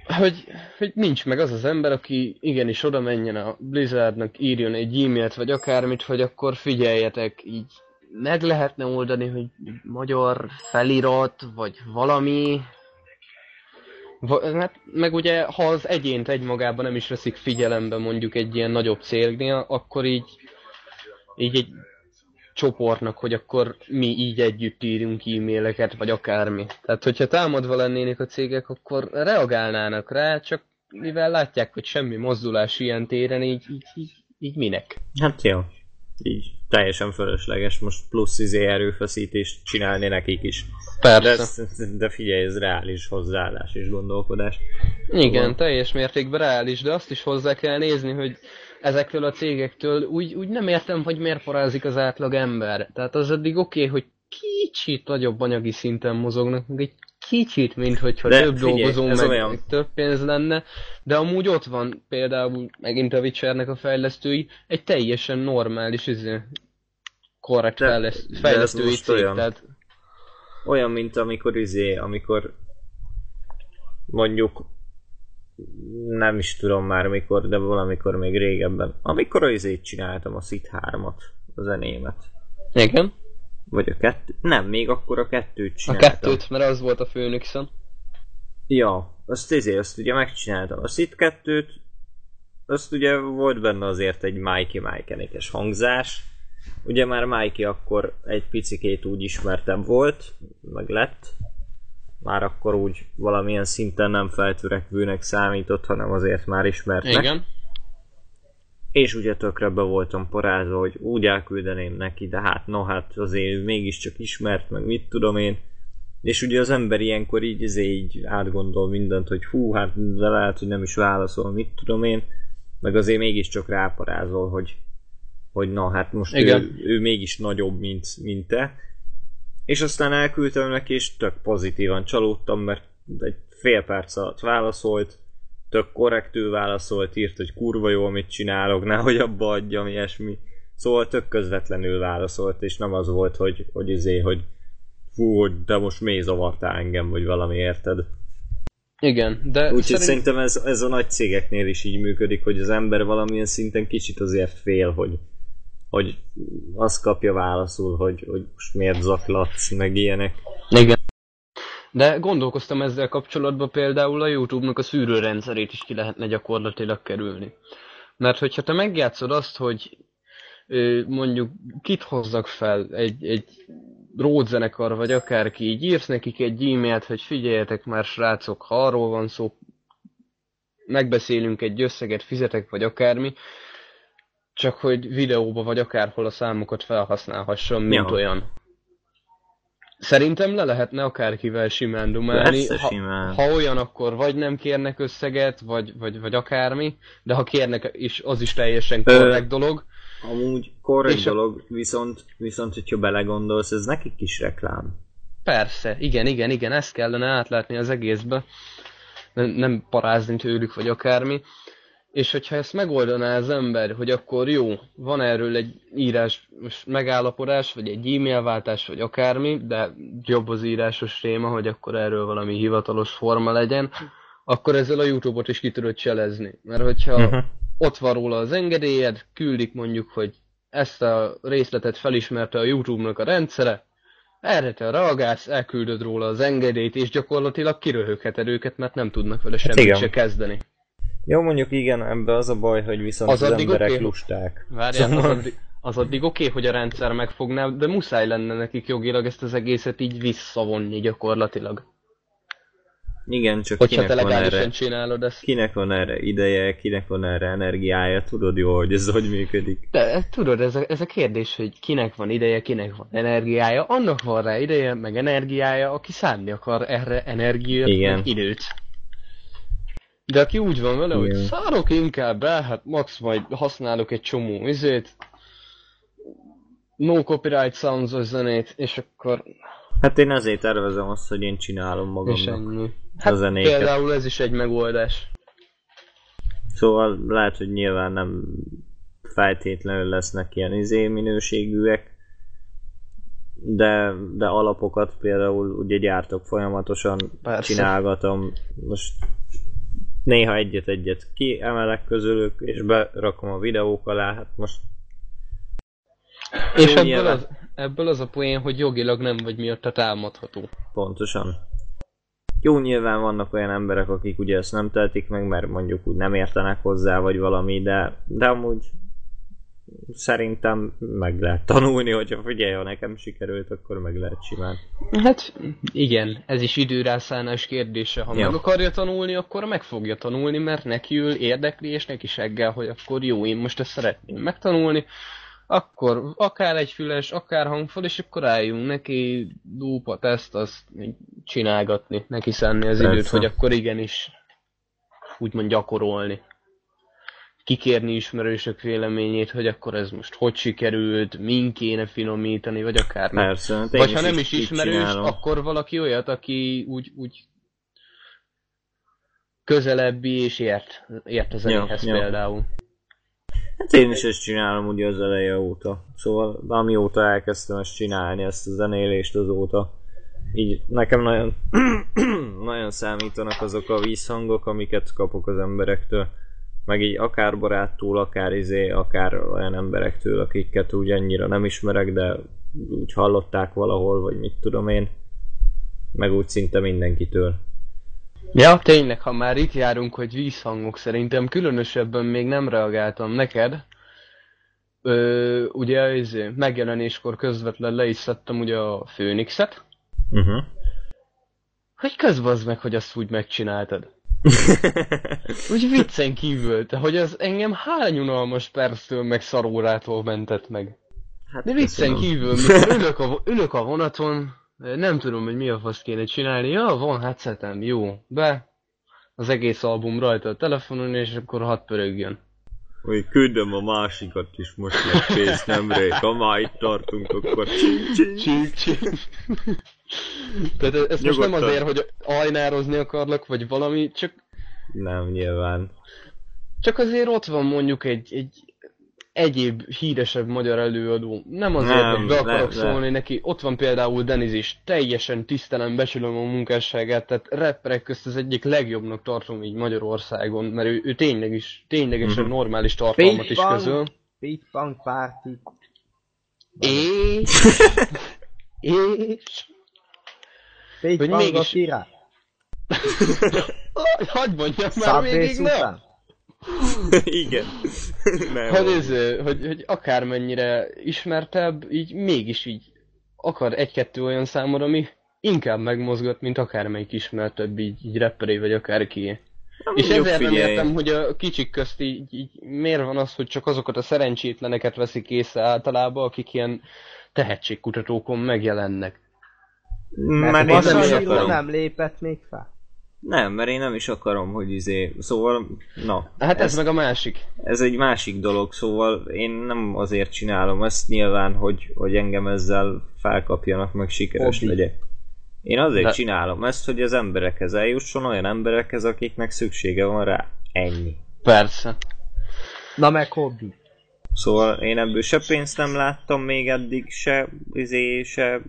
Hogy, hogy nincs meg az az ember, aki igenis oda menjen a Blizzardnak, írjon egy e-mailt, vagy akármit, hogy akkor figyeljetek, így meg lehetne oldani, hogy magyar felirat, vagy valami, Va- hát, meg ugye, ha az egyént egymagában nem is veszik figyelembe mondjuk egy ilyen nagyobb cégnél, akkor így, így egy csoportnak, hogy akkor mi így együtt írjunk e-maileket, vagy akármi. Tehát, hogyha támadva lennének a cégek, akkor reagálnának rá, csak mivel látják, hogy semmi mozdulás ilyen téren, így, így, így, így minek?
Hát jó. Így teljesen fölösleges most plusz izé erőfeszítést csinálni nekik is. De,
Persze.
ez, de figyelj, ez reális hozzáállás és gondolkodás.
Igen,
Szóval-
teljes mértékben reális, de azt is hozzá kell nézni, hogy ezekről a cégektől úgy, úgy nem értem, hogy miért parázik az átlag ember. Tehát az addig oké, okay, hogy kicsit nagyobb anyagi szinten mozognak, meg egy kicsit, mint hogyha
De
több
figyelj,
dolgozó, meg,
olyan.
több pénz lenne, de amúgy ott van például megint a Witchernek a fejlesztői, egy teljesen normális, izé, korrekt
De- de ez
fejlesztői
most
cég,
olyan.
tehát
Olyan, mint amikor izé, amikor mondjuk nem is tudom már mikor, de valamikor még régebben. Amikor a izét csináltam, a Sit 3-at, a zenémet.
igen,
Vagy a kettő. Nem, még akkor a kettőt
a
csináltam.
kettőt, mert az volt a főnixon.
Ja, azt izé, azt ugye megcsináltam. A Sit 2-t, azt ugye volt benne azért egy Mikey Mikenikes hangzás. Ugye már Mikey akkor egy picikét úgy ismertebb volt, meg lett. Már akkor úgy valamilyen szinten nem feltörekvőnek számított, hanem azért már ismertnek.
Igen.
És ugye tökre be voltam parázva, hogy úgy elküldeném neki, de hát no hát azért mégiscsak ismert, meg mit tudom én. És ugye az ember ilyenkor így, azért így átgondol mindent, hogy hú, hát de lehet, hogy nem is válaszol, mit tudom én. Meg azért mégiscsak ráparázol, hogy, hogy na hát most
Igen.
ő, ő, mégis nagyobb, mint, mint te. És aztán elküldtem neki, és tök pozitívan csalódtam, mert egy fél perc alatt válaszolt, tök korrektül válaszolt, írt, hogy kurva jó, amit csinálok, nehogy abba adjam, ilyesmi. Szóval tök közvetlenül válaszolt, és nem az volt, hogy, hogy izé, hogy fú, hogy de most mély zavartál engem, vagy valami, érted?
Igen, de
Úgyhogy
szerint...
szerintem ez, ez a nagy cégeknél is így működik, hogy az ember valamilyen szinten kicsit azért fél, hogy, hogy azt kapja válaszul, hogy, hogy most miért zaklatsz, meg ilyenek.
Igen. De gondolkoztam ezzel kapcsolatban például a YouTube-nak a szűrőrendszerét is ki lehetne gyakorlatilag kerülni. Mert hogyha te megjátszod azt, hogy mondjuk kit hozzak fel, egy, egy ródzenekar vagy akárki, így írsz nekik egy e-mailt, hogy figyeljetek már srácok, ha arról van szó, megbeszélünk egy összeget, fizetek vagy akármi, csak hogy videóba vagy akárhol a számokat felhasználhassam, mint
Ja.
olyan. Szerintem le lehetne akárkivel simán dumálni. Ha,
simán.
ha olyan, akkor vagy nem kérnek összeget, vagy, vagy, vagy akármi, de ha kérnek is, az is teljesen korrekt dolog.
Amúgy korrekt
És a-
dolog, viszont, viszont hogyha belegondolsz, ez nekik is reklám.
Persze, igen, igen, igen, ezt kellene átlátni az egészbe. Nem, nem parázni tőlük, vagy akármi. És hogyha ezt megoldaná az ember, hogy akkor jó, van erről egy írás most megállapodás, vagy egy e-mail váltás, vagy akármi, de jobb az írásos téma, hogy akkor erről valami hivatalos forma legyen, akkor ezzel a YouTube-ot is ki tudod cselezni. Mert hogyha
Mhm.
ott van róla az engedélyed, küldik mondjuk, hogy ezt a részletet felismerte a YouTube-nak a rendszere, erre te reagálsz, elküldöd róla az engedélyt, és gyakorlatilag kiröhögheted őket, mert nem tudnak vele semmit
Hát
se kezdeni.
Jó, mondjuk igen, ebbe az a baj, hogy viszont
Az
az, az emberek
oké.
lusták.
Várjál, az
Szóval-
addig, az addig oké, okay, hogy a rendszer megfogná, de muszáj lenne nekik jogilag ezt az egészet így visszavonni gyakorlatilag.
Igen, csak
Hogyha
kinek
te
van, erre,
csinálod ezt.
kinek van erre ideje, kinek van erre energiája, tudod jó, hogy ez hogy működik.
De tudod, ez a, ez a kérdés, hogy kinek van ideje, kinek van energiája, annak van rá ideje, meg energiája, aki szánni akar erre energiát,
Igen.
meg időt. De aki úgy van vele, hogy
Igen.
szárok inkább be, hát max majd használok egy csomó izét, no copyright sounds zenét, és akkor
Hát én azért tervezem azt, hogy én csinálom
és
magamnak
ennyi.
a
Hát
zenéket.
például ez is egy megoldás.
Szóval lehet, hogy nyilván nem feltétlenül lesznek ilyen izé minőségűek, de, de alapokat például ugye gyártok folyamatosan,
Persze.
csinálgatom. Most néha egyet-egyet kiemelek közülük, és berakom a videók alá, hát most
És
Jó,
ebből
nyilván.
az, ebből az a poén, hogy jogilag nem vagy miatt támadható.
pontosan. Jó, nyilván vannak olyan emberek, akik ugye ezt nem tehetik meg, mert mondjuk úgy nem értenek hozzá, vagy valami, de, de amúgy szerintem meg lehet tanulni, hogyha figyelj, ha nekem sikerült, akkor meg lehet simán.
Hát igen, ez is időrászánás kérdése. Ha
Ja.
meg akarja tanulni, akkor meg fogja tanulni, mert neki ül érdekli, és neki seggel, hogy akkor jó, én most ezt szeretném megtanulni. Akkor akár egy füles, akár hangfal, és akkor álljunk neki lúpa, teszt, azt így csinálgatni, neki szánni az
Persze.
időt, hogy akkor igenis úgymond gyakorolni. Kikérni ismerősök véleményét, hogy akkor ez most hogy sikerült, min kéne finomítani, vagy akár nem.
Persze. hát
Vagy ha nem is ismerős,
csinálom.
akkor valaki olyat, aki úgy, úgy közelebbi és ért, ért a zenéhez
Ja, ja.
például.
Hát én is ezt csinálom ugye az eleje óta. Szóval amióta elkezdtem ezt csinálni, ezt a zenélést azóta. Így nekem nagyon, nagyon számítanak azok a vízhangok, amiket kapok az emberektől. Meg így akár baráttól, akár izé, akár olyan emberektől, akiket úgy annyira nem ismerek, de úgy hallották valahol, vagy mit tudom én. Meg úgy szinte mindenkitől.
Ja, tényleg, ha már itt járunk, hogy vízhangok szerintem különösebben még nem reagáltam neked. Ö, ugye ez megjelenéskor közvetlen le is szedtem ugye a Phoenixet.
Uh-huh.
Hogy közbazd meg, hogy azt úgy megcsináltad. Úgy viccen kívül, te, hogy az engem hány unalmas perctől meg szarórától mentett meg.
hát
De viccen
köszönöm.
kívül, ülök a, ülök a vonaton, nem tudom, hogy mi a fasz kéne csinálni. Ja, van headsetem, jó. Be. Az egész album rajta a telefonon, és akkor hat pörögjön.
Hogy küldöm a másikat is most meg pénzt nemrég, ha már itt tartunk, akkor csing, csing.
Csík, csík. Tehát ez, most nem azért, hogy ajnározni akarlak, vagy valami, csak,
Nem, nyilván.
csak azért ott van mondjuk egy, egy egyéb híresebb magyar előadó. Nem azért,
Nem,
hogy be akarok
nem, nem.
szólni neki. Ott van például Deniz is. Teljesen tisztelem, becsülöm a munkásságát. Tehát rapperek közt az egyik legjobbnak tartom így Magyarországon, mert ő, ő tényleg is, ténylegesen
Mhm.
normális tartalmat is
Bang.
közöl.
Big Bang Party.
És... és...
Big
Hogy mégis-
király.
Ah, Hagyj mondjam már
Subway
végig, ne!
Sultan.
Igen. Nem.
Hogy, ez, hogy, hogy akármennyire ismertebb, így mégis így akar egy-kettő olyan számod, ami inkább megmozgat, mint akármelyik ismertebb, így, így rapperé vagy akárki. És
mondjuk
ezért nem
figyelj.
értem, hogy a kicsik közt így, így miért van az, hogy csak azokat a szerencsétleneket veszik észre általában, akik ilyen tehetségkutatókon megjelennek.
Mert
Mert
én nem is akarom.
nem lépett még fel.
Nem, mert én nem is akarom, hogy izé... Szóval, na.
Hát ez,
ez,
meg a másik.
ez egy másik dolog, szóval én nem azért csinálom ezt nyilván, hogy, hogy engem ezzel felkapjanak, meg sikeres
Hobbi.
legyek. Én azért
De...
csinálom ezt, hogy az emberekhez eljusson, olyan emberekhez, akiknek szüksége van rá. Ennyi.
Persze.
Na meg hobbi.
Szóval én ebből se pénzt nem láttam még eddig, se, izé, se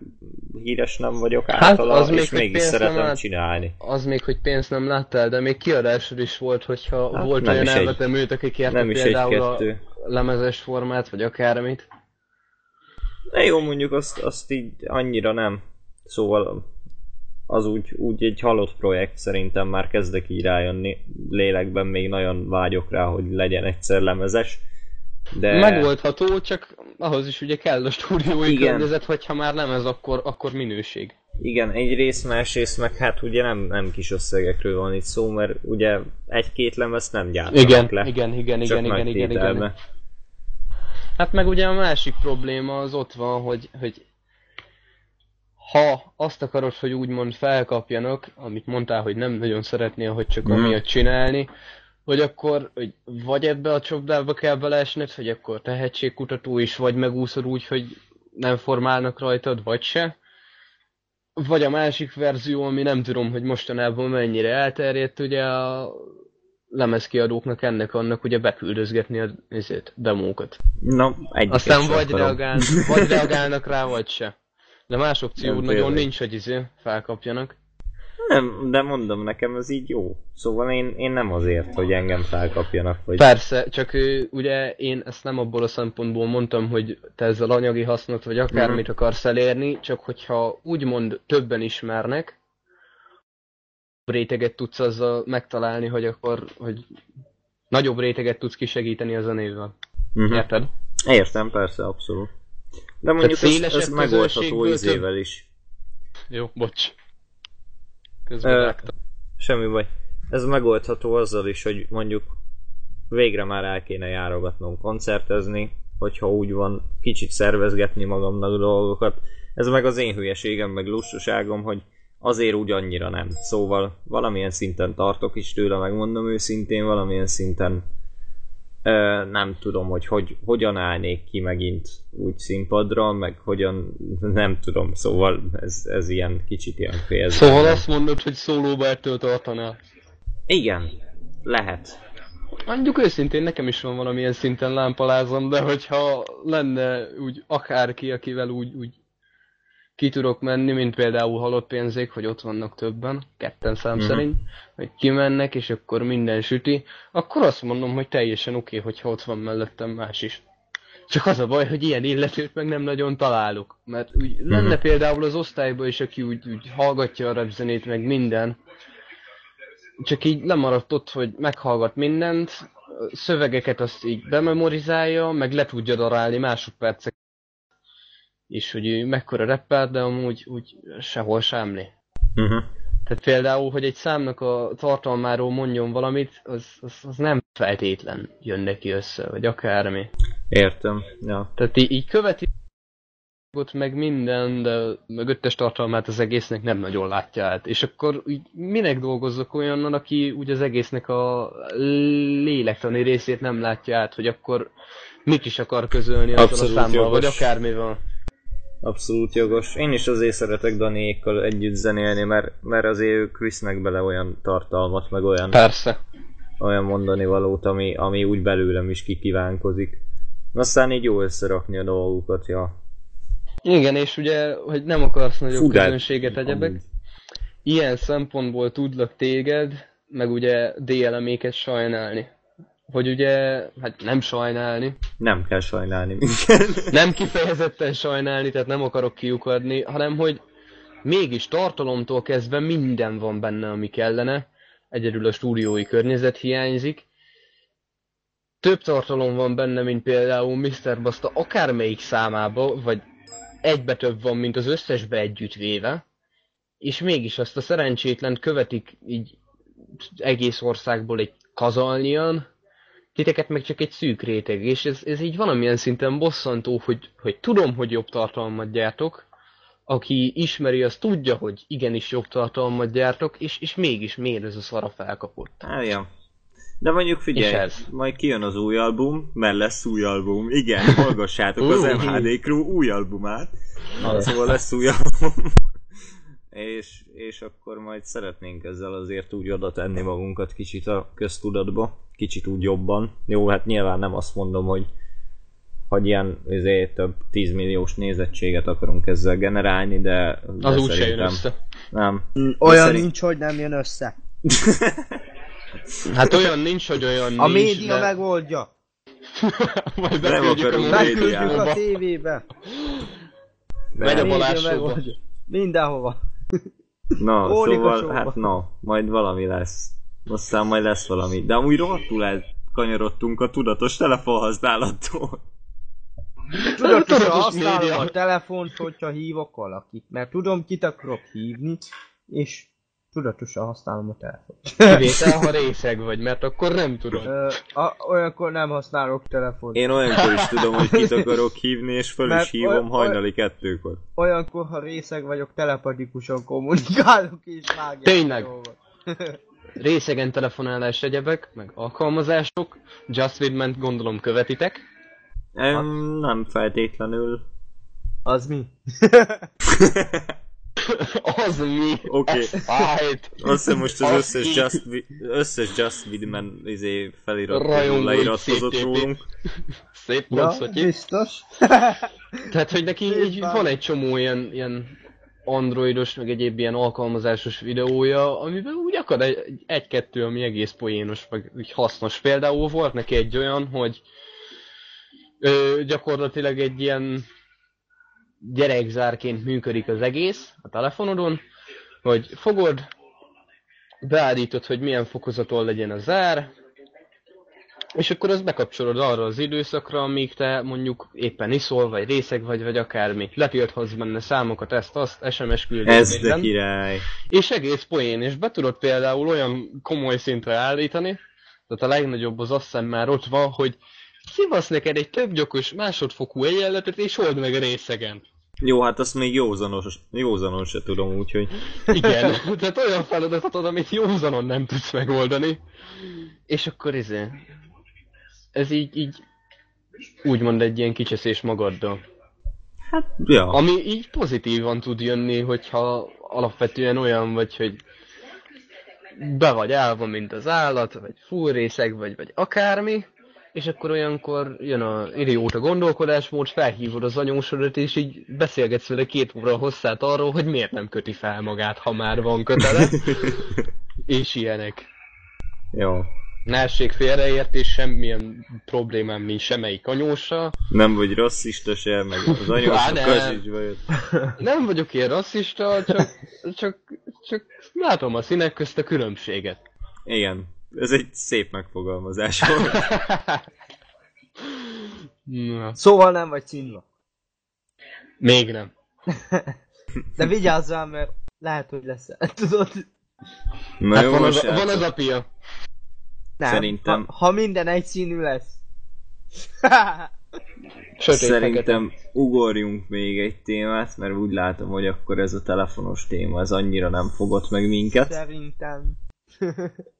híres nem vagyok
Hát,
általa,
az még,
és mégis szeretem
lát-
csinálni.
Az még, hogy pénzt nem láttál, de még kiadásod is volt, hogyha
Hát
volt olyan elvetemült, akik
is
például a lemezes formát, vagy akármit.
De jó, mondjuk azt, azt így annyira nem. Szóval az úgy, úgy egy halott projekt szerintem már kezdek így rájönni. Lélekben még nagyon vágyok rá, hogy legyen egyszer lemezes. De
Megoldható, csak ahhoz is ugye kell a stúdiói
Igen.
környezet, hogyha már nem ez, akkor, akkor minőség.
igen, egyrészt, másrészt meg hát ugye nem, nem kis összegekről van itt szó, mert ugye egy-két lemezt nem gyártanak
Igen,
le.
igen, igen, igen, igen, igen,
tételbe.
igen. Hát meg ugye a másik probléma az ott van, hogy, hogy ha azt akarod, hogy úgymond felkapjanak, amit mondtál, hogy nem nagyon szeretnél, hogy csak
Mhm.
amiatt csinálni, hogy akkor hogy vagy ebbe a csapdába kell beleesned, hogy akkor tehetségkutató is, vagy megúszod úgy, hogy nem formálnak rajtad, vagy se. Vagy a másik verzió, ami nem tudom, hogy mostanában mennyire elterjedt, ugye a lemezkiadóknak ennek annak ugye beküldözgetni a ezért, demókat.
Na, egyiket
Aztán vagy,
akarom.
reagál, vagy reagálnak rá, vagy se. De más opció
Nem,
nagyon nincs, hogy izé felkapjanak.
Nem, de mondom, nekem ez így jó. Szóval én, én nem azért, hogy engem felkapjanak, vagy...
Persze, csak ő, ugye én ezt nem abból a szempontból mondtam, hogy te ezzel anyagi hasznot, vagy akármit
Mhm.
akarsz elérni, csak hogyha úgymond többen ismernek, réteget tudsz azzal megtalálni, hogy akkor, hogy nagyobb réteget tudsz kisegíteni az a névvel.
Mhm.
Érted?
Értem, persze, abszolút. De mondjuk ez,
szélesebb
ez megoldható izével is.
Jó, bocs. Közben
Ö. Semmi baj. Ez megoldható azzal is, hogy mondjuk végre már el kéne járogatnom koncertezni, hogyha úgy van, kicsit szervezgetni magamnak dolgokat. Ez meg az én hülyeségem, meg lustaságom, hogy azért úgy annyira nem. Szóval valamilyen szinten tartok is tőle, megmondom őszintén, valamilyen szinten nem tudom, hogy, hogy hogyan állnék ki megint úgy színpadra, meg hogyan, nem tudom, szóval ez, ez ilyen kicsit ilyen félző.
Szóval azt mondod, hogy szólóba ettől tartanál.
Igen, lehet.
Mondjuk őszintén, nekem is van valamilyen szinten lámpalázom, de hogyha lenne úgy akárki, akivel úgy, úgy ki tudok menni, mint például halott pénzék, hogy ott vannak többen, ketten szám
Mhm.
szerint, hogy kimennek, és akkor minden süti, akkor azt mondom, hogy teljesen oké, okay, hogyha ott van mellettem más is. Csak az a baj, hogy ilyen illetőt meg nem nagyon találok. Mert úgy lenne
Mhm.
például az osztályban is, aki úgy, úgy hallgatja a rapzenét, meg minden, csak így lemaradt ott, hogy meghallgat mindent, szövegeket azt így bememorizálja, meg le tudja darálni másodpercek is, hogy ő mekkora rappel, de amúgy úgy sehol semmi.
Uh-huh.
Tehát például, hogy egy számnak a tartalmáról mondjon valamit, az, az, az nem feltétlen jön neki össze, vagy akármi.
Értem, ja.
Tehát így, így követi ott meg minden, de mögöttes tartalmát az egésznek nem nagyon látja át. És akkor úgy minek dolgozzak olyannal, aki úgy az egésznek a lélektani részét nem látja át, hogy akkor mit is akar közölni azzal
Abszolút
a számmal,
jogos.
vagy akármivel.
Abszolút jogos. Én is azért szeretek Daniékkal együtt zenélni, mert, mert azért ők visznek bele olyan tartalmat, meg olyan,
Persze.
olyan mondani valót, ami, ami úgy belőlem is kikívánkozik. Aztán így jó összerakni a dolgokat, ja.
Igen, és ugye, hogy nem akarsz nagyobb
de-
közönséget egyebek,
amúgy.
ilyen szempontból tudlak téged, meg ugye DLM-éket sajnálni. Hogy ugye, hát nem sajnálni,
Nem kell sajnálni minket.
nem kifejezetten sajnálni, tehát nem akarok kiukadni, hanem hogy mégis tartalomtól kezdve minden van benne, ami kellene, egyedül a stúdiói környezet hiányzik. Több tartalom van benne, mint például Mr. Basta akármelyik számába, vagy egybe több van, mint az összesbe együtt véve, és mégis azt a szerencsétlent követik így egész országból egy kazalnyian, titeket meg csak egy szűk réteg, és ez, ez így valamilyen szinten bosszantó, hogy, hogy tudom, hogy jobb tartalmat gyártok, aki ismeri, az tudja, hogy igenis jobb tartalmat gyártok, és, és mégis miért ez a szara felkapott.
Hát, ja. De mondjuk
És
figyelj,
ez?
majd kijön az új album, mert lesz új album. Igen, hallgassátok az. MHD Crew új albumát. Na, szóval lesz új album. És, és akkor majd szeretnénk ezzel azért úgy oda tenni magunkat kicsit a köztudatba, kicsit úgy jobban. Jó, hát nyilván nem azt mondom, hogy hogy ilyen azért több 10 milliós nézettséget akarunk ezzel generálni, de, de
Az úgy se jön össze.
nem.
Olyan
szerint-
nincs, hogy nem jön össze.
Hát olyan nincs, hogy olyan
A
nincs,
média
de...
megoldja.
Majd
Nem akarunk
a
a tévébe.
Megy a
megoldja. Mindenhova.
Na,
Ólika
szóval, hát na, majd valami lesz. Aztán majd lesz valami. De amúgy rohadtul elkanyarodtunk a tudatos telefonhasználattól.
Tudatos
használom
média.
a telefont, hogyha hívok valakit, mert tudom, kit akarok hívni, és tudatosan használom a telefont.
Kivétel, ha részeg vagy, mert akkor nem tudod.
Ö, a, olyankor nem használok telefont.
Én olyankor is tudom, hogy kit akarok hívni, és föl
Mert
is hívom
oly-
hajnali kettőkor.
Olyankor, ha részeg vagyok, telepatikusan kommunikálok és vágják
Tényleg? Részegen telefonálás egyebek, meg alkalmazások, Just Widment gondolom követitek.
Em, nem feltétlenül.
Az mi?
Az mi?
Oké.
Fájt.
Azt hiszem most az
Az
összes
ki?
Just, összes Just Widman izé felirat leiratkozott rólunk.
Szép
Ja,
mondsz, hogy
biztos.
Tehát, hogy neki
Szép
így
van.
egy csomó ilyen, ilyen androidos, meg egyéb ilyen alkalmazásos videója, amiben úgy akad egy- egy-kettő, ami egész poénos, meg úgy hasznos. Például volt neki egy olyan, hogy ö, gyakorlatilag egy ilyen gyerekzárként működik az egész a telefonodon, hogy fogod, beállítod, hogy milyen fokozaton legyen a zár, és akkor azt bekapcsolod arra az időszakra, amíg te mondjuk éppen iszol, vagy részeg vagy, vagy akármi. Letilthatsz benne számokat, ezt, azt, SMS küldés,
Ez de
minden.
király.
És egész poén, és be tudod például olyan komoly szintre állítani, tehát a legnagyobb az azt hiszem már ott van, hogy hívasz neked egy többgyokos másodfokú egyenletet, és old meg a részegen.
Jó, hát azt még józanos, józanos se tudom, úgyhogy...
Igen, tehát olyan feladatot ad, amit józanon nem tudsz megoldani. És akkor izé... Ez így, így úgymond egy ilyen kicseszés magaddal.
Ja,
Ami így pozitívan tud jönni, hogyha alapvetően olyan vagy, hogy be vagy állva, mint az állat, vagy fúrrészeg, vagy, vagy akármi, és akkor olyankor jön a idióta gondolkodásmód, felhívod az anyósodat, és így beszélgetsz vele két óra hosszát arról, hogy miért nem köti fel magát, ha már van kötele, és ilyenek.
jó.
Ne essék félreértés, semmilyen problémám nincs semmelyik anyóssal.
Nem vagy rasszista se, meg az sincs bajod.
Nem vagyok ilyen rasszista, csak, csak, csak látom a színek közt a különbséget.
Igen, ez egy szép megfogalmazás volt.
Na,
Szóval nem vagy cinva.
még nem.
De vigyázzál, mert lehet, hogy lesz. Tudod?
Na
Hát
jó,
van, az,
srácok.
van az apja.
Nem.
Szerintem-
Ha, ha minden egyszínű lesz.
Sötét
Szerintem ugorjunk még egy témát, mert úgy látom, hogy akkor ez a telefonos téma, ez annyira nem fogott meg minket.
Szerintem.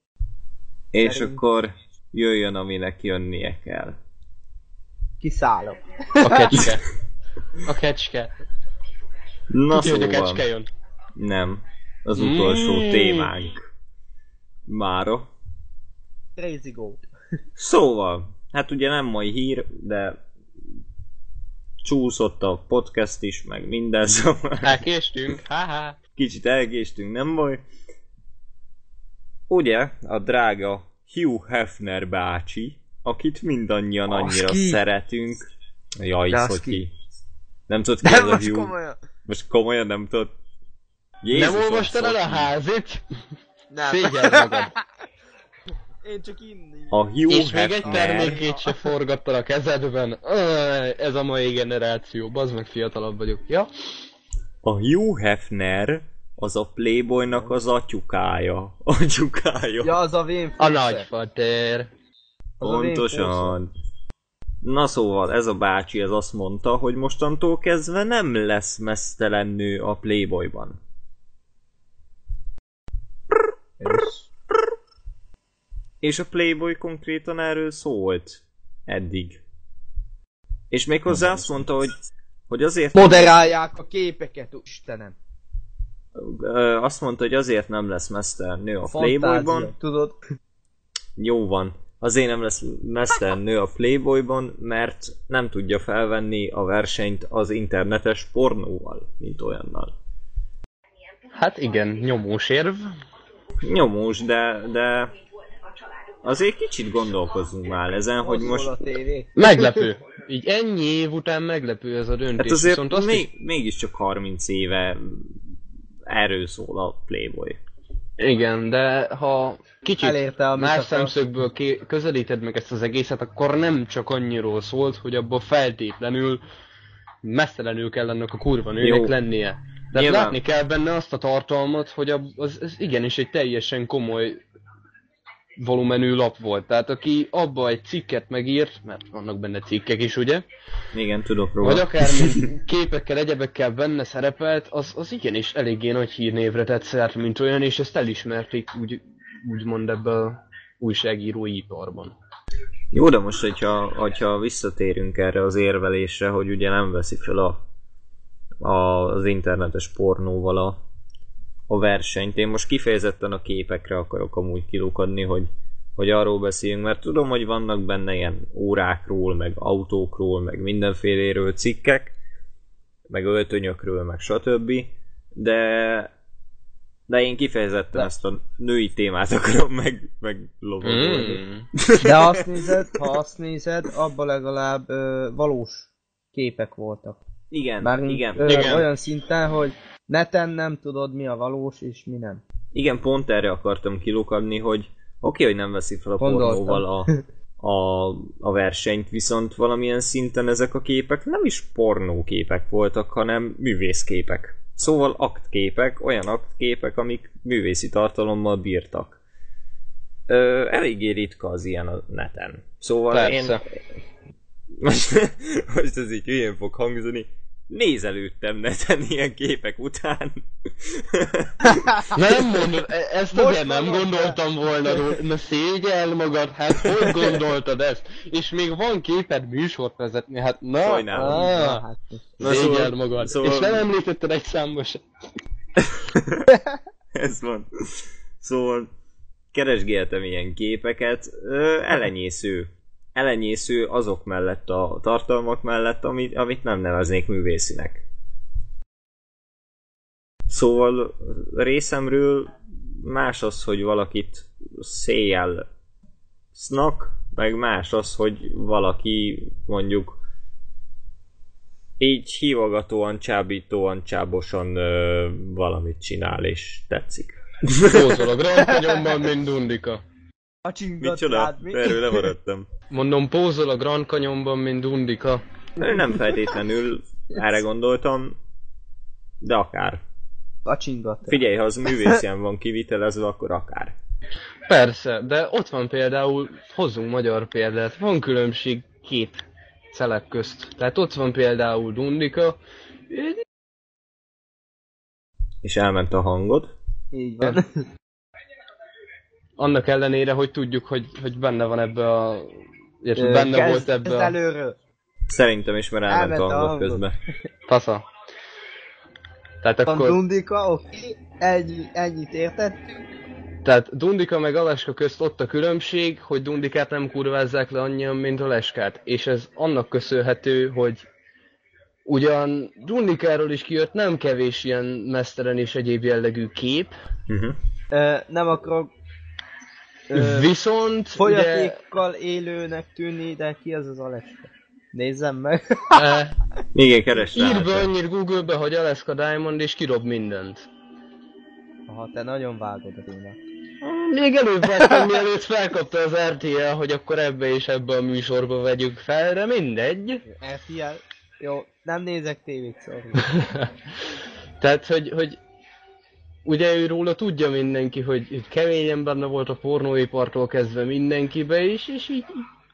És akkor jöjjön, aminek jönnie kell.
Kiszállok.
A kecske. A kecske.
Na
Tudja, hogy a
szóval,
kecske jön.
nem. Az utolsó
Mm.
témánk. Mára.
Crazy go.
Szóval, hát ugye nem mai hír, de csúszott a podcast is, meg minden, szóval
Elkéstünk, haha.
kicsit elkéstünk, nem baj. Ugye, a drága Hugh Hefner bácsi, akit mindannyian
Az
annyira
ki?
szeretünk. Jaj,
az ki?
ki? Nem tudod ki
Nem
ez a
most
Hugh?
komolyan.
Most komolyan nem tudod?
Nem
Jézusom,
olvastad el a házit?
Nem.
Szégyeld magad.
Én csak inni.
A Hugh
És még egy
Hefner,
termékét se forgattad a kezedben. Ez a mai generáció, bazd meg fiatalabb vagyok. Ja?
a Hugh Hefner az a Playboynak az atyukája. Atyukája.
Ja, az a vén
A nagyfater.
Pontosan. Na szóval, ez a bácsi ez azt mondta, hogy mostantól kezdve nem lesz mesztelen nő a Playboyban. És a Playboy konkrétan erről szólt. Eddig. És méghozzá azt mondta, hogy, hogy azért
Moderálják a képeket, Istenem.
Azt mondta, hogy azért nem lesz mesztelen nő a Playboyban.
Tudod?
Jó van. Azért nem lesz mesztelen nő a Playboyban, mert nem tudja felvenni a versenyt az internetes pornóval, mint olyannal.
Hát igen, nyomós érv.
Nyomós, de, de azért kicsit gondolkozzunk már ezen, hogy most...
Meglepő. Így ennyi év után meglepő ez a döntés.
Hát azért
Viszont azt
még,
is,
mégiscsak 30 éve erről szól a Playboy.
igen, de ha kicsit
Elérte, amit
más szemszögből ké- közelíted meg ezt az egészet, akkor nem csak annyiról szólt, hogy abban feltétlenül mesztelenül kell annak a kurva nőnek
Jó.
lennie. De
Nyilván.
látni kell benne azt a tartalmat, hogy a, az, az igenis egy teljesen komoly volumenű lap volt. Tehát aki abba egy cikket megírt, mert vannak benne cikkek is, ugye?
Igen, tudok róla.
Vagy akár képekkel, egyebekkel benne szerepelt, az, az igenis eléggé nagy hírnévre tett szert, mint olyan, és ezt elismerték úgy, úgymond ebbe a újságírói iparban.
Jó, de most, hogyha, hogyha visszatérünk erre az érvelésre, hogy ugye nem veszi fel a, a, az internetes pornóval a, a versenyt. Én most kifejezetten a képekre akarok amúgy kilukadni, hogy, hogy arról beszéljünk, mert tudom, hogy vannak benne ilyen órákról, meg autókról, meg mindenféléről cikkek, meg öltönyökről, meg stb. De de én kifejezetten ezt a női témát akarom meg, meg lovagolni.
Mm.
De ha azt nézed, ha azt nézed, abban legalább ö, valós képek voltak.
Igen,
Bár
igen.
Ö,
Igen.
olyan szinten, hogy neten nem tudod mi a valós és mi nem.
Igen, pont erre akartam kilukadni, hogy oké, hogy nem veszi fel a
Gondoltam.
pornóval a, a, a versenyt, viszont valamilyen szinten ezek a képek nem is pornóképek voltak, hanem művészképek. Szóval aktképek, olyan aktképek, amik művészi tartalommal bírtak. Ö, eléggé ritka az ilyen a neten. Szóval
Persze.
én... Most, most ez így hülyén fog hangzani. Nézelődtem neten ilyen képek után.
Nem mondod, e- ezt
Most
azért nem gondoltam volna róla. Na szégyel magad, hát hogy gondoltad ezt? És még van képed műsort vezetni, hát na,
Sajnálom.
Na,
ah,
hát.
Na,
szégyel
szóval-
magad.
szóval-
És nem említetted egy számba se.
Ez van. Szóval keresgéltem ilyen képeket, ö, elenyésző. Elenyésző azok mellett a tartalmak mellett, amit, amit nem neveznék művészinek. Szóval részemről más az, hogy valakit széjjel sznak, meg más az, hogy valaki mondjuk így hívogatóan, csábítóan, csábosan ö, valamit csinál, és tetszik.
Pózol a Grand mint Dundika.
A csingat
Micsoda?
rád mi?
Erről lemaradtam.
Mondom, pózol a Grand Canyonban, mint Dundika.
Nem feltétlenül erre gondoltam, de akár.
A csingat.
Figyelj, ha az művészien van kivitelezve, akkor akár.
Persze, de ott van például, hozzunk magyar példát, van különbség két szelek közt. Tehát ott van például Dundika,
És elment a hangod.
Így van.
Annak ellenére, hogy tudjuk, hogy, hogy benne van ebbe a... Érted, benne
kezd-
volt ebbe a...
előről.
Szerintem is, mert elment
Elment
a hangod. közben.
Fasza. Tehát
Van
akkor...
Dundika, oké. Ennyi, ennyit érted?
Tehát Dundika meg Aleska közt ott a különbség, hogy Dundikát nem kurvázzák le annyian, mint Aleskát. És ez annak köszönhető, hogy ugyan Dundikáról is kijött nem kevés ilyen mesztelen és egyéb jellegű kép,
Uh-huh.
Ö, nem akarok
viszont ugye,
fogyatékkal élőnek tűnni, de ki az az Aleska? Nézzem meg.
eh,
Igen, keres rá.
ír be annyit Google-be, hogy Alaska Diamond és kirob mindent.
Ha te nagyon vágod a témát.
Még előbb vettem, mielőtt felkapta az RTL, hogy akkor ebbe és ebbe a műsorba vegyük fel, de mindegy.
RTL. Jó, nem nézek tévét, sorry.
Tehát, hogy, hogy ugye ő róla tudja mindenki, hogy keményen benne volt a pornóipartól kezdve mindenkibe is, és így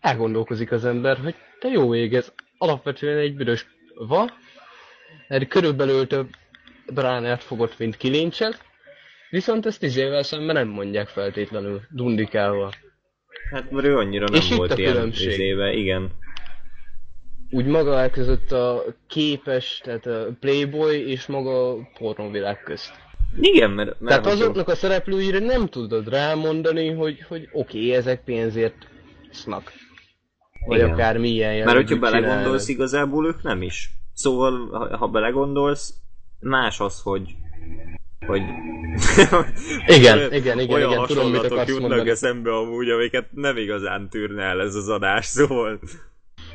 elgondolkozik az ember, hogy te jó ég, ez alapvetően egy büdös va, mert körülbelül több bránert fogott, mint kilincset, viszont ezt tíz évvel szemben nem mondják feltétlenül Dundikával.
Hát mert ő annyira nem
És
volt
a
ilyen izébe, igen.
Úgy maga között a képes, tehát a Playboy és maga a pornóvilág közt.
Igen, mert, mert
Tehát azoknak a szereplőire nem tudod rámondani, hogy, hogy oké, okay, ezek pénzért sznak. Vagy
Igen.
akár milyen
Mert hogyha belegondolsz, igazából ők nem is. Szóval, ha, ha belegondolsz, más az, hogy hogy
Igen,
olyan,
igen, igen,
olyan
igen, tudom, mit akarsz
jutnak
mondani.
eszembe amúgy, amiket nem igazán tűrne el ez az adás, szóval
Az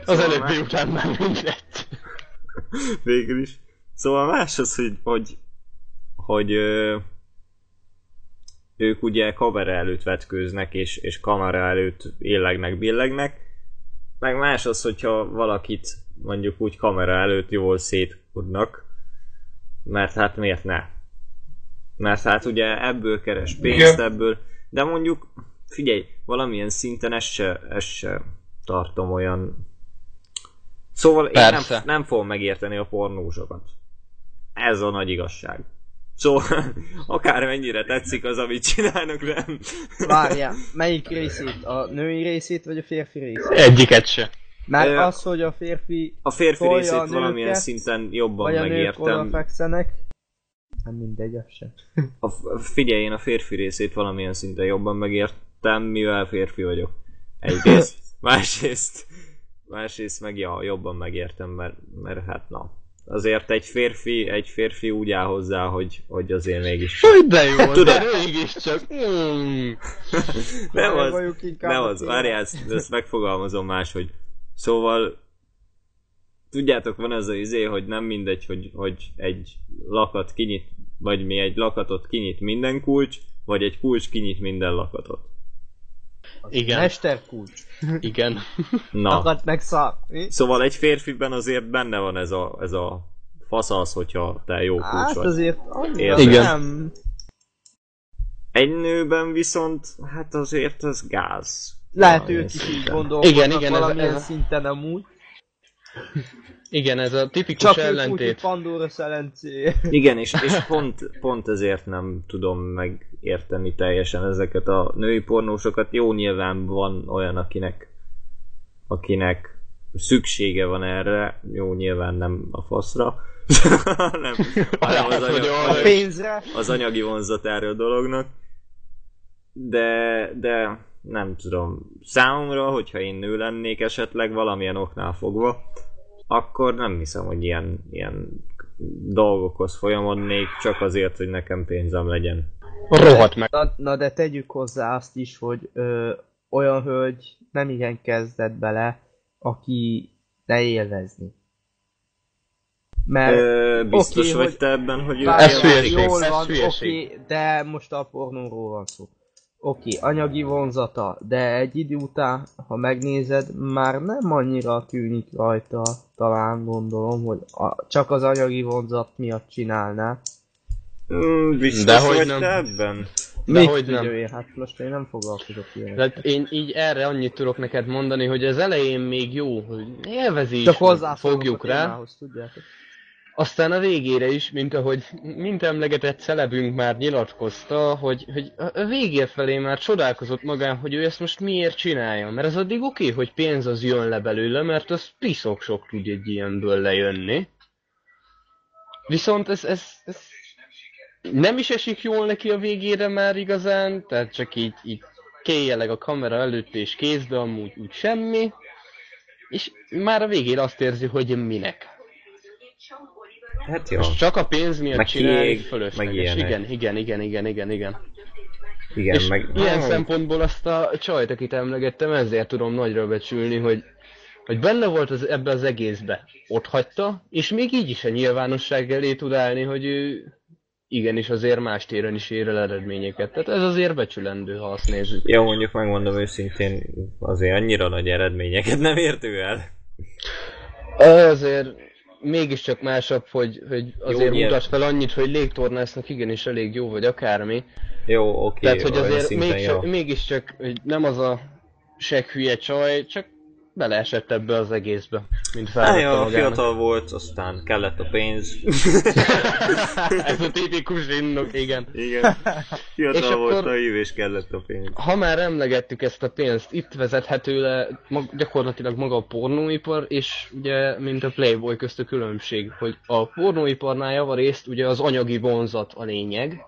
Szóval
előbbi
már-
után már mindegy.
végül is. Szóval más az, hogy, hogy, hogy ö, ők ugye kamera előtt vetkőznek, és, és kamera előtt illegnek, billegnek, meg más az, hogyha valakit mondjuk úgy kamera előtt jól szétkudnak, mert hát miért ne? Mert hát ugye ebből keres pénzt,
Igen.
ebből, de mondjuk, figyelj, valamilyen szinten ezt se, ezt se tartom olyan... Szóval én nem,
Persze.
nem fogom megérteni a pornósokat. Ez a nagy igazság. Szóval akármennyire tetszik az, amit csinálnak, nem.
Várjál, melyik részét? A női részét, vagy a férfi részét?
Egyiket se.
Mert
Ö,
az, hogy a férfi
A férfi részét
a nőket,
valamilyen szinten jobban
vagy a nők
megértem.
odafekszenek, nem mindegy, az sem.
A, figyelj, én a férfi részét valamilyen szinten jobban megértem, mivel férfi vagyok. Egyrészt. Másrészt, másrészt meg ja, jobban megértem, mert, mert hát na. Azért egy férfi, egy férfi úgy áll hozzá, hogy, hogy azért mégis.
Hogy de jó,
Tudod-
de mégiscsak. Mm.
Nem az, nem az, várjál, ezt, ezt megfogalmazom máshogy. Szóval, tudjátok, van ez az izé, hogy nem mindegy, hogy, hogy egy lakat kinyit, vagy mi egy lakatot kinyit minden kulcs, vagy egy kulcs kinyit minden lakatot.
Igen,
Mesterkulcs.
igen.
Na,
Akad meg szar. Mi?
szóval egy férfiben azért benne van ez a, ez a faszasz, hogyha te jó kulcs
Hát
vagy.
azért annyira.
Igen.
nem.
Egy nőben viszont, hát azért az gáz.
Lehet ők is így gondolkodnak
Igen, igen,
valamilyen
ez-
szinten amúgy.
Igen, ez a tipikus
Csak
ellentét.
Pandora szelencé.
Igen, és, és pont, pont ezért nem tudom megérteni teljesen ezeket a női pornósokat. Jó, nyilván van olyan, akinek akinek szüksége van erre, jó, nyilván nem a faszra, hanem, hanem az, anyag,
A pénzre.
az anyagi vonzatára a dolognak. De, de nem tudom, számomra, hogyha én nő lennék esetleg valamilyen oknál fogva, akkor nem hiszem, hogy ilyen, ilyen dolgokhoz folyamodnék, csak azért, hogy nekem pénzem legyen.
Rohadt meg.
Na, na de tegyük hozzá azt is, hogy ö, olyan hölgy nem igen kezdett bele, aki ne élvezni. Mert
Ö, biztos
oké,
vagy
hogy-
te ebben, hogy ő
Ez hülyeség,
jól
ez
van,
hülyeség.
oké, de most a pornóról van szó. Oké, anyagi vonzata, de egy idő után, ha megnézed, már nem annyira tűnik rajta, talán gondolom, hogy a, csak az anyagi vonzat miatt csinálná.
Mm, biztos
Dehogy
vagy
nem.
te ebben?
De
Mit
hogy nem.
Én? Hát most én nem foglalkozok ilyen.
Tehát én így erre annyit tudok neked mondani, hogy az elején még jó, hogy élvezés,
Csak hozzá
fogjuk rá.
Témához, tudjátok.
Aztán a végére is, mint ahogy mint emlegetett celebünk már nyilatkozta, hogy, hogy a a végé felé már csodálkozott magán, hogy ő ezt most miért csinálja. Mert az addig oké, okay, hogy pénz az jön le belőle, mert az piszok sok tud egy ilyenből lejönni. Viszont ez, ez, ez nem is esik jól neki a végére már igazán, tehát csak így, így kéjeleg a kamera előtt és kézbe, amúgy úgy semmi. És már a végén azt érzi, hogy minek.
Hát jó.
Most csak a pénz miatt
Meg
csinálni fölösleges.
meg ilyenek.
Igen, igen, igen, igen, igen, igen.
Igen,
és
meg...
ilyen
Ah,
szempontból azt a csajt, akit emlegettem, ezért tudom nagyra becsülni, hogy, hogy benne volt az, ebbe az egészbe. Ott hagyta, és még így is a nyilvánosság elé tud állni, hogy ő igenis azért más téren is ér el eredményeket. Tehát ez azért becsülendő, ha azt nézzük.
Jó, mondjuk megmondom őszintén, azért annyira nagy eredményeket nem ért ő el.
Azért mégiscsak másabb, hogy, hogy azért
nyilván.
mutas fel annyit, hogy légtornásznak igenis elég jó, vagy akármi.
Jó, oké,
Tehát, hogy azért
szinten
még,
jó.
mégiscsak hogy nem az a seg hülye csaj, csak beleesett ebbe az egészbe, mint
Hát
felvette
jó,
magának.
fiatal volt, aztán kellett a pénz.
Ez a tipikus indok, igen.
Igen. Fiatal
És
volt,
akkor-
naív és kellett a pénz.
Ha már emlegettük ezt a pénzt, itt vezethető le mag- gyakorlatilag maga a pornóipar, és ugye, mint a Playboy közt a különbség, hogy a pornóiparnál javarészt ugye az anyagi vonzat a lényeg,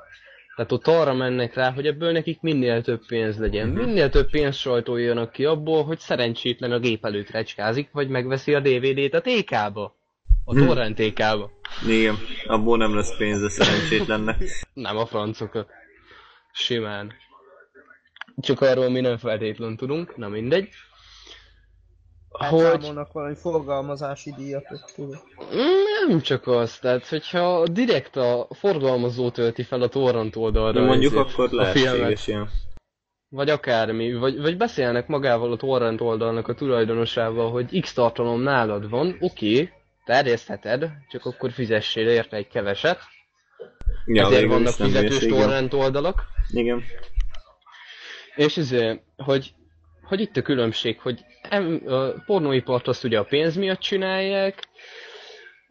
tehát ott arra mennek rá, hogy ebből nekik minél több pénz legyen. Minél több pénz sajtoljanak ki abból, hogy szerencsétlen a gép előtt recskázik, vagy megveszi a DVD-t a TK-ba. A torrent TK-ba.
Igen, abból nem lesz pénz a szerencsétlennek.
Nem a francokat. Simán. Csak arról mi nem feltétlen tudunk, na mindegy. Hogy
számolnak valami forgalmazási díjat, tudod.
nem csak az, tehát hogyha direkt a forgalmazó tölti fel a torrent oldalra
De mondjuk
ezért
akkor
a filmet,
lehetséges ilyen.
vagy akármi, vagy, vagy beszélnek magával a torrent oldalnak a tulajdonosával, hogy X tartalom nálad van, oké, okay, terjesztheted, csak akkor fizessél érte egy keveset,
Ja,
ezért vannak fizetős torrent oldalak.
Igen.
És ezért, hogy, hogy itt a különbség, hogy em, a pornóipart azt ugye a pénz miatt csinálják,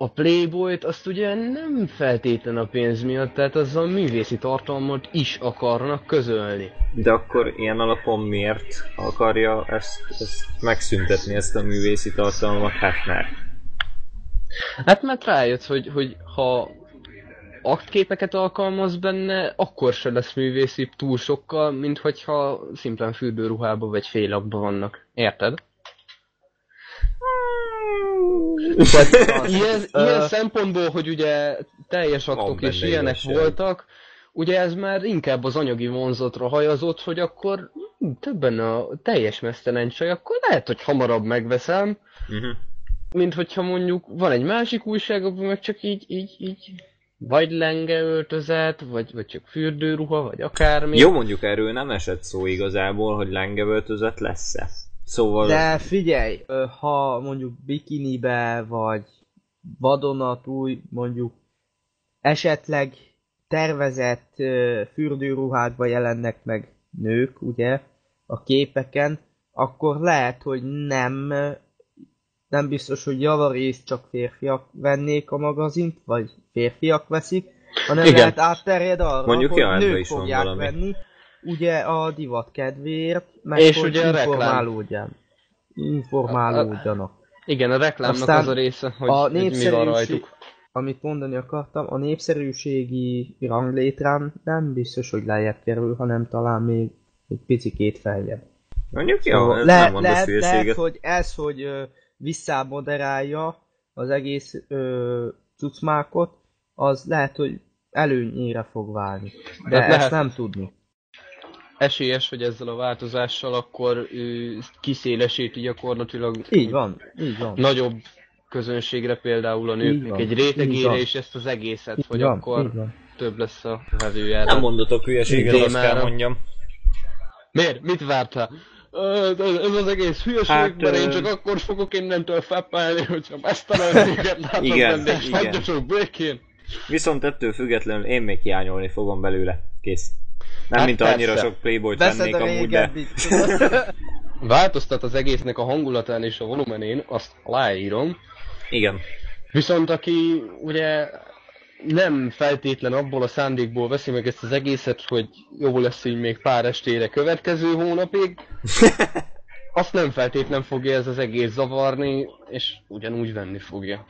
a Playboyt azt ugye nem feltétlen a pénz miatt, tehát azzal művészi tartalmat is akarnak közölni.
De akkor ilyen alapon miért akarja ezt, ezt megszüntetni, ezt a művészi tartalmat? Hát mert.
Hát mert rájött, hogy, hogy ha aktképeket alkalmaz benne, akkor se lesz művészi túl sokkal, mint hogyha szimplán fürdőruhába vagy félakba vannak. Érted? Ilyen, ilyen szempontból, hogy ugye teljes aktok és ilyenek
igazság.
voltak, ugye ez már inkább az anyagi vonzatra hajazott, hogy akkor hm, többen a teljes mesztelen csaj, akkor lehet, hogy hamarabb megveszem,
Uh-huh.
mint hogyha mondjuk van egy másik újság, abban meg csak így, így, így vagy lenge öltözet, vagy, vagy csak fürdőruha, vagy akármi.
Jó, mondjuk erről nem esett szó igazából, hogy lengevöltözet lesz-e. Szóval...
De figyelj, ha mondjuk bikinibe, vagy vadonatúj, mondjuk esetleg tervezett fürdőruhákba jelennek meg nők, ugye, a képeken, akkor lehet, hogy nem nem biztos, hogy javarészt csak férfiak vennék a magazint, vagy férfiak veszik, hanem
Igen.
lehet átterjed arra,
Mondjuk
hogy nők
is van
fogják
valami.
venni, ugye a divat kedvéért, meg
És
hogy
ugye
informálódjan. Informálódjanak.
Igen, a reklámnak
Aztán
az a része, hogy,
a
hogy mi van
népszerűség,
rajtuk.
amit mondani akartam, a népszerűségi ranglétrán nem biztos, hogy lejjebb kerül, hanem talán még egy picikét feljebb.
Mondjuk jó,
Szóval
ez
le,
nem
lehet, lehet, hogy ez, hogy ö, visszámoderálja az egész ö, cucmákot, az lehet, hogy előnyére fog válni. De ezt
lehet-
nem tudni.
Esélyes, hogy ezzel a változással akkor ő, kiszélesíti gyakorlatilag
Így van, így van.
nagyobb közönségre például a nőknek egy rétegére, és ezt az egészet,
így
hogy
van,
akkor több lesz a vevőjára.
Nem mondatok hülyeséget, azt kell mondjam.
Miért? Mit vártál? Ez, az egész hülyeség,
Hát,
mert én csak akkor fogok innentől feppelni, hogyha mesztelenséget látom
Igen,
benne, és
igen.
hagyjatok békén.
Viszont ettől függetlenül én még hiányolni fogom belőle. Kész. Nem,
Hát
mint annyira
persze.
sok playboyt vennék
a
amúgy, de...
Változtat az egésznek a hangulatán és a volumenén, azt aláírom.
Igen.
Viszont aki ugye nem feltétlen abból a szándékból veszi meg ezt az egészet, hogy jó lesz így még pár estére következő hónapig, azt nem feltétlen fogja ez az egész zavarni, és ugyanúgy venni fogja.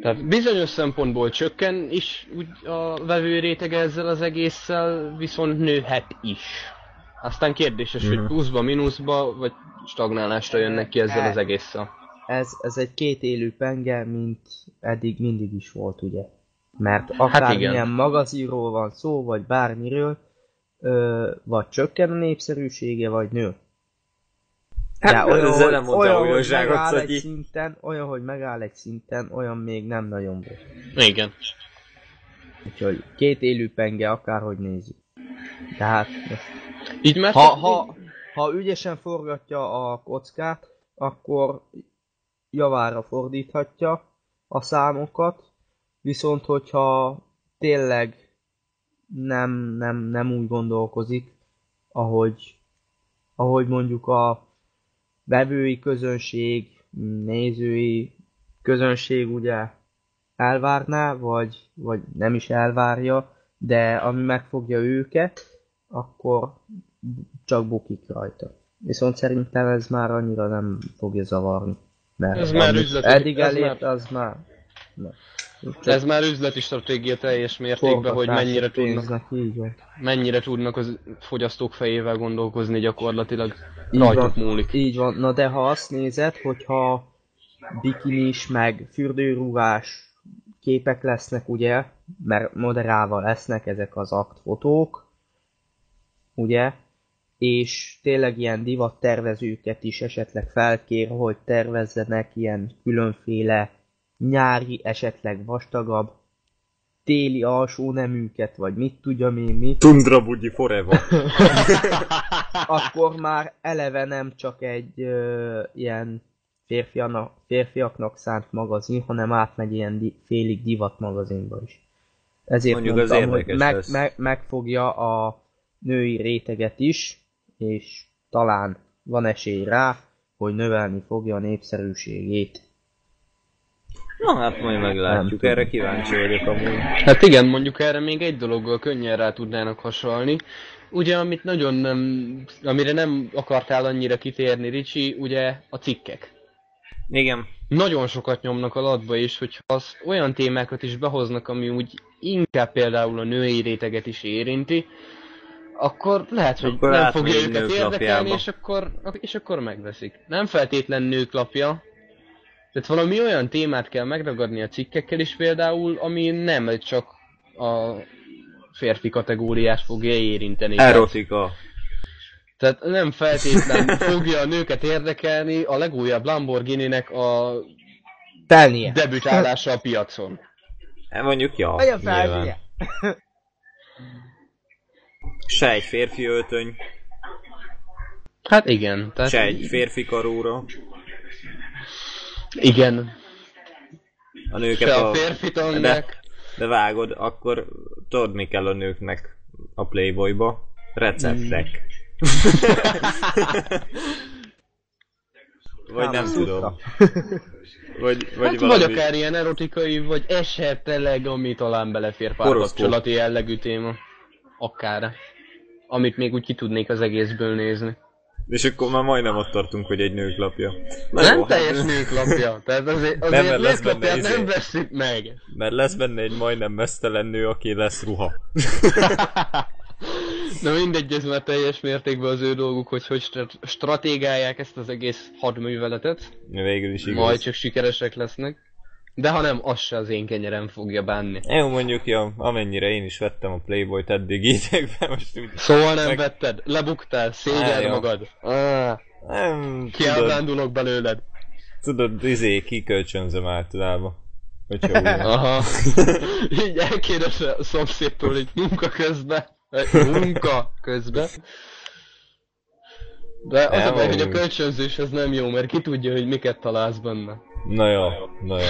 Tehát bizonyos szempontból csökken is úgy a vevő rétege ezzel az egésszel, viszont nőhet is. Aztán kérdéses, hogy
Mhm.
pluszba, mínuszba, vagy stagnálásra jönnek ki ezzel az egésszel.
Ez, ez egy két élő penge, mint eddig mindig is volt, ugye. Mert akármilyen
igen.
magazinról van szó, vagy bármiről, ö, vagy csökken a népszerűsége, vagy nő.
Hát nem mondta
olyan, hogy
újdonságot,
megáll egy szinten, olyan, hogy megáll egy szinten, olyan még nem nagyon volt.
Igen.
Úgyhogy két élő penge, akárhogy nézzük. Tehát,
Így már
ha, ha, ha ügyesen forgatja a kockát, akkor javára fordíthatja a számokat, viszont hogyha tényleg nem, nem, nem úgy gondolkozik, ahogy, ahogy mondjuk a vevői közönség, nézői közönség ugye elvárná, vagy, vagy nem is elvárja, de ami megfogja őket, akkor csak bukik rajta. Viszont szerintem ez már annyira nem fogja zavarni. Mert
Ez már üzleti-
eddig
ez
elért,
már-
az már... Na.
Ez már üzleti stratégia teljes mértékben, hogy mennyire tudnak, mennyire tudnak az fogyasztók fejével gondolkozni gyakorlatilag.
Így
Rajtuk
van,
múlik.
Így van. Na de ha azt nézed, hogyha bikinis, meg fürdőruhás képek lesznek, ugye, mert moderálva lesznek ezek az aktfotók, ugye, és tényleg ilyen divat tervezőket is esetleg felkér, hogy tervezzenek ilyen különféle nyári, esetleg vastagabb, téli alsó neműket, vagy mit tudjam én mit,
Tundra Buggy Forever.
akkor már eleve nem csak egy ö, ilyen férfianak, férfiaknak szánt magazin, hanem átmegy ilyen di, félig divat magazinba is. Ezért
Mondjuk az
mondtam, hogy
érdekes
meg,
lesz.
meg, megfogja a női réteget is, és talán van esély rá, hogy növelni fogja a népszerűségét.
Na hát majd meglátjuk,
Nem
erre kíváncsi vagyok amúgy.
Hát igen, mondjuk erre még egy dologgal könnyen rá tudnának hasonlni. Ugye, amit nagyon nem, amire nem akartál annyira kitérni, Ricsi, ugye a cikkek.
Igen.
Nagyon sokat nyomnak a latba is, hogyha az olyan témákat is behoznak, ami úgy inkább például a női réteget is érinti, akkor lehet, hogy
Akkor
nem fogja őket érdekelni, és akkor, és akkor megveszik. Nem feltétlen nők lapja, tehát valami olyan témát kell megragadni a cikkekkel is például, ami nem csak a férfi kategóriát fogja érinteni.
Erotika.
tehát nem feltétlen fogja a nőket érdekelni a legújabb Lamborghini-nek a
Telnie.
debütálása a piacon.
Hát Mondjuk, ja, nyilván.
hülye.
Se egy férfi öltöny,
Hát igen, tehát
se egy férfi karóra.
igen.
A nőket
Se
a...
a férfi
de, de vágod, akkor tudod mi kell a nőknek a Playboyba? Receptek. Vagy nem tudom. Vagy, vagy
Hát
valami...
vagy akár ilyen erotikai, vagy esetleg, ami talán belefér párkapcsolati jellegű téma. Akár. Amit még úgy ki tudnék az egészből nézni.
És akkor már majdnem ott tartunk, hogy egy nőklapja. Na
nem
jó,
teljes
hát-
nőklapja, tehát azért,
Nem,
azért
mert lesz benne izé.
nem veszük meg.
Mert lesz benne egy majdnem mesztelen nő, aki lesz ruha.
Na mindegy, ez már teljes mértékben az ő dolguk, hogy hogy stra- stratégálják ezt az egész hadműveletet.
Végül is igaz.
Majd csak sikeresek lesznek. De ha nem, az se az én kenyerem fogja bánni.
Jó, mondjuk, ja, amennyire én is vettem a Playboy-t eddig idegben, most úgy...
Szóval nem
Meg-
vetted, lebuktál, szégyeld
jó.
magad. Ah,
Nem,
kiábrándulok belőled.
tudod, izé, kikölcsönzöm általában. Hogyha úgy.
Aha. Így elkérdez a szomszédtól, hogy munka közben. Munka közben. De az a baj, hogy a kölcsönzés az nem jó, mert ki tudja, hogy miket találsz benne.
Na jó, na jó.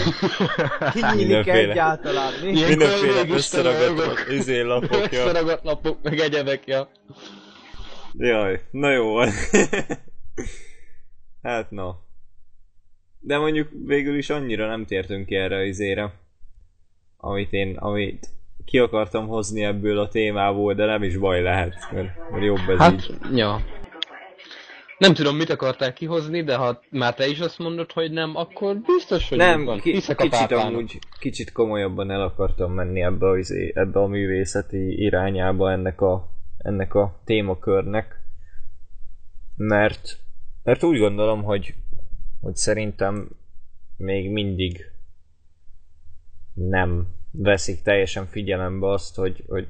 Kinyílik egyáltalán,
Mindenféle összeragadt izé lapok, ja.
Összeragadt lapok, meg egyebek, ja.
Jaj, na jó van. hát na. De mondjuk végül is annyira nem tértünk ki erre az izére, amit én, amit ki akartam hozni ebből a témából, de nem is baj lehet, mert, mert jobb ez
Hát,
így.
ja. Nem tudom, mit akarták kihozni, de ha már te is azt mondod, hogy nem, akkor biztos, hogy
Nem,
van.
ki,
Hiszek
kicsit amúgy, kicsit komolyabban el akartam menni ebbe a, izé- ebbe a művészeti irányába ennek a, ennek a témakörnek, mert, mert úgy gondolom, hogy, hogy szerintem még mindig nem veszik teljesen figyelembe azt, hogy, hogy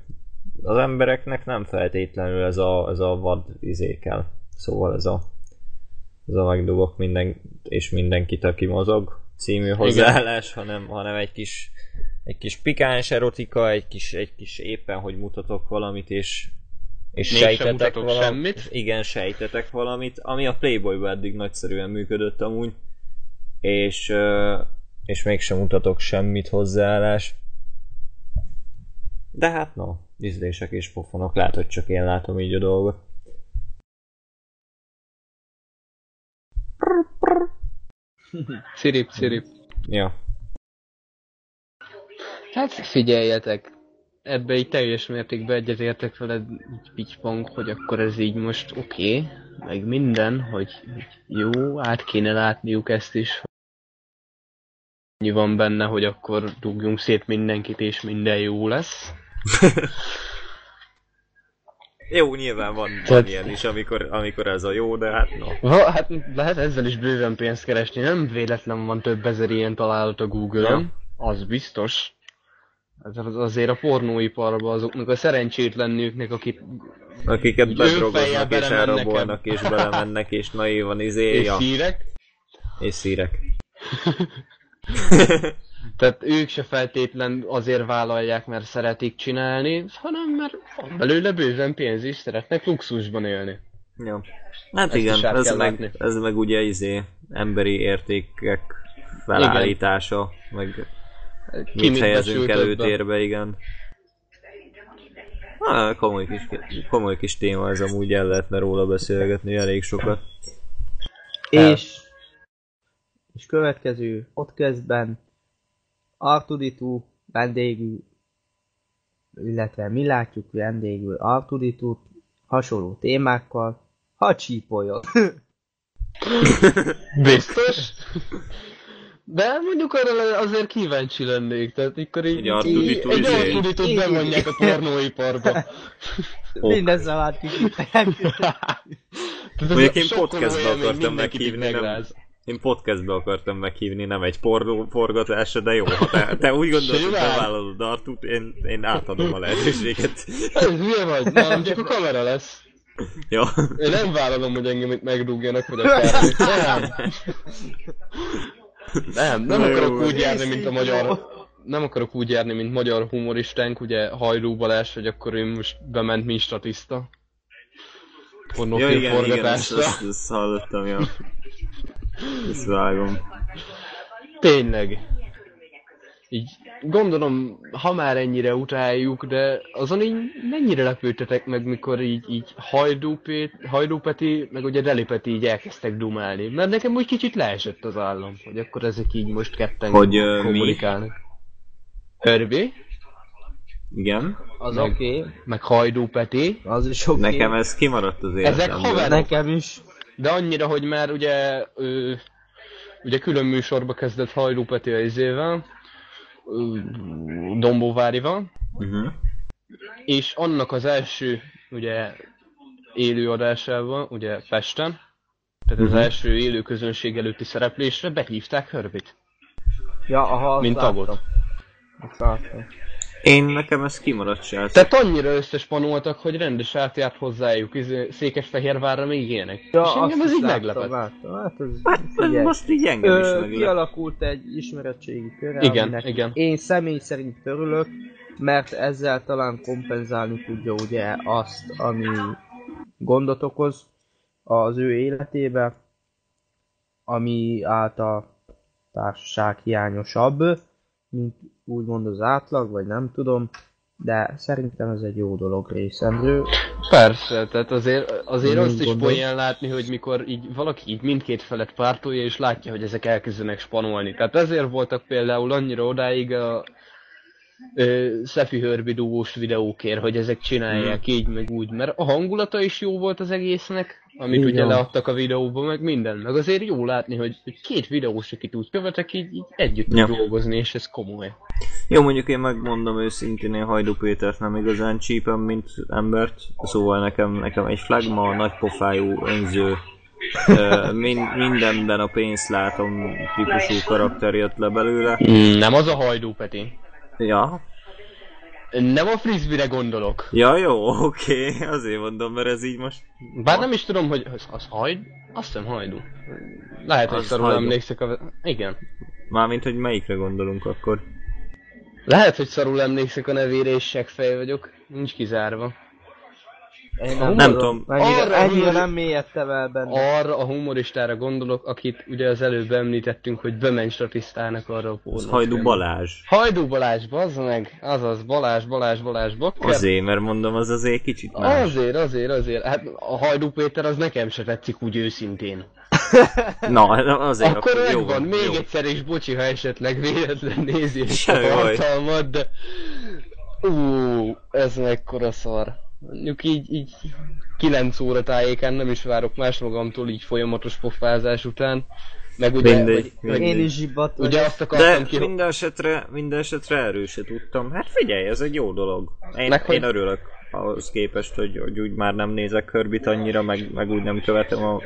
az embereknek nem feltétlenül ez a, ez a vad izé kell. Szóval ez a, ez a megdugok minden, és mindenkit, aki mozog című hozzáállás, hanem, hanem egy kis egy kis pikáns erotika, egy kis, egy kis éppen, hogy mutatok valamit, és, és
Mégsem
sejtetek valamit.
semmit.
Igen, sejtetek valamit, ami a Playboyban eddig nagyszerűen működött amúgy, és, és mégsem mutatok semmit hozzáállás. De hát no, ízlések és pofonok, lehet, hogy csak én látom így a dolgot.
Cirip, cirip.
Ja.
Hát figyeljetek, ebbe így teljes mértékben egyetértek veled, így pitypong, hogy akkor ez így most oké, okay, meg minden, hogy jó, át kéne látniuk ezt is. Annyi van benne, hogy akkor dugjunk szét mindenkit, és minden jó lesz.
Jó, nyilván van, van
Tehát-
ilyen is, amikor, amikor ez a jó, de hát no.
Va, hát lehet ezzel is bőven pénzt keresni, nem véletlen van több ezer ilyen találat a Google-on,
Ja.
az biztos. Ez az azért a pornóiparban azoknak a szerencsétlen nőknek, akik
Akiket bedrogoznak és
belemennek
elrabolnak és belemennek és naívan
és
izéja
szírek,
és szírek.
tehát ők se feltétlen azért vállalják, mert szeretik csinálni, hanem mert van belőle bőven pénz is, szeretnek luxusban élni.
Ja. Hát
Ezt
igen, ez meg,
látni.
ez meg ugye izé emberi értékek felállítása, meg
Ki
mit helyezünk előtérbe, igen. Ah, komoly kis, komoly kis téma ez amúgy el lehetne róla beszélgetni elég sokat.
És, és következő podcastben Artuditu vendégül, illetve mi látjuk vendégül Artuditut hasonló témákkal, ha csípoljon.
Biztos? De mondjuk arra azért kíváncsi lennék, tehát akkor így,
Egy izé.
Artuditot
Igen.
bevonják a pornóiparba.
Minden szavát kiküldtek.
Mondjuk én
hogy
akartam meghívni, nem. Én podcastbe akartam meghívni, nem egy pornó forgatásra, de jó, ha te, te úgy gondolod, hogy bevállalod Artut, én, én átadom a lehetőséget.
Hülye vagy? Nálam csak a kamera lesz.
Ja.
Én nem vállalom, hogy engem itt megdugjanak, vagy akármi. Nem. Nem, nem
Na jó,
akarok úgy
van.
járni, mint a magyar nem akarok úgy járni, mint magyar humoristánk, ugye Hajló Balázs, hogy akkor ő most bement mint statiszta.
Ja,
Pornófilm
igen, igen, ezt,
forgatásra.
ezt, ezt hallottam, ja. Ezt vágom.
Tényleg. Így gondolom, ha már ennyire utáljuk, de azon így mennyire lepődtetek meg, mikor így, így Hajdú, Pét, Hajdú Peti, meg ugye Deli Peti így elkezdtek dumálni. Mert nekem úgy kicsit leesett az állam, hogy akkor ezek így most ketten
Hogy, mi?
kommunikálnak. Herbie,
Igen.
Az
Meg-
oké, okay,
meg Hajdú Peti,
az is oké.
Nekem ez kimaradt az
Ezek
életemből.
haverok.
Nekem is.
De annyira, hogy már ugye, ö, ugye külön műsorba kezdett Hajdú Peti a izével, Dombóvárival,
Uh-huh.
és annak az első, ugye, élő adásával, ugye Pesten, tehát az
Mhm.
első élő közönség előtti szereplésre behívták Hörbit,
Ja, aha,
mint
láttam.
tagot.
Azt láttam.
Én nekem ez kimaradt srác.
Tehát annyira összespanoltak, hogy rendes átjárt hozzájuk, izé, Székesfehérvárra még ilyenek.
Ja,
és engem ez
is
így meglepett.
Láttam, hát ez,
Hát
figyelj.
most így engem is
Ö,
meglep.
kialakult egy ismeretségi kör,
Igen, igen.
én személy szerint örülök, mert ezzel talán kompenzálni tudja ugye azt, ami gondot okoz az ő életébe, ami által társaság hiányosabb, mint úgymond az átlag, vagy nem tudom, de szerintem ez egy jó dolog részemről.
Persze, tehát azért, azért
Nem
azt is poén látni, hogy mikor így valaki így mindkét felet pártolja, és látja, hogy ezek elkezdenek spanolni. Tehát ezért voltak például annyira odáig a ö, Szefi Hörbi dúvós videókért, hogy ezek csinálják
Hmm.
így, meg úgy, mert a hangulata is jó volt az egésznek, amit
Így
ugye leadtak a videóba, meg minden. Meg azért jó látni, hogy, hogy két videós, akit úgy követek, így, így együtt
Ja.
tud dolgozni, és ez komoly.
Jó, mondjuk én megmondom őszintén, én Hajdú Pétert nem igazán csípem, mint embert, szóval nekem, nekem egy flagma, nagy pofájú, önző, ö, min, mindenben a pénzt látom típusú karakter jött le belőle.
Mm, Nem az a hajdú, Peti.
Ja,
Nem a frisbee-re gondolok.
ja jó, oké, okay. azért mondom, mert ez így most...
Bár nem is tudom, hogy az, az hajd? Azt hiszem hajdú. Lehet, hogy szarul emlékszek a... Igen.
Mármint, hogy melyikre gondolunk akkor.
Lehet, hogy szarul emlékszek a nevére, és seggfej vagyok. Nincs kizárva.
Én
Nem
Nem tudom.
Ennyire,
Arra
ennyire
humor-
nem mélyedtem el benne.
Arra a humoristára gondolok, akit ugye az előbb említettünk, hogy bemenj statisztának arra a
Az
pornófilmre.
Hajdú Balázs.
Hajdú Balázs, bazd meg! Azaz, Balázs, Balázs, Balázs, bakker.
Azért, mert mondom, az azért kicsit más.
Azért, azért, azért. Hát a Hajdú Péter az nekem se tetszik úgy őszintén.
Na, azért
Akkor
jó
megvan, még
jó.
egyszer is bocsi, ha esetleg véletlen nézi a tartalmat, de... Ú, ez mekkora szar. Mondjuk így, így 9 óra tájékán nem is várok más magamtól így folyamatos pofázás után. Meg ugye,
Mindegy,
hogy,
mindegy.
hogy
Én is zsibbat
ugye azt akartam
De
ki,
minden esetre, minden esetre erről se tudtam. Hát figyelj, ez egy jó dolog. Én,
Meg hogy-
én örülök ahhoz képest, hogy, hogy úgy már nem nézek Körbit annyira, meg, meg úgy nem követem a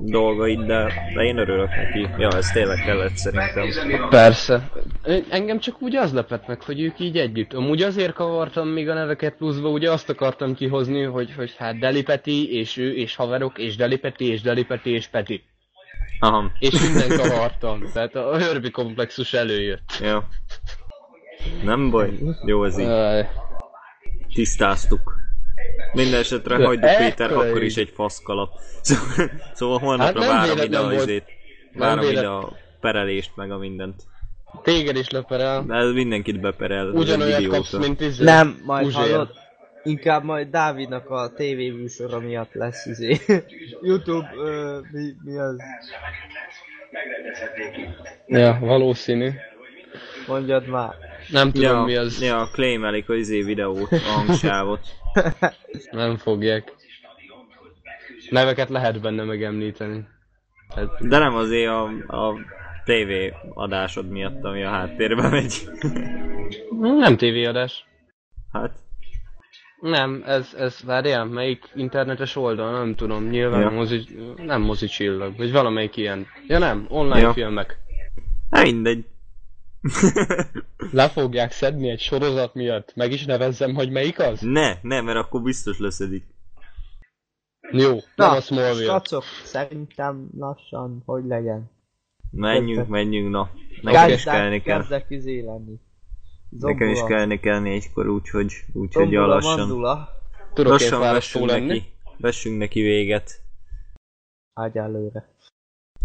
dolgait, de, de én örülök neki. Ja, ez tényleg kellett szerintem.
Persze. Engem csak úgy az lepett meg, hogy ők így együtt. Amúgy azért kavartam még a neveket pluszba, ugye azt akartam kihozni, hogy, hogy hát Deli Peti, és ő, és haverok, és Deli Peti, és Deli Peti, és Peti.
Aha,
És minden kavartam. Tehát a Hörbi komplexus előjött.
jó. Nem baj, jó ez így. Tisztáztuk. Minden esetre
De
Hajdú Péter
ekkora
akkor is egy faszkalap. Szóval, szóval holnapra
Hát
várom ide a izét. Várom ide a perelést, meg a mindent.
Téged is leperel.
De ez mindenkit beperel.
Ugyanolyat kapsz, mint izé.
Nem, majd
Uzsér.
hallod. Inkább majd Dávidnak a tévéműsora miatt lesz izé. Youtube, ö, mi, mi az?
Ja, valószínű.
Mondjad már.
Nem tudom
Ja,
mi az.
ja, claimelik az izé videót, a hangsávot.
Nem fogják. Neveket lehet benne megemlíteni. Hát,
De nem azért a, a TV adásod miatt, ami a háttérbe megy.
nem tévéadás.
Hát,
Nem, ez, ez, várjál, melyik internetes oldal, nem tudom, nyilván
Ja.
mozi, nem mozi csillag, vagy valamelyik ilyen. Ja nem, online
ja.
filmek.
hát mindegy.
Le fogják szedni egy sorozat miatt, meg is nevezzem, hogy melyik az?
ne, ne, mert akkor biztos leszedik.
Jó, nem a Smallville.
Skacok, szerintem lassan, hogy legyen.
Menjünk, menjünk, na.
Kezdek,
Nekeskelni kell.
kezdek izé lenni.
Nekem is kelni kell négykor, úgyhogy, úgyhogy
Zombula,
lassan,
mandula.
Tudok én
lassan vessünk neki, vessünk neki véget.
Ágy előre.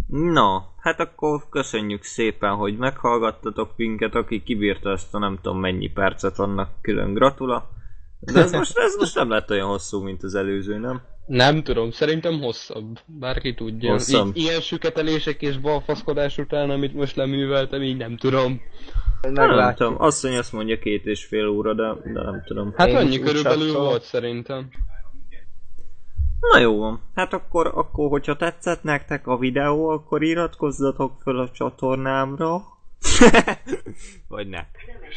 Na, hát akkor köszönjük szépen, hogy meghallgattatok minket, aki kibírta ezt a nem tudom mennyi percet, annak külön gratula. De ez most, ez most nem lett olyan hosszú, mint az előző, nem?
Nem tudom, szerintem hosszabb. Bárki tudja.
Hosszabb.
Így, ilyen süketelések és balfaszkodás után, amit most leműveltem, így nem tudom.
Nem, nem
Meglátjuk.
tudom, asszony azt mondja két és fél óra, de, de nem tudom.
Hát
Én
annyi körülbelül volt szerintem.
Na jó van, hát akkor, akkor hogyha tetszett nektek a videó, akkor iratkozzatok föl a csatornámra. Vagy ne.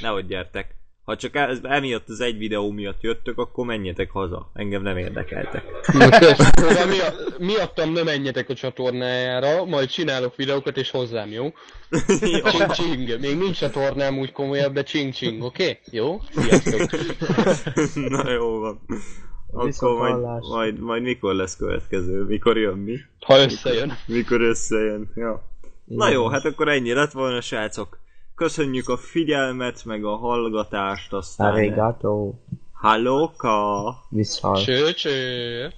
Nehogy gyertek. Ha csak ez, emiatt az egy videó miatt jöttök, akkor menjetek haza. Engem nem érdekeltek.
Miatt, miattam nem menjetek a csatornájára, majd csinálok videókat és hozzám, jó? Csing csing. Még nincs csatornám úgy komolyabb, de csing csing, oké? Okay? Jó? Sziasztok.
Na jó van. Akkor majd, majd, majd mikor lesz következő? Mikor jön mi?
Ha összejön.
Mikor összejön? Ja. Na jó, hát akkor ennyi lett volna, srácok. Köszönjük a figyelmet, meg a hallgatást, aztán...
Arigato.
Hallóka!
Viszont.
Cső cső.